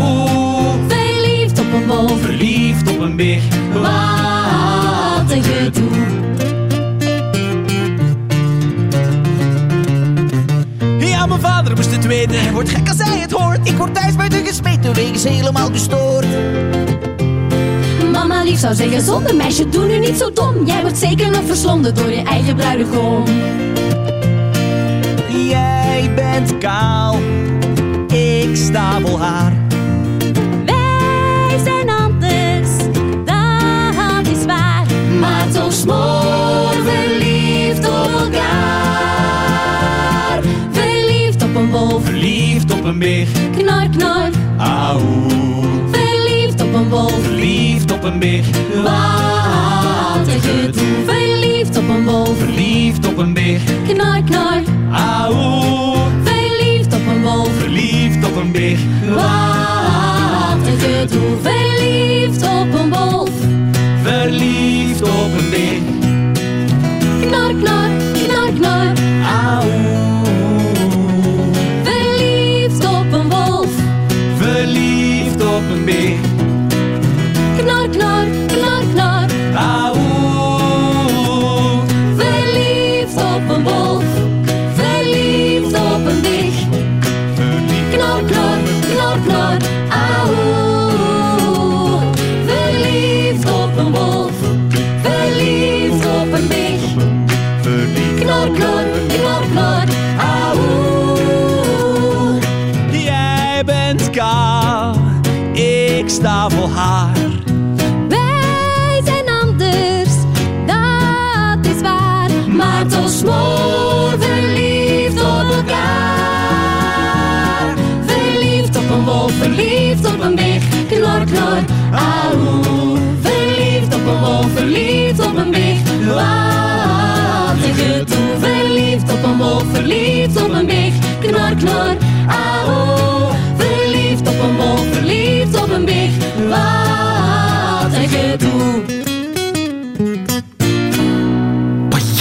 Speaker 84: Verliefd op een wolf,
Speaker 76: Verliefd op een beer.
Speaker 84: wat een gedoe.
Speaker 76: Mijn vader moest het weten. Hij wordt gek als hij het hoort. Ik word thuis buiten gesmeten, wegens helemaal gestoord.
Speaker 84: Mama lief zou zeggen, zonder meisje, doe nu niet zo dom. Jij wordt zeker nog verslonden door je eigen bruidegom.
Speaker 76: Jij bent kaal. Ik sta vol haar.
Speaker 84: Wij zijn anders, dat is waar. Maar toch smoor
Speaker 76: beer.
Speaker 84: knor knor.
Speaker 76: Auw.
Speaker 84: Verliefd op een wolf,
Speaker 76: Verliefd op een beer.
Speaker 84: wat een gedoe. Verliefd op een wolf,
Speaker 76: Verliefd op een beer.
Speaker 84: knor knor.
Speaker 76: Auw.
Speaker 84: Verliefd op een wolf,
Speaker 76: Verliefd op een beer.
Speaker 84: wat een gedoe. Verliefd op een wolf,
Speaker 76: Verliefd op een beer.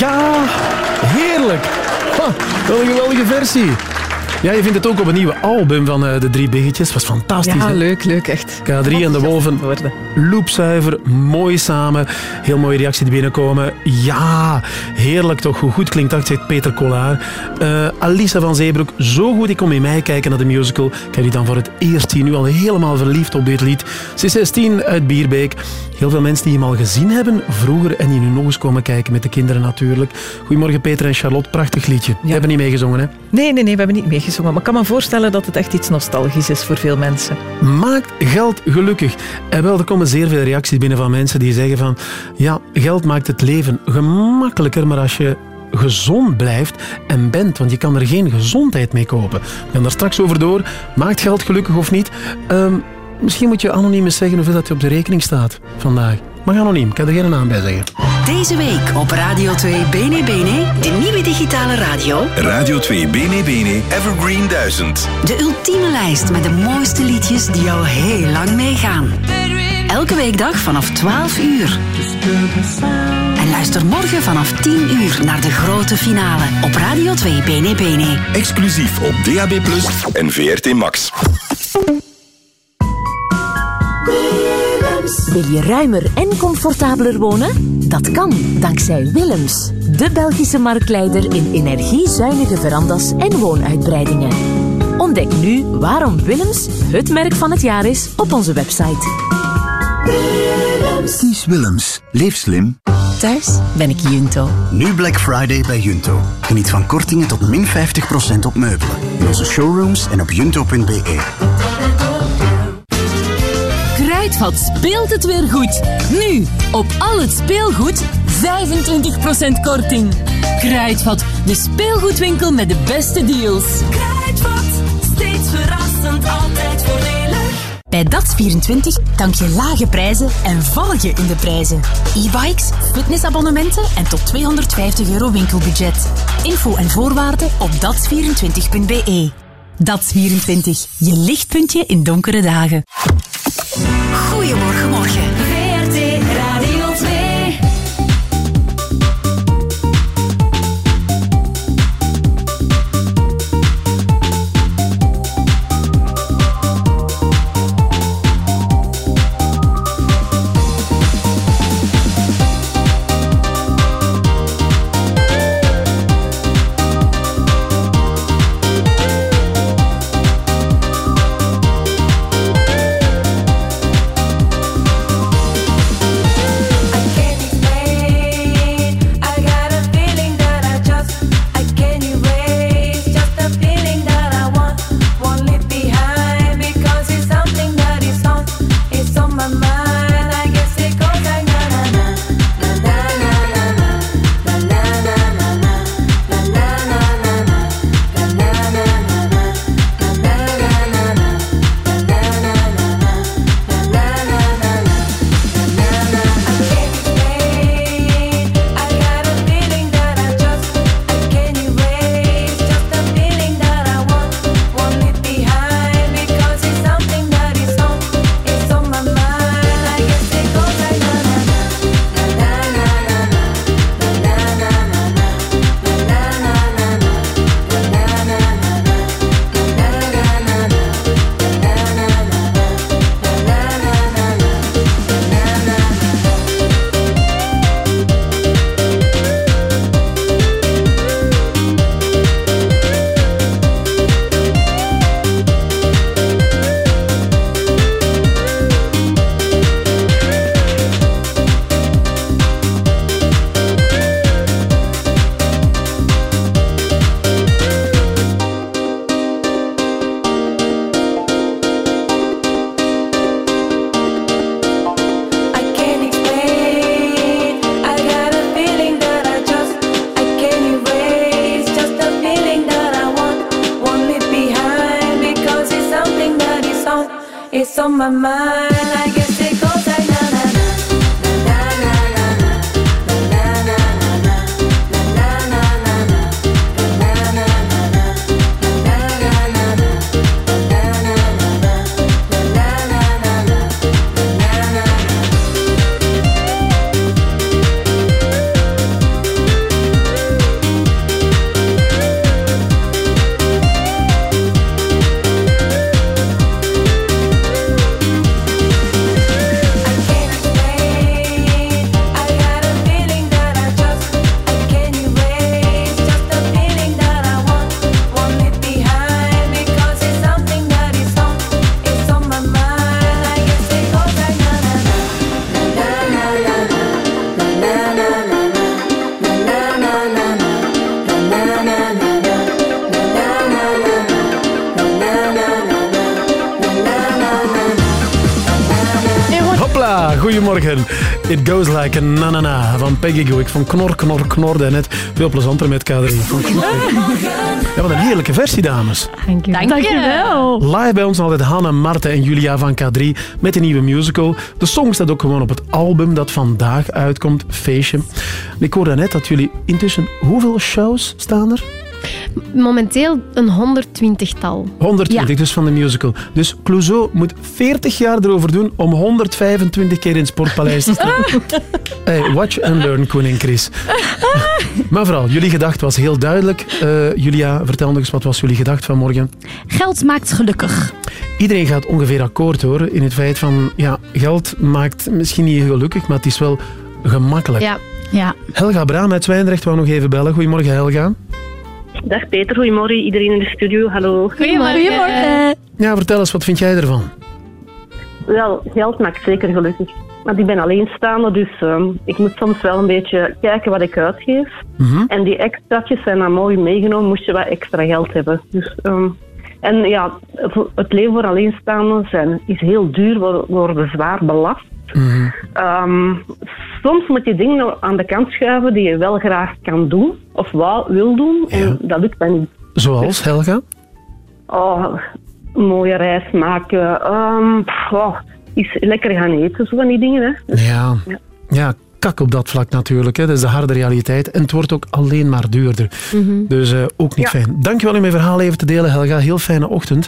Speaker 3: Ja, heerlijk. Ha, een geweldige versie. Ja, je vindt het ook op een nieuwe album van eh, de Drie Biggetjes. was fantastisch.
Speaker 4: Ja,
Speaker 3: hè?
Speaker 4: leuk, leuk, echt.
Speaker 3: K3 en de Wolven. Loopzuiver, mooi samen. Heel mooie reactie die binnenkomen. Ja, heerlijk toch. Hoe goed klinkt dat, zegt Peter Collard. Eh, Alisa van Zeebroek, zo goed. Ik kom in mei kijken naar de musical. Ik heb die dan voor het eerst zien. Nu al helemaal verliefd op dit lied. Ze is 16 uit Bierbeek. Heel veel mensen die hem al gezien hebben vroeger en die nu nog eens komen kijken met de kinderen natuurlijk. Goedemorgen Peter en Charlotte, prachtig liedje. We hebben niet meegezongen hè?
Speaker 4: Nee, nee, nee, we hebben niet meegezongen. Maar ik kan me voorstellen dat het echt iets nostalgisch is voor veel mensen.
Speaker 3: Maakt geld gelukkig? Wel, er komen zeer veel reacties binnen van mensen die zeggen van ja, geld maakt het leven gemakkelijker, maar als je gezond blijft en bent, want je kan er geen gezondheid mee kopen. We gaan daar straks over door. Maakt geld gelukkig of niet? Ehm, misschien moet je anoniem eens zeggen hoeveel dat je op de rekening staat vandaag. Maar anoniem, ik kan er geen naam bij zeggen.
Speaker 76: Deze week op Radio 2 Bene Bene, de nieuwe digitale radio.
Speaker 1: Radio 2 Bene Bene Evergreen 1000.
Speaker 76: De ultieme lijst met de mooiste liedjes die al heel lang meegaan. Elke weekdag vanaf 12 uur. En luister morgen vanaf 10 uur naar de grote finale op Radio 2 Bene Bene.
Speaker 1: Exclusief op DAB+ en VRT Max.
Speaker 5: Wil je ruimer en comfortabeler wonen? Dat kan dankzij Willems, de Belgische marktleider in energiezuinige verandas en woonuitbreidingen. Ontdek nu waarom Willems het merk van het jaar is op onze website.
Speaker 20: Kies Willems. Leef slim.
Speaker 5: Thuis ben ik Junto.
Speaker 20: Nu Black Friday bij Junto. Geniet van kortingen tot min 50% op meubelen. In onze showrooms en op junto.be.
Speaker 5: Kruidvat speelt het weer goed. Nu, op al het speelgoed, 25% korting. Kruidvat, de speelgoedwinkel met de beste deals.
Speaker 90: Kruidvat, steeds verrassend, altijd voordelig.
Speaker 5: Bij DAX24 dank je lage prijzen en val je in de prijzen. E-bikes, fitnessabonnementen en tot 250 euro winkelbudget. Info en voorwaarden op DAX24.be. DAX24, je lichtpuntje in donkere dagen.
Speaker 76: Goedemorgen, morgen.
Speaker 3: Goedemorgen. It goes like a na-na-na van Peggy Goo. Ik vond knor, knor, knor daarnet veel plezanter met K3. Vond ik goed. Ja, wat een heerlijke versie, dames.
Speaker 84: Dank je Dankjewel.
Speaker 3: Live bij ons altijd Hanna, Marten en Julia van K3 met een nieuwe musical. De song staat ook gewoon op het album dat vandaag uitkomt, Feestje. Ik hoorde net dat jullie intussen... Hoeveel shows staan er?
Speaker 91: Momenteel een 120-tal.
Speaker 3: 120 dus van de musical. Dus Clouseau moet 40 jaar erover doen om 125 keer in het Sportpaleis te staan. hey, watch and learn, koning Chris. maar vooral, jullie gedacht was heel duidelijk. Eh, Julia, vertel nog eens, wat was jullie gedacht vanmorgen?
Speaker 84: Geld maakt gelukkig.
Speaker 3: Iedereen gaat ongeveer akkoord hoor in het feit van, ja, geld maakt misschien niet gelukkig, maar het is wel gemakkelijk.
Speaker 91: Ja.
Speaker 84: Ja.
Speaker 3: Helga Braam uit Zwijndrecht wou nog even bellen. Goedemorgen Helga.
Speaker 92: Dag Peter, goedemorgen iedereen in de studio. Hallo.
Speaker 84: Goedemorgen.
Speaker 3: Ja, vertel eens, wat vind jij ervan?
Speaker 92: Wel, geld maakt zeker gelukkig. Maar ik ben alleenstaande, dus ehm, ik moet soms wel een beetje kijken wat ik uitgeef.
Speaker 3: Mhm.
Speaker 92: En die extraatjes zijn dan mooi meegenomen, moest je wat extra geld hebben. Dus, ehm, en ja, het leven voor alleenstaanden zijn, is heel duur, we worden zwaar belast. Ehm, soms moet je dingen aan de kant schuiven die je wel graag kan doen, of wou, wil doen, en dat lukt dan niet.
Speaker 3: Zoals, Helga?
Speaker 92: Oh, een mooie reis maken. oh, iets lekker gaan eten, zo van die dingen. Hè.
Speaker 3: Ja. ja, kak op dat vlak natuurlijk. Hè. Dat is de harde realiteit. En het wordt ook alleen maar duurder. Dus eh, ook niet
Speaker 92: Ja.
Speaker 3: fijn. Dankjewel om je verhaal even te delen, Helga. Heel fijne ochtend.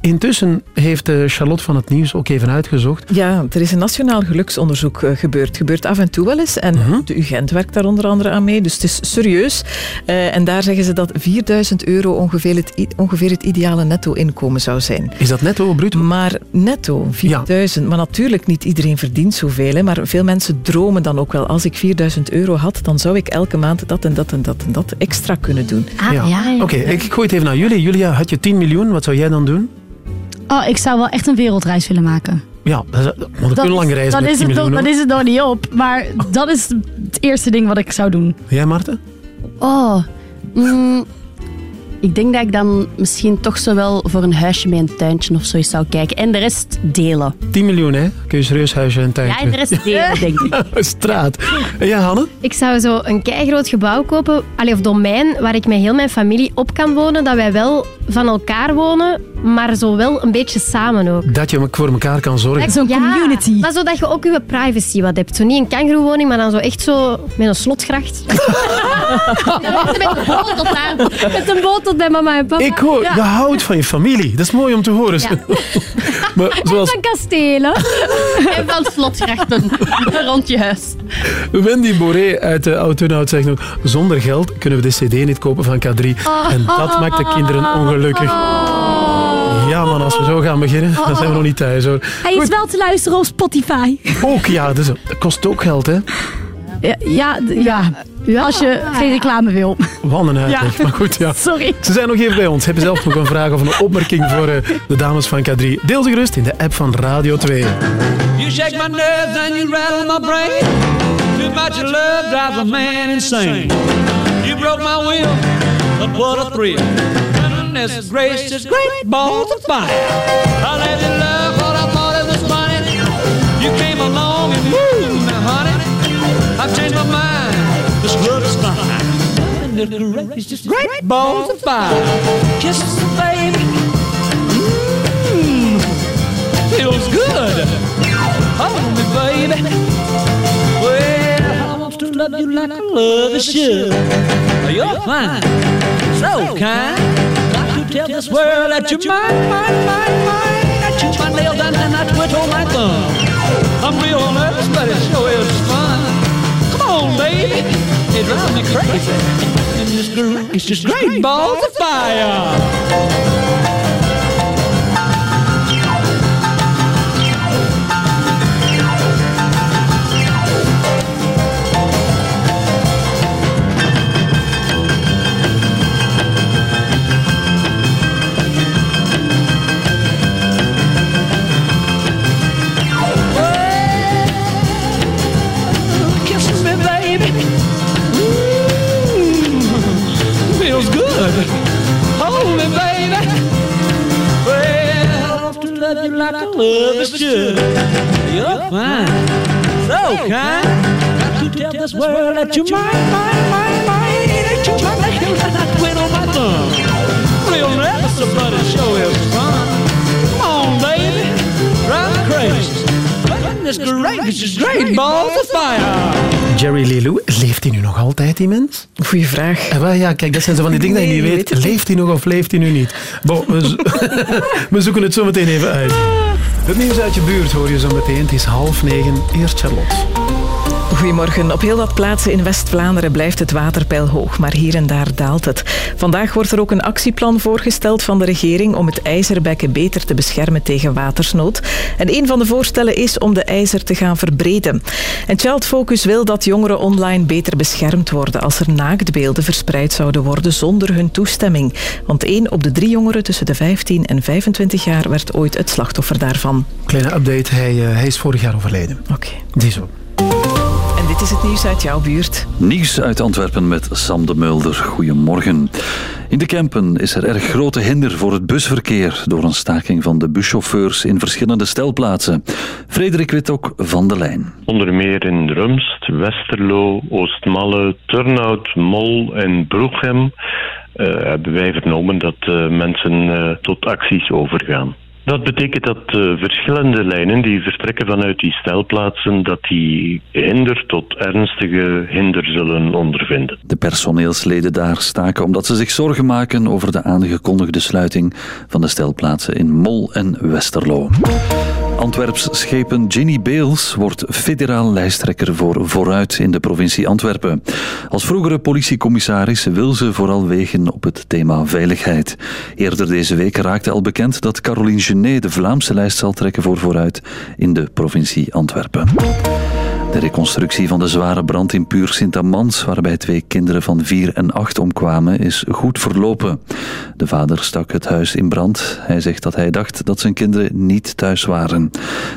Speaker 3: Intussen heeft eh, Charlotte van het Nieuws ook even uitgezocht.
Speaker 4: Ja, er is een nationaal geluksonderzoek eh, gebeurd. Gebeurt af en toe wel eens. En de UGent werkt daar onder andere aan mee. Dus het is serieus. Eh, en daar zeggen ze dat 4000 euro ongeveer het, ongeveer het ideale netto-inkomen zou zijn.
Speaker 3: Is dat netto, bruto?
Speaker 4: Maar netto, 4000. Maar natuurlijk, niet iedereen verdient zoveel. Hè, maar veel mensen dromen dan ook wel. Als ik 4000 euro had, dan zou ik elke maand dat en dat en dat en dat extra kunnen doen.
Speaker 3: Oké, ik gooi het even naar jullie. Julia, had je 10 miljoen? Wat zou jij dan doen?
Speaker 84: Oh, ik zou wel echt een wereldreis willen maken.
Speaker 3: Ja, dat is, want ik een lange reis
Speaker 84: dan
Speaker 3: met
Speaker 84: is
Speaker 3: 10
Speaker 84: het nog,
Speaker 3: miljoen.
Speaker 84: dan is het nog niet op. Maar dat is het eerste ding wat ik zou doen.
Speaker 3: Jij, Maarten?
Speaker 86: Oh, mm, ik denk dat ik dan misschien toch zo wel voor een huisje met een tuintje of zoiets zou kijken. En de rest delen.
Speaker 3: 10 miljoen, hè? Kun je serieus huisje en tuintje.
Speaker 86: Ja, en de rest delen, denk ik.
Speaker 3: Straat. En jij, Hanne?
Speaker 91: Ik zou zo een keigroot gebouw kopen, allee, of domein, waar ik met heel mijn familie op kan wonen. Dat wij wel van elkaar wonen, maar zo wel een beetje samen ook.
Speaker 3: Dat je voor elkaar kan zorgen.
Speaker 91: Zo'n community. Maar zodat je ook je privacy wat hebt. Zo niet een kangeroewoning, maar dan zo echt zo met een slotgracht. Met een boot tot daar. Met een boot tot bij mama en papa.
Speaker 3: Ik hoor,
Speaker 91: Ja.
Speaker 3: je houdt van je familie. Dat is mooi om te horen.
Speaker 91: Ja.
Speaker 3: maar zoals
Speaker 91: Van kastelen. en van slotgrachten rond je huis.
Speaker 3: Wendy Boré uit de Autonout zegt nog, zonder geld kunnen we de cd niet kopen van K3. En dat maakt de kinderen ongelukkig. Ja man, als we zo gaan beginnen, dan zijn we nog niet thuis hoor.
Speaker 84: Hij is wel te luisteren op Spotify.
Speaker 3: Ook ja, dus, dat kost ook geld hè.
Speaker 84: Ja, ja, d- ja. als je geen reclame wil.
Speaker 3: Wat een uitleg,
Speaker 84: Ja.
Speaker 3: maar goed ja.
Speaker 84: Sorry.
Speaker 3: Ze zijn nog even bij ons. Hebben zelf nog een vraag of een opmerking voor eh, de dames van K3. Deel ze gerust in de app van Radio 2.
Speaker 93: You shake my nerves and you rattle my brain. Too much love drives a man insane. You broke my will, but what a thrill. Goodness gracious, great balls of fire. I let you love what I thought it was funny. You came along Goodness gracious, great balls of fire. Kisses, baby. Mmm, feels good. Hold me, baby. Well, I want to love you like I love a should. You're fine, so kind. Got to tell this world that you're mine, mine, mine, mine. I chew my nail down and I twiddle my thumb. I'm real nervous, but it sure is fun. Come on, baby. It drives me crazy. And this groove is just great balls of fire. Good. Hold me, baby. Well, I to love you like I love is should. You're fine, so kind. Got to tell this world that you're mine, mine, mine, mine. That you're mine, like you like I quit on my thumb. Real never somebody show his fun. Come on, baby, drive me crazy. Goodness gracious, great balls of fire.
Speaker 3: Jerry Lee Lewis, leeft hij nu nog altijd, die mens?
Speaker 4: Goeie vraag.
Speaker 3: Eh, wel, ja, kijk, dat zijn zo van die dingen
Speaker 4: Nee,
Speaker 3: dat je niet
Speaker 4: weet
Speaker 3: leeft hij nog of leeft hij nu niet? Bon, we, zo- we zoeken het zo meteen even uit. Het nieuws uit je buurt hoor je zo meteen. Het is half negen. Eerst Charlotte.
Speaker 4: Goedemorgen. Op heel wat plaatsen in West-Vlaanderen blijft het waterpeil hoog, maar hier en daar daalt het. Vandaag wordt er ook een actieplan voorgesteld van de regering om het ijzerbekken beter te beschermen tegen watersnood. En een van de voorstellen is om de ijzer te gaan verbreden. En Child Focus wil dat jongeren online beter beschermd worden als er naaktbeelden verspreid zouden worden zonder hun toestemming. Want één op de drie jongeren tussen de 15 en 25 jaar werd ooit het slachtoffer daarvan.
Speaker 3: Kleine update, hij, eh, hij is vorig jaar overleden.
Speaker 4: Oké.
Speaker 3: Die zo.
Speaker 4: Dit is het nieuws uit jouw buurt.
Speaker 26: Nieuws uit Antwerpen met Sam de Mulder. Goedemorgen. In de Kempen is er erg grote hinder voor het busverkeer door een staking van de buschauffeurs in verschillende stelplaatsen. Frederik Witok van de Lijn.
Speaker 27: Onder meer in Rumst, Westerlo, Oostmalle, Turnhout, Mol en Broeghem eh, hebben wij vernomen dat eh, mensen eh, tot acties overgaan. Dat betekent dat eh, verschillende lijnen die vertrekken vanuit die stelplaatsen, dat die hinder tot ernstige hinder zullen ondervinden.
Speaker 26: De personeelsleden daar staken omdat ze zich zorgen maken over de aangekondigde sluiting van de stelplaatsen in Mol en Westerlo. Antwerps schepen Ginny Beels wordt federaal lijsttrekker voor Vooruit in de provincie Antwerpen. Als vroegere politiecommissaris wil ze vooral wegen op het thema veiligheid. Eerder deze week raakte al bekend dat Caroline Genet de Vlaamse lijst zal trekken voor Vooruit in de provincie Antwerpen. De reconstructie van de zware brand in Puur Sint-Amans, waarbij twee kinderen van vier en acht omkwamen, is goed verlopen. De vader stak het huis in brand. Hij zegt dat hij dacht dat zijn kinderen niet thuis waren.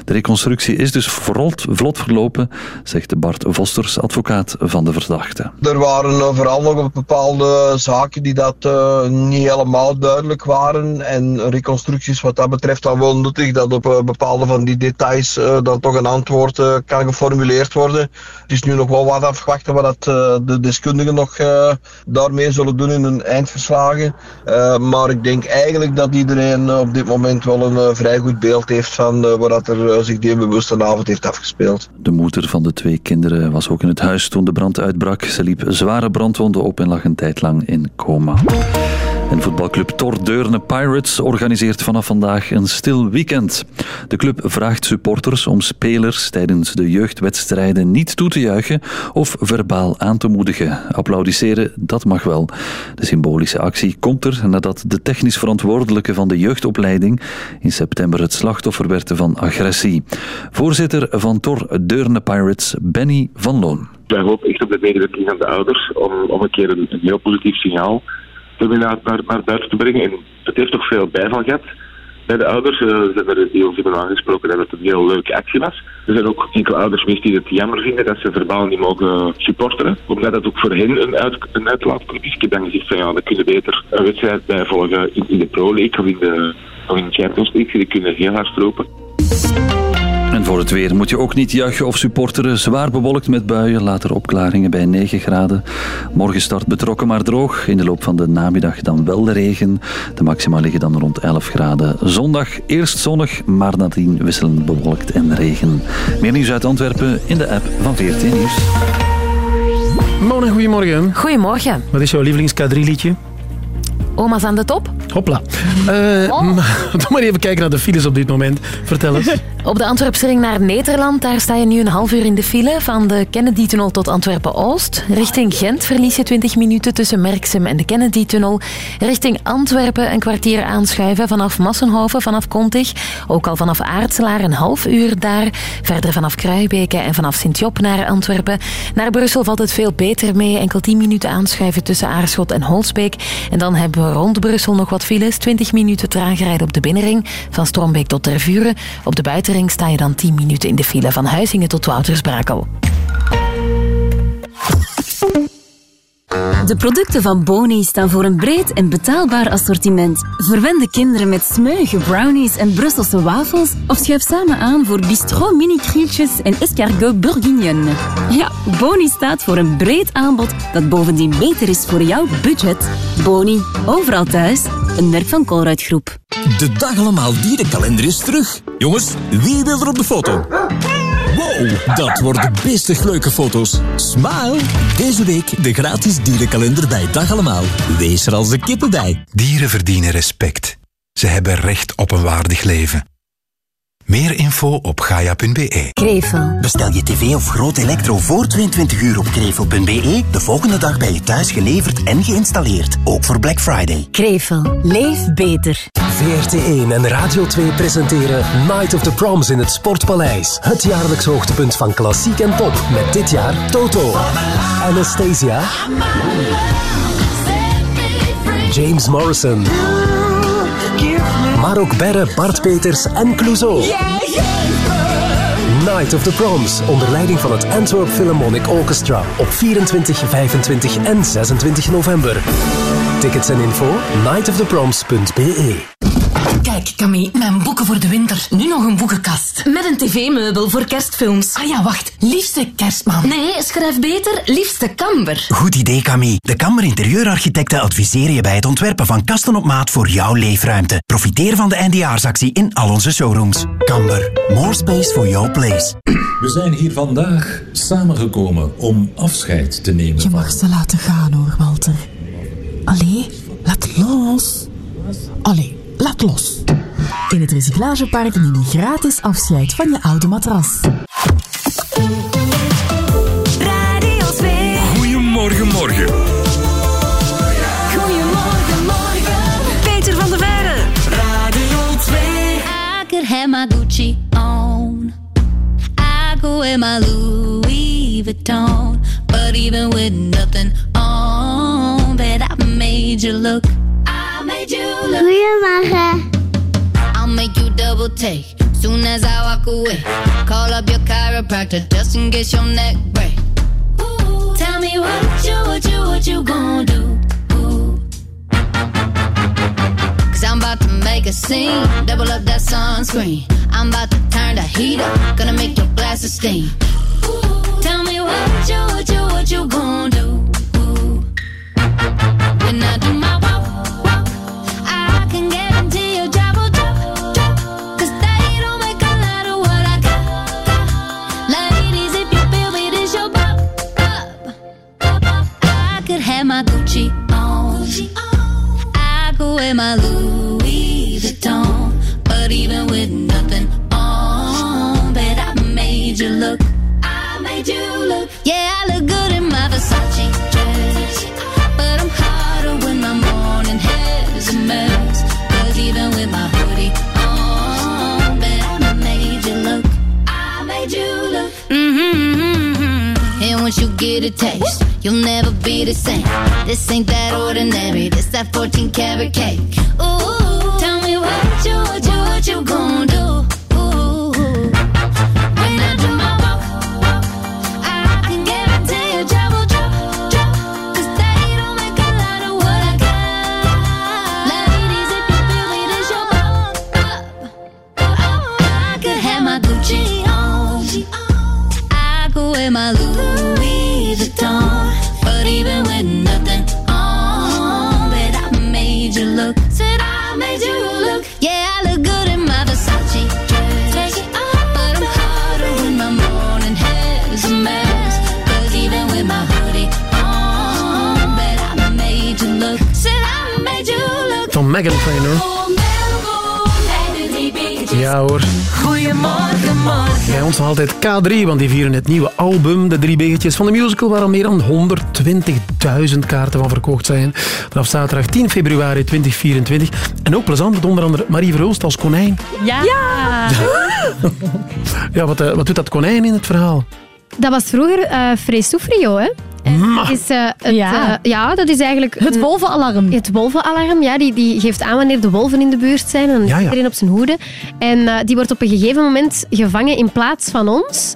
Speaker 26: De reconstructie is dus vlot, vlot verlopen, zegt Bart Vosters, advocaat van de verdachte.
Speaker 28: Er waren eh, vooral nog bepaalde zaken die dat eh, niet helemaal duidelijk waren. En reconstructies wat dat betreft dan wel nuttig dat op eh, bepaalde van die details dan toch een antwoord kan geformuleerd Het is nu nog wel wat afwachten wat dat, eh, de deskundigen nog eh, daarmee zullen doen in hun eindverslagen. Eh, maar ik denk eigenlijk dat iedereen op dit moment wel een vrij goed beeld heeft van waar dat er zich die bewuste avond heeft afgespeeld.
Speaker 26: De moeder van de twee kinderen was ook in het huis toen de brand uitbrak. Ze liep zware brandwonden op en lag een tijd lang in coma. En voetbalclub Tor Deurne Pirates organiseert vanaf vandaag een stil weekend. De club vraagt supporters om spelers tijdens de jeugdwedstrijden niet toe te juichen of verbaal aan te moedigen. Applaudisseren, dat mag wel. De symbolische actie komt er nadat de technisch verantwoordelijke van de jeugdopleiding in september het slachtoffer werd van agressie. Voorzitter van Tor Deurne Pirates, Benny van Loon.
Speaker 94: Wij hopen echt op de medewerking van de ouders om, om een keer een, een heel positief signaal ermee naar, naar, naar buiten te brengen. En het heeft toch veel bijval gehad bij de ouders. Hebben die ons hebben aangesproken dat het een heel leuke actie was. Er zijn ook enkele ouders geweest die het jammer vinden dat ze verbaal niet mogen supporteren. Omdat dat ook voor hen een, uit, een uitlaatklep is. Ik heb dan gezegd van ja, we kunnen beter een wedstrijd bijvolgen in, in de Pro League of in de, of in de Champions League. Die kunnen heel hard roepen.
Speaker 26: En voor het weer moet je ook niet juichen of supporteren. Zwaar bewolkt met buien, later opklaringen bij 9 graden. Morgen start betrokken maar droog. In de loop van de namiddag dan wel de regen. De maxima liggen dan rond 11 graden. Zondag eerst zonnig, maar nadien wisselend bewolkt en regen. Meer nieuws uit Antwerpen in de app van 14 Nieuws.
Speaker 3: Mona, goedemorgen.
Speaker 5: Goedemorgen.
Speaker 3: Wat is jouw lievelings K3-liedje?
Speaker 5: Oma's aan de top?
Speaker 3: Hopla. Eh, maar- Doe maar even kijken naar de files op dit moment. Vertel eens.
Speaker 5: Op de Antwerpse ring naar Nederland, daar sta je nu een half uur in de file. Van de Kennedy-tunnel tot Antwerpen-Oost. Richting Gent verlies je 20 minuten tussen Merksem en de Kennedy-tunnel. Richting Antwerpen een kwartier aanschuiven vanaf Massenhoven, vanaf Kontig. Ook al vanaf Aartselaar een half uur daar. Verder vanaf Kruibeke en vanaf Sint-Job naar Antwerpen. Naar Brussel valt het veel beter mee. Enkel 10 minuten aanschuiven tussen Aarschot en Holsbeek. En dan hebben we rond Brussel nog wat files. 20 minuten trager rijden op de binnenring. Van Strombeek tot Tervuren. Op de buitenring sta je dan 10 minuten in de file. Van Huizingen tot Woutersbrakel.
Speaker 18: De producten van Boni staan voor een breed en betaalbaar assortiment. Verwend de kinderen met smeuïge brownies en Brusselse wafels of schuif samen aan voor bistrot mini krieltjes en escargot bourguignon. Ja, Boni staat voor een breed aanbod dat bovendien beter is voor jouw budget. Boni, overal thuis. Een merk van Colruyt Groep.
Speaker 16: De Dag Allemaal Dierenkalender is terug. Jongens, wie wil er op de foto? Wow, dat worden best leuke foto's. Smile! Deze week de gratis dierenkalender bij Dag Allemaal. Wees er als de kippen bij.
Speaker 20: Dieren verdienen respect. Ze hebben recht op een waardig leven. Meer info op gaia.be.
Speaker 95: Krevel. Bestel je tv of groot elektro voor 22 uur op krevel.be. De volgende dag bij je thuis geleverd en geïnstalleerd. Ook voor Black Friday.
Speaker 18: Krevel. Leef beter.
Speaker 96: VRT1 en Radio 2 presenteren Night of the Proms in het Sportpaleis. Het jaarlijks hoogtepunt van klassiek en pop. Met dit jaar Toto, Anastasia, James Morrison. Maar ook Berre, Bart Peters en Clouseau. Night of the Proms, onder leiding van het Antwerp Philharmonic Orchestra op 24, 25 en 26 november. Tickets en info nightoftheproms.be
Speaker 97: Kijk, Camille, mijn boeken voor de winter. Nu nog een boekenkast. Met een tv-meubel voor kerstfilms. Ah ja, wacht. Liefste kerstman. Nee, schrijf beter liefste kamber.
Speaker 95: Goed idee, Camille. De Kammer Interieurarchitecten adviseren je bij het ontwerpen van kasten op maat voor jouw leefruimte. Profiteer van de eindejaarsactie in al onze showrooms. Kamber. More space for your place.
Speaker 98: We zijn hier vandaag samengekomen om afscheid te nemen
Speaker 99: Je mag ze laten gaan hoor, Walter. Allee, laat los. Allee, laat los. In het recyclagepark neem je gratis afscheid van je oude matras.
Speaker 100: Radio 2.
Speaker 101: Goedemorgen, morgen.
Speaker 100: Goedemorgen, morgen. Peter van der Verre. Radio 2.
Speaker 76: I could have my Gucci on. I could wear my Louis Vuitton. But even with nothing on, bet I made you look. Made you look. I'll make you double take. Soon as I walk away, call up your chiropractor just in case your neck break. Ooh, tell me what you, what you, what you gonna do? Ooh. Cause I'm about to make a scene, double up that sunscreen. I'm about to turn the heat up, gonna make your glasses steam. Ooh, tell me what you, what you, what you gonna do? Ooh. When I do my you'll never be the same. This ain't that ordinary, this that 14 karat cake. Ooh,
Speaker 3: altijd K3, want die vieren het nieuwe album. De drie begetjes van de musical, waar al meer dan 120.000 kaarten van verkocht zijn. Vanaf zaterdag 10 februari 2024. En ook plezant met onder andere Marie Verhulst als konijn.
Speaker 84: Ja!
Speaker 3: Ja, wat, eh, wat doet dat konijn in het verhaal?
Speaker 91: Dat was vroeger eh Free Soufrio, hè? Het is, eh, het,
Speaker 84: Ja.
Speaker 91: ja. ja, dat is eigenlijk...
Speaker 84: Het wolvenalarm.
Speaker 91: Het wolvenalarm, ja. Die, die geeft aan wanneer de wolven in de buurt zijn. En dan is
Speaker 84: Ja, ja.
Speaker 91: iedereen op zijn hoede. En eh, die wordt op een gegeven moment gevangen in plaats van ons.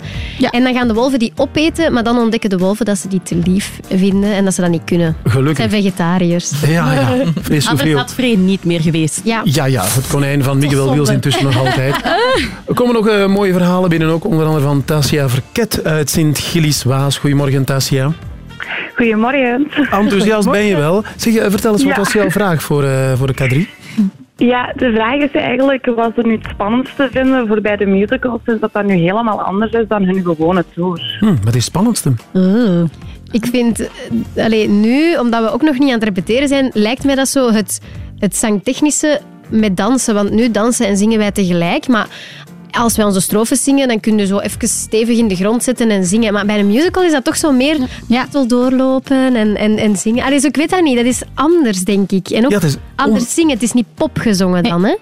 Speaker 91: En dan gaan de wolven die opeten, maar dan ontdekken de wolven dat ze die te lief vinden en dat ze dat niet kunnen.
Speaker 3: Gelukkig.
Speaker 91: Ze zijn vegetariërs.
Speaker 3: Ja, ja. Vrees
Speaker 86: Anders had Vree niet meer geweest.
Speaker 91: Ja.
Speaker 3: Ja, ja, het konijn van Miguel. Wils intussen nog altijd. Er komen nog eh, mooie verhalen binnen, ook onder andere van Tassia Verket uit Sint-Gilles-Waas. Goedemorgen, Tassia.
Speaker 94: Goedemorgen.
Speaker 3: Enthousiast ben je wel. Zeg, eh, vertel eens, wat
Speaker 94: Ja.
Speaker 3: was jouw vraag voor, eh, voor de K3?
Speaker 94: Ja, de vraag is eigenlijk, was er nu het spannendste vinden voor bij de musicals, sinds dat dat nu helemaal anders is dan hun gewone tour?
Speaker 3: Hm, wat is het spannendste?
Speaker 91: Ik vind, eh, alleen nu, omdat we ook nog niet aan het repeteren zijn, lijkt mij dat zo het, het zangtechnische met dansen. Want nu dansen en zingen wij tegelijk, maar als wij onze strofes zingen, dan kun je zo even stevig in de grond zetten en zingen. Maar bij een musical is dat toch zo meer ja. doorlopen en, en, en zingen. Allee, ik weet dat niet, dat is anders, denk ik. En ook
Speaker 84: Ja, is
Speaker 91: anders zingen, het is niet popgezongen dan, hè?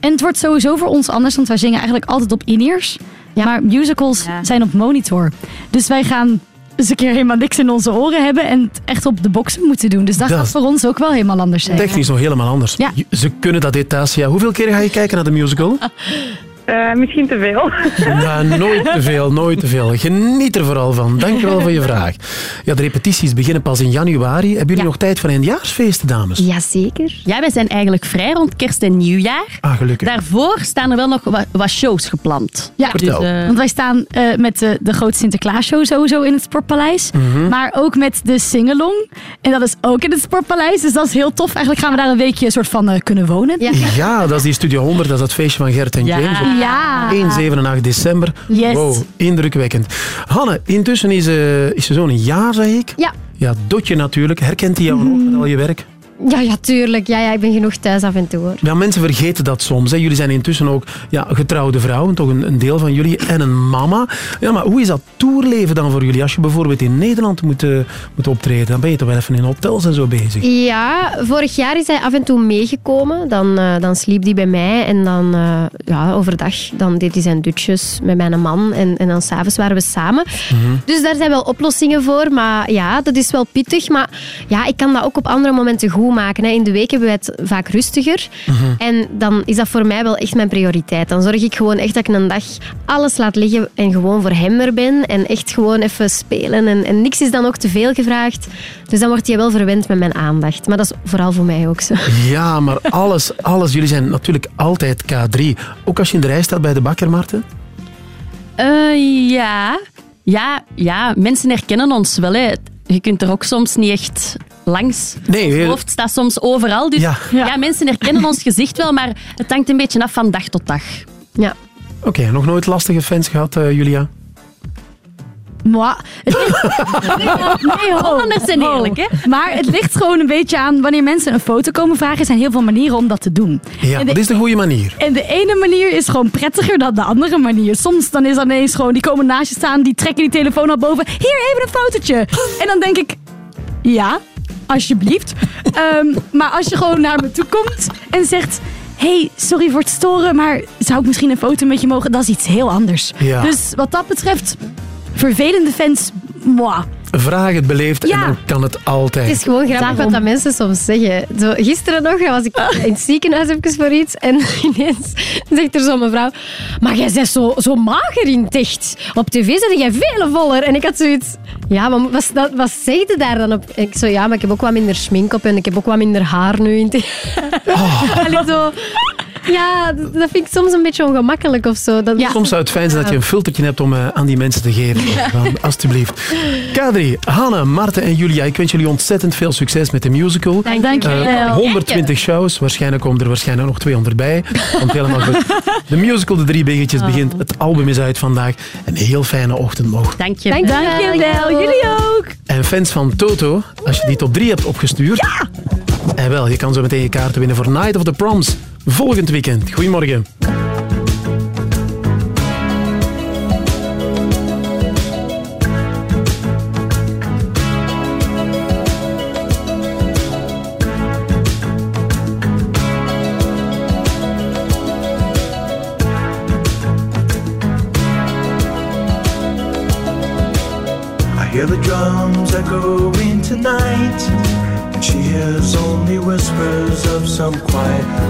Speaker 84: En het wordt sowieso voor ons anders, want wij zingen eigenlijk altijd op in-ears. Maar musicals zijn op monitor. Dus wij gaan eens een keer helemaal niks in onze oren hebben en het echt op de boksen moeten doen. Dus dat,
Speaker 3: Dat
Speaker 84: gaat voor ons ook wel helemaal anders zijn.
Speaker 3: Technisch nog helemaal anders.
Speaker 84: Ja.
Speaker 3: Ze kunnen dat, dit, Tassia. Hoeveel keer ga je kijken naar de musical?
Speaker 94: Eh, misschien te veel.
Speaker 3: Ja, nooit te veel, nooit te veel. Geniet er vooral van. Dank je wel voor je vraag. Ja, de repetities beginnen pas in januari. Hebben jullie nog tijd voor eindjaarsfeesten, dames?
Speaker 91: Jazeker.
Speaker 86: Ja, wij zijn eigenlijk vrij rond kerst en nieuwjaar.
Speaker 3: Ah, gelukkig.
Speaker 86: Daarvoor staan er wel nog wat, wat shows gepland.
Speaker 84: Ja,
Speaker 86: Dus, eh,
Speaker 84: want wij staan eh, met de, de grote Sinterklaasshow sowieso in het Sportpaleis.
Speaker 3: Mhm.
Speaker 84: Maar ook met de Singalong. En dat is ook in het Sportpaleis. Dus dat is heel tof. Eigenlijk gaan we daar een weekje een soort van eh, kunnen wonen.
Speaker 3: Ja, dat is die Studio 100, dat is het feestje van Gert en
Speaker 84: Ja.
Speaker 3: James.
Speaker 84: Ja.
Speaker 3: 1, 7 en 8 december.
Speaker 84: Yes.
Speaker 3: Wow, indrukwekkend. Hanne, intussen is, eh, is ze zo'n jaar, zeg ik.
Speaker 91: Ja.
Speaker 3: Ja, Dotje natuurlijk. Herkent hij jou nog met al je werk?
Speaker 91: Ja, ja, tuurlijk. Ja, ja, ik ben genoeg thuis af en toe, hoor.
Speaker 3: Ja, mensen vergeten dat soms. Hè. Jullie zijn intussen ook ja, getrouwde vrouwen, toch een, een deel van jullie, en een mama. Ja, maar hoe is dat toerleven dan voor jullie? Als je bijvoorbeeld in Nederland moet, eh, moet optreden, dan ben je toch wel even in hotels en zo bezig.
Speaker 91: Ja, vorig jaar is hij af en toe meegekomen. Dan, eh, dan sliep hij bij mij en dan eh, ja, overdag dan deed hij zijn dutjes met mijn man. En, en dan s'avonds waren we samen. Dus daar zijn wel oplossingen voor. Maar ja, dat is wel pittig. Maar ja, ik kan dat ook op andere momenten goed maken. Hè. In de week hebben we het vaak rustiger. En dan is dat voor mij wel echt mijn prioriteit. Dan zorg ik gewoon echt dat ik een dag alles laat liggen en gewoon voor hem er ben. En echt gewoon even spelen. En, en niks is dan ook te veel gevraagd. Dus dan wordt hij wel verwend met mijn aandacht. Maar dat is vooral voor mij ook zo.
Speaker 3: Ja, maar alles, alles. Jullie zijn natuurlijk altijd K3. Ook als je in de rij staat bij de bakker, Marten?
Speaker 86: eh, ja. Ja, ja, mensen herkennen ons wel. Hè. Je kunt er ook soms niet echt langs.
Speaker 3: Nee,
Speaker 86: Ons
Speaker 3: heel-
Speaker 86: hoofd staat soms overal. Dus
Speaker 3: Ja.
Speaker 86: ja. mensen herkennen ons gezicht wel, maar het hangt een beetje af van dag tot dag.
Speaker 91: Ja.
Speaker 3: Oké, nog nooit lastige fans gehad, eh, Julia?
Speaker 84: Moi. Het ligt- nee, ho,
Speaker 86: Hollanders zijn
Speaker 84: ho.
Speaker 86: eerlijk, hè?
Speaker 84: Maar het ligt gewoon een beetje aan wanneer mensen een foto komen vragen. Er zijn heel veel manieren om dat te doen.
Speaker 3: Ja, wat is de goede manier?
Speaker 84: En de ene manier is gewoon prettiger dan de andere manier. Soms dan is dan ineens gewoon, die komen naast je staan, die trekken die telefoon naar boven. Hier, even een fotootje. En dan denk ik, ja, alsjeblieft. Ehm, maar als je gewoon naar me toe komt en zegt... hey, sorry voor het storen, maar zou ik misschien een foto met je mogen? Dat is iets heel anders.
Speaker 3: Ja.
Speaker 84: Dus wat dat betreft, vervelende fans, moi.
Speaker 3: Vraag het beleefd en dan kan het altijd.
Speaker 91: Het is gewoon grappig
Speaker 84: Daarom.
Speaker 91: wat dat mensen soms zeggen. Zo, gisteren nog was ik in het ziekenhuis even voor iets en ineens zegt er zo'n mevrouw maar jij bent zo, zo mager in het echt. Op tv zet jij veel voller. En ik had zoiets... Ja, maar wat, dat, wat zeg je daar dan op? En ik zo, ja, maar ik heb ook wat minder schmink op en ik heb ook wat minder haar nu. In Allee, zo... Ja, dat dat vind ik soms een beetje ongemakkelijk of zo. Dat,
Speaker 3: Soms zou het fijn zijn dat je een filtertje hebt om eh, aan die mensen te geven. Dan, alsjeblieft. K3, Hanne, Marten en Julia, ik wens jullie ontzettend veel succes met de musical.
Speaker 84: Dank je. Dank je
Speaker 3: Eh,
Speaker 84: wel.
Speaker 3: 120 shows, waarschijnlijk komen er waarschijnlijk nog 200 bij. Komt helemaal goed. De musical De Drie Biggetjes begint. Het album is uit vandaag. Een heel fijne ochtend nog.
Speaker 86: Dank je.
Speaker 84: Dank je wel. Jullie ook.
Speaker 3: En fans van Toto, als je die top 3 hebt opgestuurd... Ja! En wel, je kan zo meteen je kaarten winnen voor Night of the Proms. Volgend weekend. Goedemorgen.
Speaker 102: Hear the drums echoing tonight. And she hears only whispers of some quiet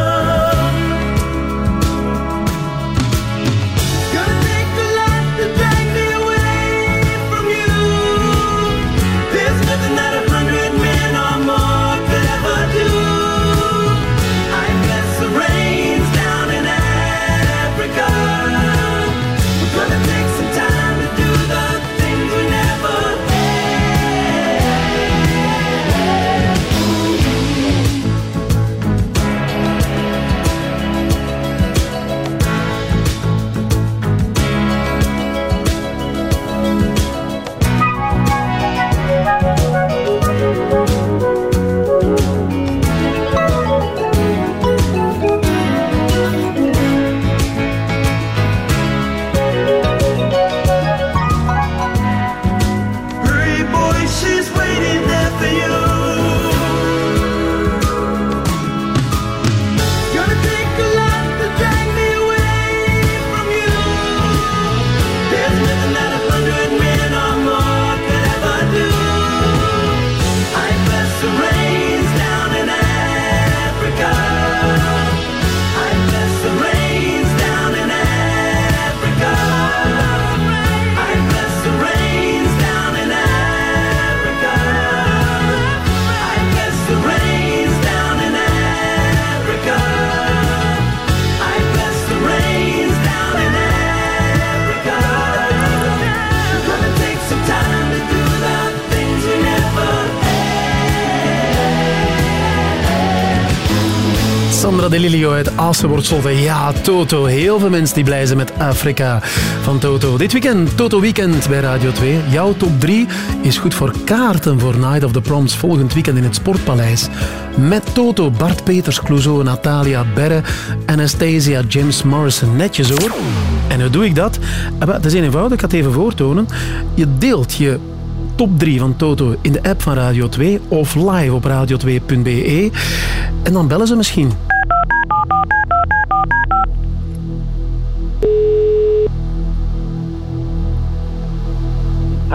Speaker 3: Sandra De Lilio uit Assen wordt Solvay. Ja, Toto. Heel veel mensen die blij zijn met Afrika van Toto. Dit weekend, Toto Weekend bij Radio 2. Jouw top 3 is goed voor kaarten voor Night of the Proms volgend weekend in het Sportpaleis. Met Toto, Bart Peters, Clouseau, Natalia Berre, Anastasia, James Morrison. Netjes hoor. En hoe doe ik dat? Het is eenvoudig, ik ga het even voortonen. Je deelt je top 3 van Toto in de app van Radio 2 of live op radio2.be. En dan bellen ze misschien.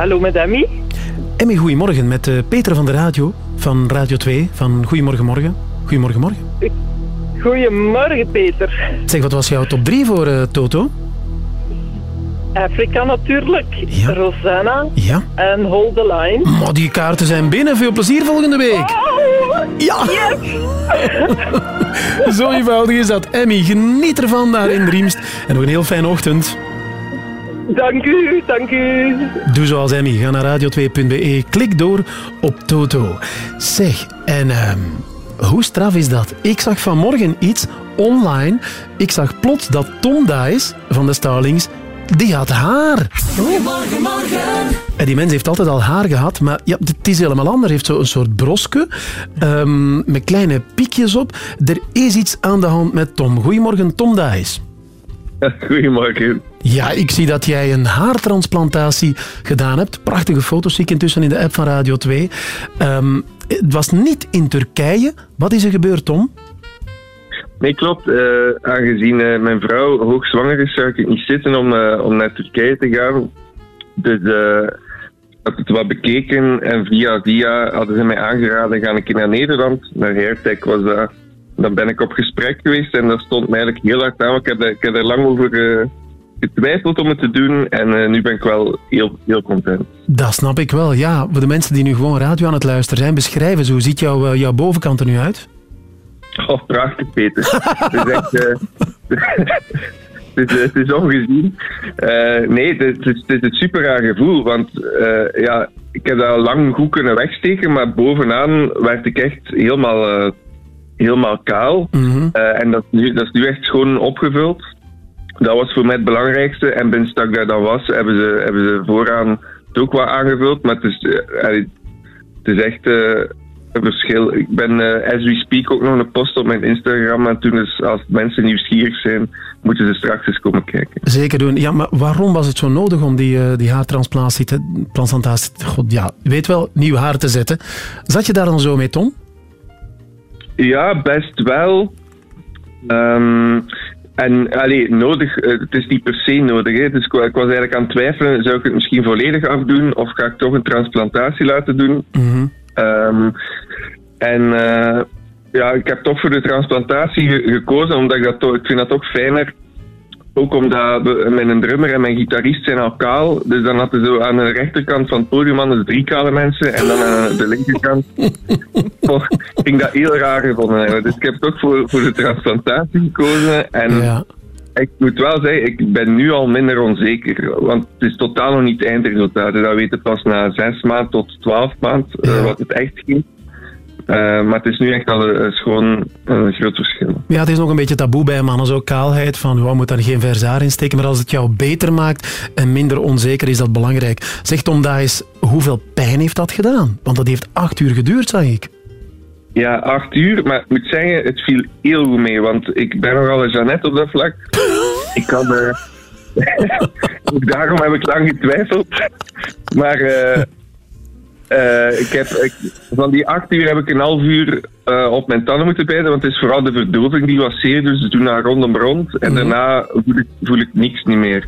Speaker 103: Hallo met Emmy.
Speaker 3: Emmy, goedemorgen. Met eh, Peter van de radio van Radio 2 van Goedemorgen Morgen. Goedemorgen Morgen.
Speaker 103: Goedemorgen Peter.
Speaker 3: Zeg, wat was jouw top 3 voor eh, Toto?
Speaker 103: Afrika natuurlijk, Rosanna
Speaker 3: Ja.
Speaker 103: en Hold the Line.
Speaker 3: Maar die kaarten zijn binnen. Veel plezier volgende week. Ja. Zo eenvoudig is dat. Emmy, geniet ervan daar in Riemst. En nog een heel fijne ochtend.
Speaker 103: Dank u, dank u.
Speaker 3: Doe zoals Emmy. Ga naar radio2.be. Klik door op Toto. Zeg, en ehm, hoe straf is dat? Ik zag vanmorgen iets online. Ik zag plots dat Tom Dice van de Starlings die had haar.
Speaker 102: Goedemorgen, morgen.
Speaker 3: En die mens heeft altijd al haar gehad, maar ja, het is helemaal anders. Hij heeft zo een soort broske ehm, met kleine piekjes op. Er is iets aan de hand met Tom. Goedemorgen, Tom Dijs.
Speaker 104: Goedemorgen.
Speaker 3: Ja, ik zie dat jij een haartransplantatie gedaan hebt. Prachtige foto's zie ik intussen in de app van Radio 2. Ehm, het was niet in Turkije. Wat is er gebeurd, Tom?
Speaker 104: Nee, klopt. Eh, aangezien eh, mijn vrouw hoogzwanger is, zou ik het niet zitten om, eh, om naar Turkije te gaan. Dus ik had het wat bekeken en via via hadden ze mij aangeraden, ga keer naar Nederland. Naar Hairtech was dat. Dan ben ik op gesprek geweest en dat stond mij eigenlijk heel hard aan. Ik heb, ik er lang over getwijfeld om het te doen en eh, nu ben ik wel heel, heel content.
Speaker 3: Dat snap ik wel, ja. Voor de mensen die nu gewoon radio aan het luisteren zijn, beschrijven ze. Hoe ziet jouw, eh, jouw bovenkant er nu uit?
Speaker 104: Oh, prachtig, Peter. het is echt... eh, het, is, het is ongezien. Nee, het is, het is een super raar gevoel. Want ja, ik heb dat al lang goed kunnen wegsteken. Maar bovenaan werd ik echt helemaal, helemaal kaal. Eh, en dat, is nu, dat is nu echt schoon opgevuld. Dat was voor mij het belangrijkste. En binnen dat ik daar dan was, hebben ze, hebben ze vooraan het ook wat aangevuld. Maar het is, eh, het is echt eh, een verschil. Ik ben, eh, as we speak, ook nog een post op mijn Instagram het doen. Dus als mensen nieuwsgierig zijn, moeten ze straks eens komen kijken.
Speaker 3: Zeker doen. Ja, maar waarom was het zo nodig om die, die haartransplantatie te, transplantatie, God, ja, je weet wel, nieuw haar te zetten? Zat je daar dan zo mee, Tom?
Speaker 104: Ja, best wel. Ehm, en allee, nodig, eh, het is niet per se nodig. Hè. Dus ik, wa- ik was eigenlijk aan het twijfelen, zou ik het misschien volledig afdoen of ga ik toch een transplantatie laten doen? Ehm, en eh, ja, ik heb toch voor de transplantatie ge- gekozen, omdat ik dat toch, ik vind dat toch fijner. Ook omdat we- mijn drummer en mijn gitarist zijn al kaal. Dus dan hadden ze zo aan de rechterkant van het podium hadden drie kale mensen. En dan aan de linkerkant oh, ik dat heel raar gevonden. Dus ik heb toch voor, voor de transplantatie gekozen. En ik moet wel zeggen, ik ben nu al minder onzeker. Want het is totaal nog niet het eindresultaat. Dus Dat weten pas na zes maanden tot twaalf maanden eh, wat het echt ging. Eh, maar het is nu echt al een, schoon een groot verschil.
Speaker 3: Ja, het is nog een beetje taboe bij mannen, zo kaalheid, van we moeten daar geen verzaar in steken, maar als het jou beter maakt en minder onzeker, is dat belangrijk. Zeg Tom Dijs, hoeveel pijn heeft dat gedaan? Want dat heeft acht uur geduurd, zag ik.
Speaker 104: Ja, acht uur. Maar ik moet zeggen, het viel heel goed mee. Want ik ben nogal een Jeannette op dat vlak. ik kan... eh, ook daarom heb ik lang getwijfeld. Maar eh, eh, ik heb, ik- van die acht uur heb ik een half uur eh, op mijn tanden moeten bijten. Want het is vooral de verdoving die was zeer. Dus toen naar rondom rond. En daarna voel ik, voel ik niks niet meer.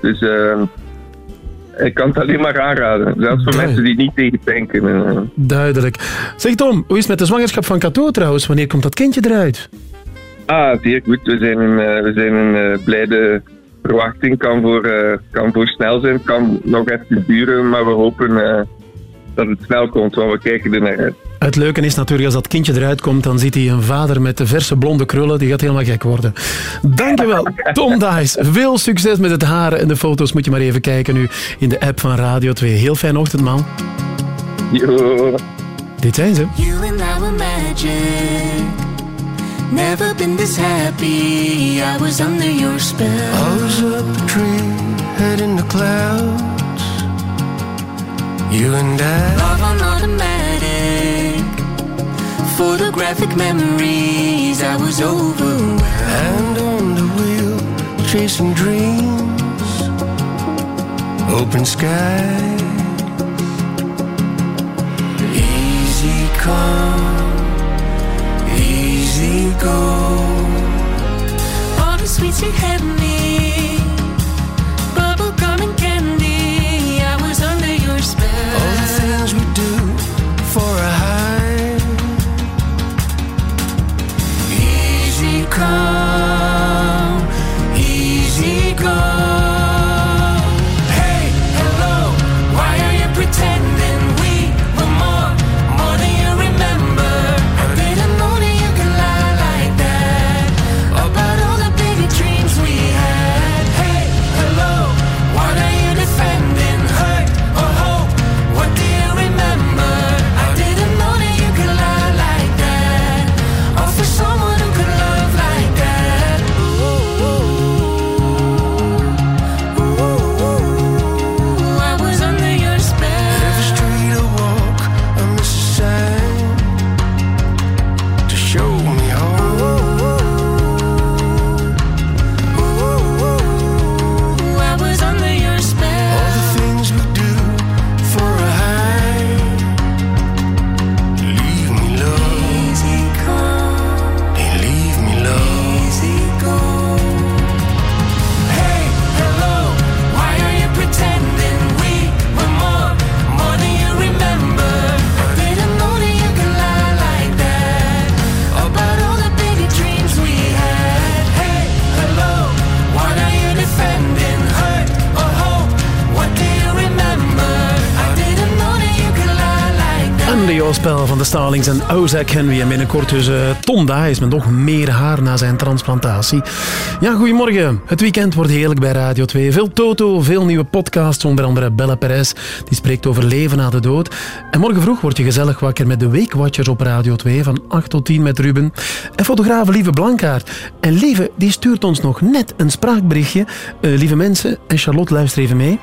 Speaker 104: Dus eh, ik kan het alleen maar aanraden. Zelfs voor mensen die niet tegen denken. eh.
Speaker 3: Duidelijk. Zeg Tom, hoe is het met de zwangerschap van Cato trouwens? Wanneer komt dat kindje eruit?
Speaker 104: Ah, zeer goed. We zijn eh, we zijn eh, blijde verwachting. Kan voor, kan voor snel zijn, kan nog even duren, maar we hopen dat het snel komt, want we kijken er naar uit.
Speaker 3: Het leuke is natuurlijk, als dat kindje eruit komt, dan ziet hij een vader met de verse blonde krullen. Die gaat helemaal gek worden. Dankjewel, Tom Dijs. Veel succes met het haar en de foto's moet je maar even kijken nu in de app van Radio 2. Heel fijne ochtend, man.
Speaker 104: Yo.
Speaker 3: Dit zijn ze.
Speaker 102: You and I were magic. Never been this happy. I was under your spell.
Speaker 105: I was up a tree, head in the clouds. You and I.
Speaker 102: Love on automatic. Photographic memories. I was overwhelmed.
Speaker 105: Hand on the wheel, chasing dreams. Open sky. Easy come, easy go.
Speaker 102: All the sweets you had me.
Speaker 3: Van de Starlings en Ozak Henry. En binnenkort dus uh, Tom Dias met nog meer haar na zijn transplantatie. Ja, goedemorgen. Het weekend wordt heerlijk bij Radio 2. Veel Toto, veel nieuwe podcasts, onder andere Bella Perez. Die spreekt over leven na de dood. En morgen vroeg word je gezellig wakker met de Weekwatchers op Radio 2 van 8 tot 10 met Ruben. En fotograaf Lieve Blankaart. En Lieve, die stuurt ons nog net een spraakberichtje. Uh, lieve mensen, en Charlotte, luister even mee.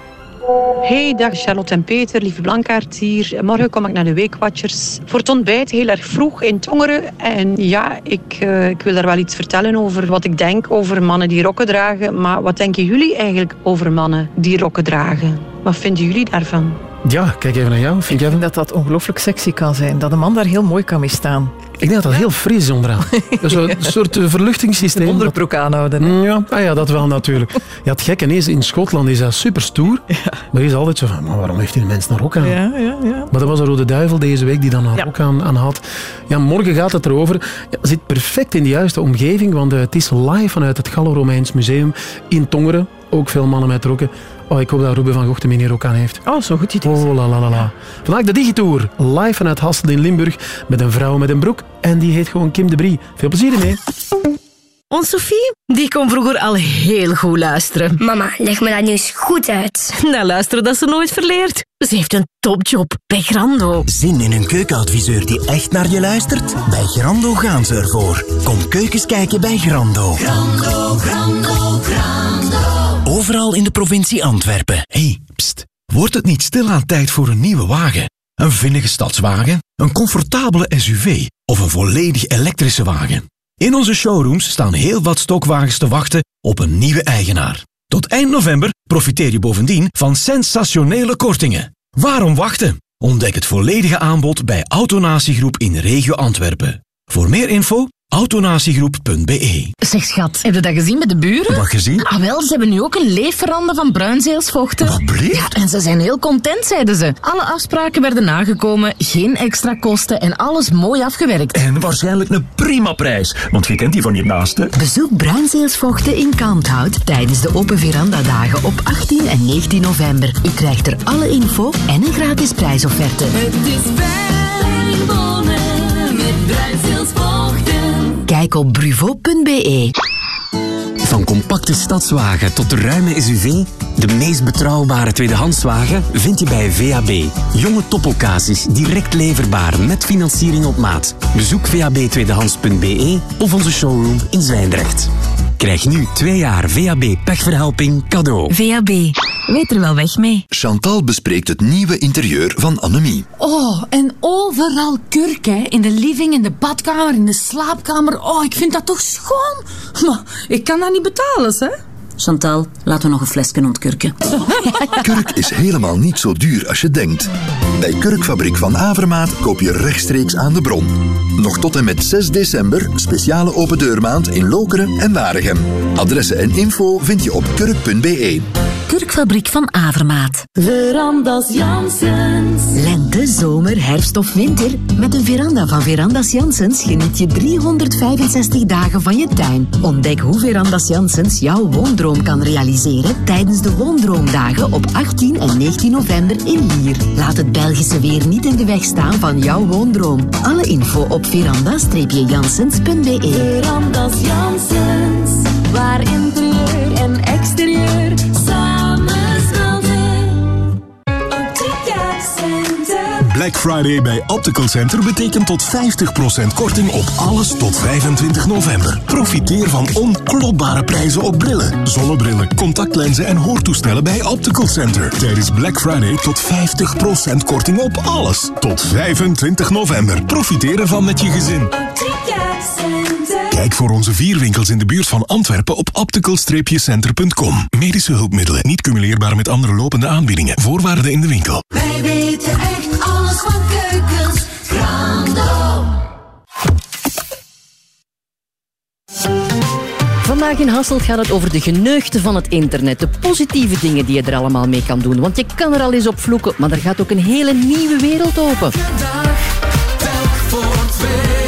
Speaker 106: Hey, dag Charlotte en Peter, lieve Blankaart hier. Morgen kom ik naar de Weekwatchers voor het ontbijt, heel erg vroeg in Tongeren. En ja, ik, uh, ik wil daar wel iets vertellen over wat ik denk over mannen die rokken dragen. Maar wat denken jullie eigenlijk over mannen die rokken dragen? Wat vinden jullie daarvan?
Speaker 3: Ja, kijk even naar jou. Vind
Speaker 4: ik denk dat dat ongelooflijk sexy kan zijn. Dat een man daar heel mooi kan mee staan.
Speaker 3: Ik denk dat dat heel fris is onderaan. Een soort eh, verluchtingssysteem.
Speaker 4: De onderbroek aanhouden.
Speaker 3: Ja, ah ja, dat wel natuurlijk. Ja, het gekke is, in Schotland is dat super stoer. Ja. Maar er is altijd zo van, maar waarom heeft die mens een rok aan?
Speaker 4: Ja, ja, ja.
Speaker 3: Maar dat was een rode duivel deze week die dan een ja. rok aan, aan had. Ja, morgen gaat het erover. Ja, zit perfect in de juiste omgeving, want uh, het is live vanuit het Gallo-Romeins Museum in Tongeren. Ook veel mannen met rokken. Oh, ik hoop dat Ruben van Gochten hier ook aan heeft.
Speaker 4: Oh, zo goed idee.
Speaker 3: Oh, la la la la. Vandaag de Digitour. Live vanuit Hasselt in Limburg. Met een vrouw met een broek. En die heet gewoon Kim de Brie. Veel plezier ermee.
Speaker 1: Ons Sophie, die kon vroeger al heel goed luisteren.
Speaker 107: Mama, leg me dat nu eens goed uit.
Speaker 1: Nou, luisteren dat ze nooit verleert. Ze heeft een topjob bij Grando.
Speaker 108: Zin in een keukenadviseur die echt naar je luistert? Bij Grando gaan ze ervoor. Kom keukens kijken bij Grando.
Speaker 109: Grando, Grando, Grando.
Speaker 108: Overal in de provincie Antwerpen.
Speaker 110: hey, pst. Wordt het niet stilaan tijd voor een nieuwe wagen? Een vinnige stadswagen? Een comfortabele SUV? Of een volledig elektrische wagen? In onze showrooms staan heel wat stokwagens te wachten op een nieuwe eigenaar. Tot eind november profiteer je bovendien van sensationele kortingen. Waarom wachten? Ontdek het volledige aanbod bij Autonatiegroep in regio Antwerpen. Voor meer info autonatiegroep.be
Speaker 1: Zeg schat, heb je dat gezien met de buren?
Speaker 110: Wat gezien?
Speaker 1: Ah wel, ze hebben nu ook een leefverande van bruinzeelsvochten.
Speaker 110: Wat blieft?
Speaker 1: Ja, en ze zijn heel content, zeiden ze. Alle afspraken werden nagekomen, geen extra kosten en alles mooi afgewerkt.
Speaker 110: En waarschijnlijk een prima prijs, want je kent die van je naaste.
Speaker 1: Bezoek bruinzeelsvochten in Kalmthout tijdens de Open Veranda-dagen op 18 en 19 november. U krijgt er alle info en een gratis prijsofferte.
Speaker 109: Het is fijn wonen met bruinzeelsvochten.
Speaker 1: Op bruvo.be.
Speaker 59: Van compacte stadswagen tot de ruime SUV, de meest betrouwbare tweedehandswagen vind je bij VAB. Jonge topoccasies, direct leverbaar met financiering op maat. Bezoek vabtweedehands.be of onze showroom in Zwijndrecht. Krijg nu twee jaar VAB pechverhelping cadeau.
Speaker 1: VAB. Weet er wel weg mee.
Speaker 20: Chantal bespreekt het nieuwe interieur van Annemie.
Speaker 111: Oh, en overal kurk, hè. In de living, in de badkamer, in de slaapkamer. Oh, ik vind dat toch schoon. Maar ik kan dat niet betalen, hè.
Speaker 18: Chantal, laten we nog een flesje ontkurken.
Speaker 20: Kurk is helemaal niet zo duur als je denkt. Bij Kurkfabriek van Avermaat koop je rechtstreeks aan de bron. Nog tot en met 6 december speciale open deurmaand in Lokeren en Waregem. Adressen en info vind je op kurk.be.
Speaker 1: Kurkfabriek van Avermaat.
Speaker 109: Verandas Janssens.
Speaker 1: Lente, zomer, herfst of winter. Met de veranda van Verandas Janssens geniet je 365 dagen van je tuin. Ontdek hoe Verandas Janssens jouw kan realiseren tijdens de Woondroomdagen op 18 en 19 november in Lier. Laat het Belgische weer niet in de weg staan van jouw woondroom. Alle info op veranda-janssens.be
Speaker 109: Verandas Janssens. Waar
Speaker 110: Black Friday bij Optical Center betekent tot 50% korting op alles tot 25 november. Profiteer van onklopbare prijzen op brillen, zonnebrillen, contactlenzen en hoortoestellen bij Optical Center. Tijdens Black Friday tot 50% korting op alles. Tot 25 november. Profiteer ervan met je gezin. Kijk voor onze vier winkels in de buurt van Antwerpen op optical-center.com. Medische hulpmiddelen niet cumuleerbaar met andere lopende aanbiedingen. Voorwaarden in de winkel.
Speaker 109: Wij weten
Speaker 112: Vandaag in Hasselt gaat het over de geneugten van het internet. De positieve dingen die je er allemaal mee kan doen. Want je kan er al eens op vloeken, maar er gaat ook een hele nieuwe wereld open.
Speaker 109: Dag, telk voor twee.